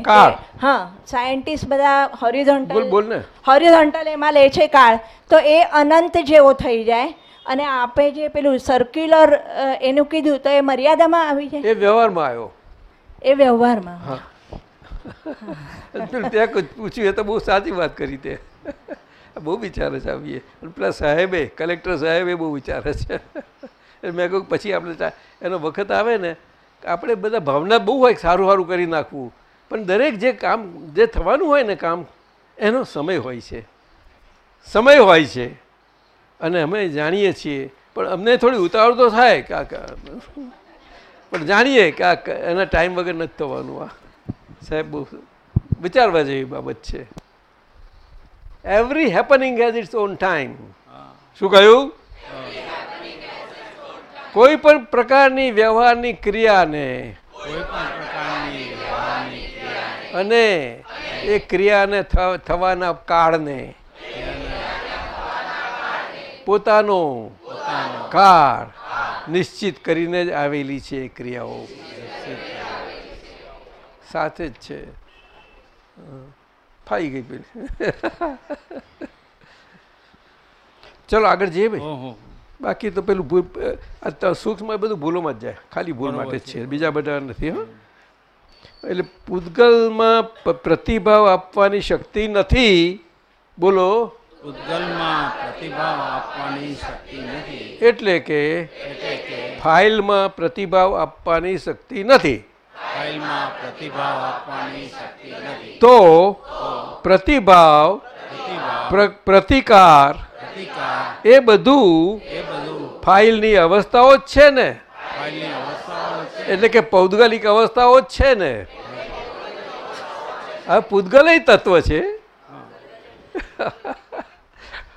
હા સાયન્ટિસ્ટ બધા હોરિઝોન્ટલ બોલ બોલ ને. હોરિઝોન્ટલ એમાં લે છે કાળ. તો એ અનંત જેવો થઈ જાય અને આપે જે પેલું સર્ક્યુલર એનું કીધું તો એ મર્યાદામાં આવી જાય? એ વ્યવહારમાં આવ્યો. એ વ્યવહારમાં. [LAUGHS] ત્યાં કોઈ પૂછ્યું એ તો બહુ સાચી વાત કરી તે. બહુ વિચારે છે આવીએ અને પેલા સાહેબે, કલેક્ટર સાહેબે બહુ વિચારે છે. મેં કહ્યું પછી આપણે એનો વખત આવે ને, આપણે બધા ભાવના બહુ હોય સારું સારું કરી નાખવું. પણ દરેક જે કામ, જે થવાનું હોય ને કામ, એનો સમય હોય છે. સમય હોય છે. અને અમે જાણીએ છીએ. પણ અમને થોડી ઉતાવળ તો થાય કાકા પણ જાણીએ કાક એના ટાઈમ વગર નથી થવાનું આ. સાહેબ વિચારવા જેવી બાબત છે. Every happening has its own time શું કહ્યું? કોઈ પણ પ્રકારની વ્યવહારની ક્રિયાને અને એ ક્રિયાને થવાના કાળને પોતાનો કાળ નિશ્ચિત કરીને જ આવેલી છે એ ક્રિયાઓ. સાથે જ છે. ફાઈ ગઈ પેલી. ચલો આગળ જઈએ ભાઈ. બાકી તો પેલું ભૂલ સૂક્ષ્મ એ બધું ભૂલોમાં જ જાય. ખાલી ભૂલ માટે જ છે. બીજા બધા નથી હા. એટલે પૂતગલમાં પ્રતિભાવ આપવાની શક્તિ નથી. બોલો. ઉદ્ગલમાં પ્રતિભાવ આપવાની શક્તિ નથી. એટલે કે ફાઇલમાં પ્રતિભાવ આપવાની શક્તિ નથી. પ્રતિભાવ આપવાની શક્તિ નથી. તો પ્રતિભાવ પ્રતિભાવ પ્ર- પ્રતિકાર એ બધું ફાઇલની અવસ્થાઓ જ છે ને? એટલે કે પૌદગલિક અવસ્થાઓ જ છે ને? આ પૂતગલય તત્વ છે.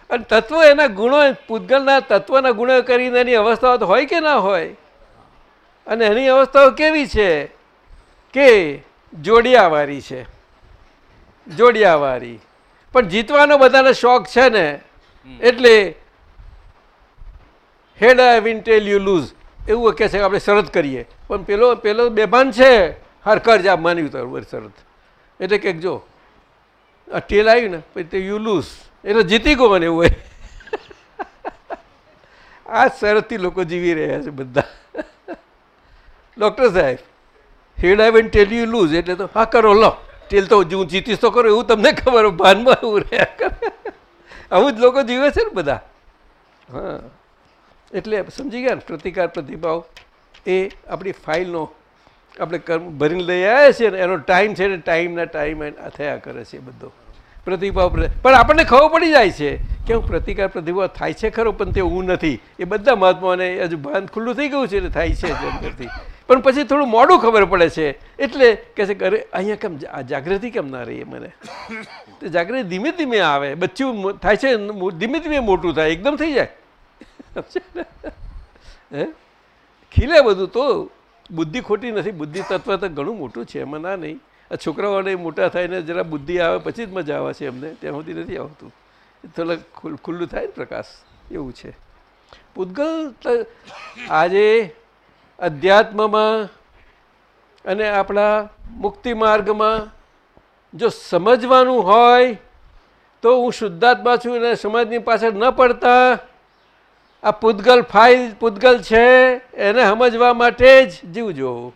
અને તત્વ એના ગુણો પૂદગલના તત્વના ગુણો કરીને એની અવસ્થાઓ તો હોય કે ના હોય? અને એની અવસ્થાઓ કેવી છે? કે જોડિયાવાળી છે. જોડિયાવાળી પણ જીતવાનો બધાને શોખ છે ને એટલે head I win tail you lose. એવું કહે છે કે આપણે શરત કરીએ. પણ પેલો પેલો બેભાન છે હરકર જ માન્યું તારું શરત. એટલે કે જો આ ટેલ આવ્યું ને પછી તે યુ લૂઝ. એટલે જીતી ગયો મને એવું હોય. [LAUGHS] આ શરતથી લોકો જીવી રહ્યા છે બધા. [LAUGHS] ડૉક્ટર સાહેબ head I win tail you lose, એટલે તો, હા, કરો, લો. ટેલ તો હું જીતીશ તો કરો, એવું તમને ખબર ભાનમાં એવું રહ્યા કરે. આવું જ લોકો જીવે છે ને બધા. હા. એટલે સમજી ગયા ને, પ્રતિકાર પ્રતિભાવ એ આપણી ફાઇલનો આપણે કર્મ ભરીને લઈ આવ્યા છીએ ને, એનો ટાઈમ છે ને, ટાઈમના ટાઈમ થયા કરે છે બધો. પ્રતિભાવ પણ આપણને ખબર પડી જાય છે કે હું પ્રતિકાર પ્રતિભાવ થાય છે ખરો, પણ તે હું નથી. એ બધા મહાત્માઓને હજુ ભાન ખુલ્લું થઈ ગયું છે ને, થાય છે જ અંદરથી પણ પછી થોડું મોડું ખબર પડે છે. એટલે કહે છે ઘરે અહીંયા કેમ જાગૃતિ કેમ ના રહી મને? તો જાગૃતિ ધીમે ધીમે આવે. બચ્ચું થાય છે ધીમે ધીમે મોટું થાય, એકદમ થઈ જાય. હે? ખીલે બધું તો બુદ્ધિ ખોટી નથી. બુદ્ધિ તત્વ તો ઘણું મોટું છે, એમાં ના નહીં. આ છોકરાઓને મોટા થઈને જરા બુદ્ધિ આવે, પછી જ મજા આવે છે એમને. ત્યાં સુધી નથી આવતું. થોડા ખુલ્લું થાય ને પ્રકાશ. એવું છે. પૂતગલ આજે અધ્યાત્મમાં અને આપણા મુક્તિ માર્ગમાં જો સમજવાનું હોય, તો હું શુદ્ધાત્મા છું અને સમાજની પાછળ ન પડતા. આ પૂતગલ ફાઇલ, પૂતગલ છે, એને સમજવા માટે જ જીવજો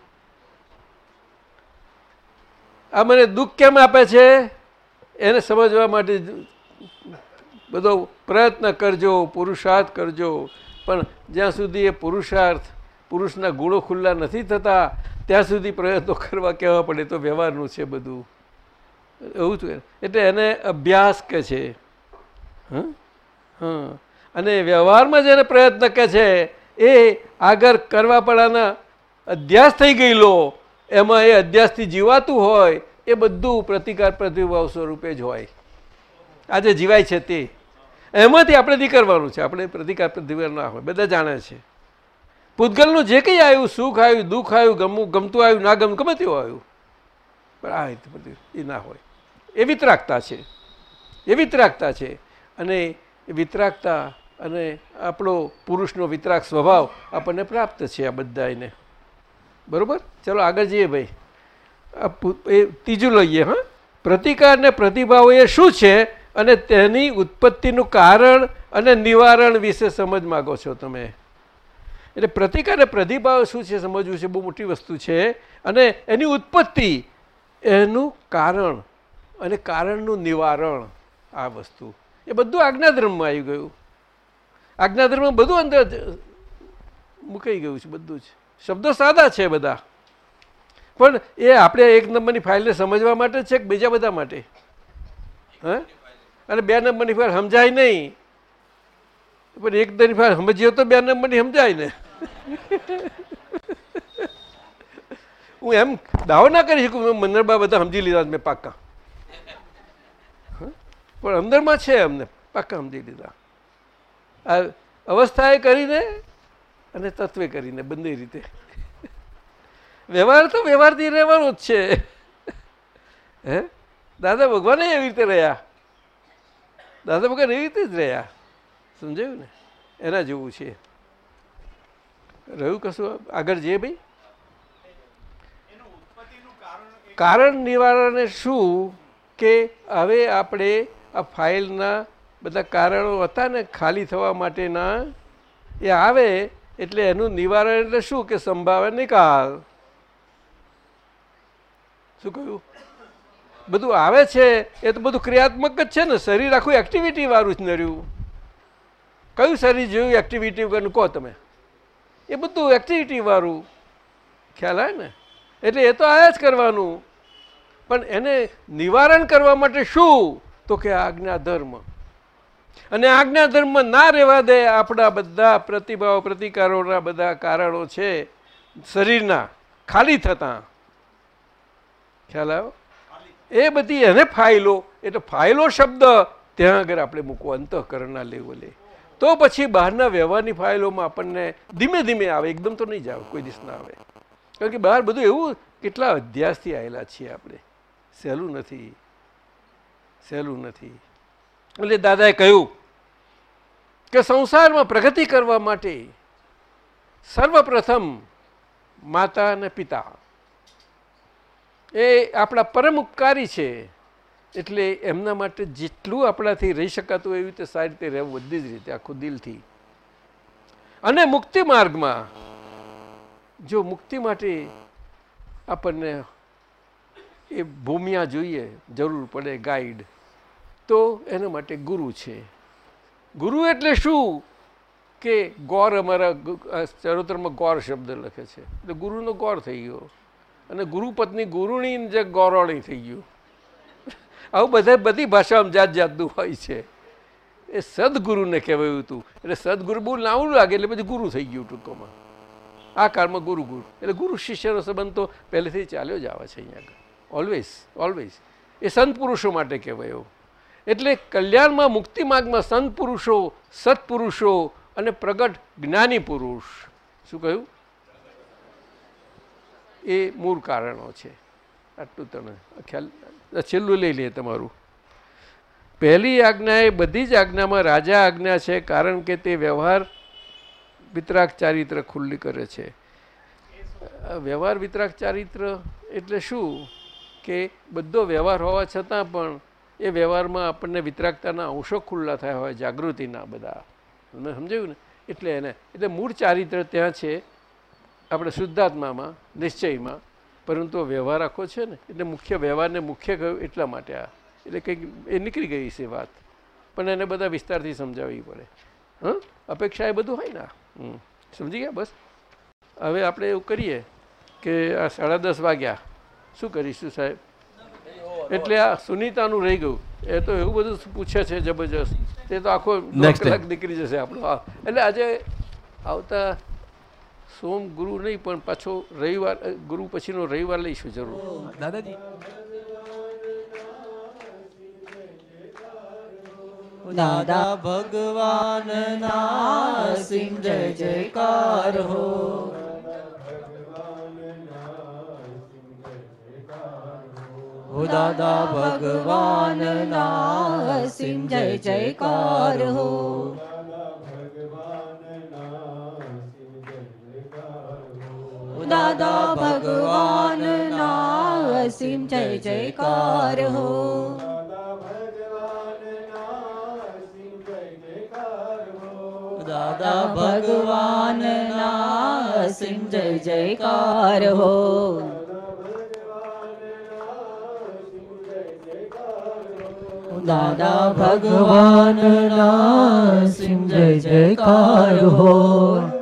આ મને દુઃખ કેમ આપે છે? એને સમજવા માટે બધો પ્રયત્ન કરજો, પુરુષાર્થ કરજો. પણ જ્યાં સુધી એ પુરુષાર્થ પુરુષના ગુણો ખુલ્લા નથી થતા, ત્યાં સુધી પ્રયત્નો કરવા કહેવા પડે તો વ્યવહારનું છે બધું. એવું જ એટલે એને અભ્યાસ કે છે. હં? હં. અને વ્યવહારમાં જેને પ્રયત્ન કે છે, એ આગળ કરવા પડાના અધ્યાસ થઈ ગયેલો, એમાં એ અધ્યાસથી જીવાતું હોય, એ બધું પ્રતિકાર પ્રતિભાવ સ્વરૂપે જ હોય. આજે જીવાય છે તે. એમાંથી આપણે નીકળવાનું છે. આપણે પ્રતિકાર પ્રતિભાવ ના હોય. બધા જાણે છે. પૂતગલનું જે કંઈ આવ્યું, સુખ આવ્યું, દુઃખ આવ્યું, ગમવું, ગમતું આવ્યું, ના ગમતું ગમે તેવું આવ્યું. પણ આ રીતે બધું એ ના હોય. એ વિતરાગતા છે. એ વિતરાગતા છે. અને એ વિતરાગતા અને આપણો પુરુષનો વિતરાગ સ્વભાવ આપણને પ્રાપ્ત છે આ બધા એને બરાબર? ચલો આગળ જઈએ ભાઈ. એ ત્રીજું લઈએ, હા? પ્રતિકાર અને પ્રતિભાવ એ શું છે? અને તેની ઉત્પત્તિનું કારણ અને નિવારણ વિશે સમજ માગો છો તમે. એટલે પ્રતિકાર અને પ્રતિભાવ શું છે સમજવું છે? બહુ મોટી વસ્તુ છે. અને એની ઉત્પત્તિ, એનું કારણ અને કારણનું નિવારણ આ વસ્તુ. એ બધું આજ્ઞાધર્મમાં આવી ગયું. આજ્ઞાધર્મમાં બધું અંદર મુકાઈ ગયું છે, બધું જ. શબ્દો સાદા છે બધા. પણ એ આપણે એક નંબરની ફાઇલને સમજવા માટે છે કે બીજા બધા માટે? હે? અને બે નંબરની ફાઇલ સમજાય નહીં. પણ એક નંબરની ફાઇલ સમજીએ તો બે નંબરની સમજાય ને. હું એમ દાવો ના કરી શકું મેં મંદરબા બધા સમજી લીધા મેં પાક્કા? પણ અંદરમાં છે અમને, પાક્કા સમજી લીધા. આ અવસ્થાએ કરીને અને તત્વે કરીને, બંને રીતે. વ્યવહાર તો વ્યવહારથી રહેવાનો જ છે. હે? દાદા ભગવાને એવી રીતે રહ્યા. દાદા ભગવાન એવી રીતે જ રહ્યા. સમજાયું ને? એના જેવું છે. રહ્યું કશું? આગળ જઈએ ભાઈ? કારણ નિવારણે શું કે હવે આપણે આ ફાઇલના બધા કારણો હતા ને ખાલી થવા માટેના, એ આવે એટલે એનું નિવારણ એટલે શું કે સંભાવે નિકાલ? શું કહ્યું? બધું આવે છે, એ તો બધું ક્રિયાત્મક જ છે ને, શરીર આખું એક્ટિવિટી વાળું જ નર્યું કયું શરીર જેવું એક્ટિવિટી કહો તમે. એ બધું એક્ટિવિટી વાળું. ખ્યાલ આવે ને? એટલે એ તો આયા જ કરવાનું. પણ એને નિવારણ કરવા માટે શું? તો કે આજ્ઞા ધર્મ. અને આજ્ઞા ધર્મ ના રહેવા દે આપણા બધા પ્રતિભાવ, પ્રતિકારોના બધા કારણો છે શરીરના. ખાલી થતા. ખ્યાલ આવ્યો? એ બધી એને ફાઇલો. એટલે ફાઇલો શબ્દ ત્યાં આગળ આપણે મૂકવો અંતઃકરણના લેવલે. તો પછી બહારના વ્યવહારની ફાઇલોમાં આપણને ધીમે ધીમે આવે, એકદમ તો નહીં જ આવે, કોઈ દિવસ ના આવે. કારણ કે બહાર બધું એવું, કેટલા અધ્યાસથી આવેલા છીએ આપણે. સહેલું નથી. સહેલું નથી. એટલે દાદાએ કહ્યું કે સંસારમાં પ્રગતિ કરવા માટે સર્વપ્રથમ માતા અને પિતા એ આપણા પરમ ઉપકારી છે. એટલે એમના માટે જેટલું આપણાથી રહી શકાતું એવી રીતે સારી રીતે રહેવું બધી જ રીતે, આખું દિલથી. અને મુક્તિ માર્ગમાં, જો મુક્તિ માટે આપણને એ ભૂમિયા જોઈએ, જરૂર પડે ગાઈડ, તો એના માટે ગુરુ છે. ગુરુ એટલે શું? કે ગોર અમારા ચરોતરમાં ગોર શબ્દ લખે છે. એટલે ગુરુનો ગોર થઈ ગયો. અને ગુરુ પત્ની ગુરુની જે ગૌરવણી થઈ ગયું. આવું બધા બધી ભાષામાં જાત જાતનું હોય છે. એ સદગુરુને કહેવાયું હતું. એટલે સદગુરુ બહુ લાવું લાગે એટલે પછી ગુરુ થઈ ગયું ટૂંકોમાં. આ કાળમાં ગુરુ ગુરુ. એટલે ગુરુ શિષ્યનો સંબંધ તો પહેલેથી ચાલ્યો જ આવે છે અહીંયા આગળ. ઓલવેઝ ઓલવેઝ એ સંત પુરુષો માટે કહેવાય એટલે કલ્યાણમાં મુક્તિ માર્ગમાં સંત પુરુષો સત્પુરુષો અને પ્રગટ જ્ઞાની પુરુષ. શું કહ્યું? એ મૂળ કારણો છે. આટલું તમે. ખ્યાલ છેલ્લું લઈ લઈએ તમારું. પહેલી આજ્ઞા એ બધી જ આજ્ઞામાં રાજા આજ્ઞા છે, કારણ કે તે વ્યવહાર વિતરાક ચારિત્ર ખુલ્લી કરે છે. વ્યવહાર વિતરાક ચારિત્ર એટલે શું? કે બધો વ્યવહાર હોવા છતાં પણ એ વ્યવહારમાં આપણને વિતરાકતાના અંશો ખુલ્લા થયા હોય, જાગૃતિના બધા. તમે સમજાયું ને? એટલે એને, એટલે મૂળ ચારિત્ર ત્યાં છે, આપણે શુદ્ધાત્મામાં, નિશ્ચયમાં. પરંતુ વ્યવહાર આખો છે ને એટલે મુખ્ય વ્યવહારને મુખ્ય કહ્યું એટલા માટે આ. એટલે કંઈક એ નીકળી ગઈ છે વાત. પણ એને બધા વિસ્તારથી સમજાવવી પડે. હં? અપેક્ષા એ બધું હોય ને સમજી ગયા? બસ. હવે આપણે એવું કરીએ કે આ સાડા દસ વાગ્યા. શું કરીશું સાહેબ? એટલે આ સુનિતાનું રહી ગયું. એ તો એવું બધું પૂછે છે જબરજસ્ત? તે તો આખો કલાક. નીકળી જશે આપણો. આ એટલે આજે આવતા સોમ ગુરુ નહીં પણ પાછો રવિવાર ગુરુ પછીનો રવિવાર લઈશું જરૂર. દાદાજી. દાદા ભગવાનના સિંહ જય જયકાર હો. હો દાદા ભગવાનના સિંહ જય જયકાર હો. દાદા ભગવાનના અસીમ જય જયકાર હો. દાદા ભગવાનના અસીમ જય જયકાર હો. દાદા ભગવાનના સિંહ જય જયકાર હો.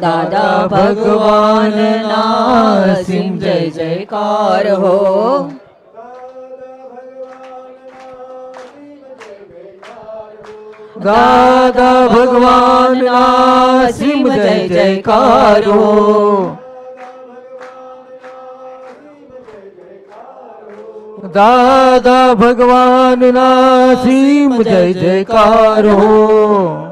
દાદા ભગવાન ના સિંહ જય જયકાર હો. દાદા ભગવાન ના સિંહ જય જયકાર હો. દાદા ભગવાન ના સિંહ જય જયકાર હો.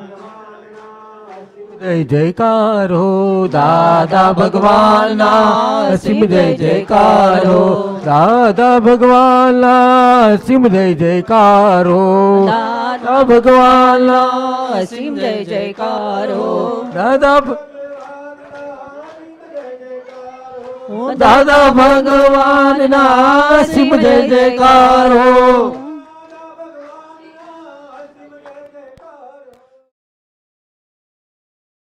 જય જયકાર હો દાદા ભગવાનના સિમ જય જયકાર હો દાદા ભગવાનના સિમ જય જયકાર હો દાદા ભગવાનના સિમ જય જયકાર હો દાદા દાદા ભગવાનના સિમ જય જયકાર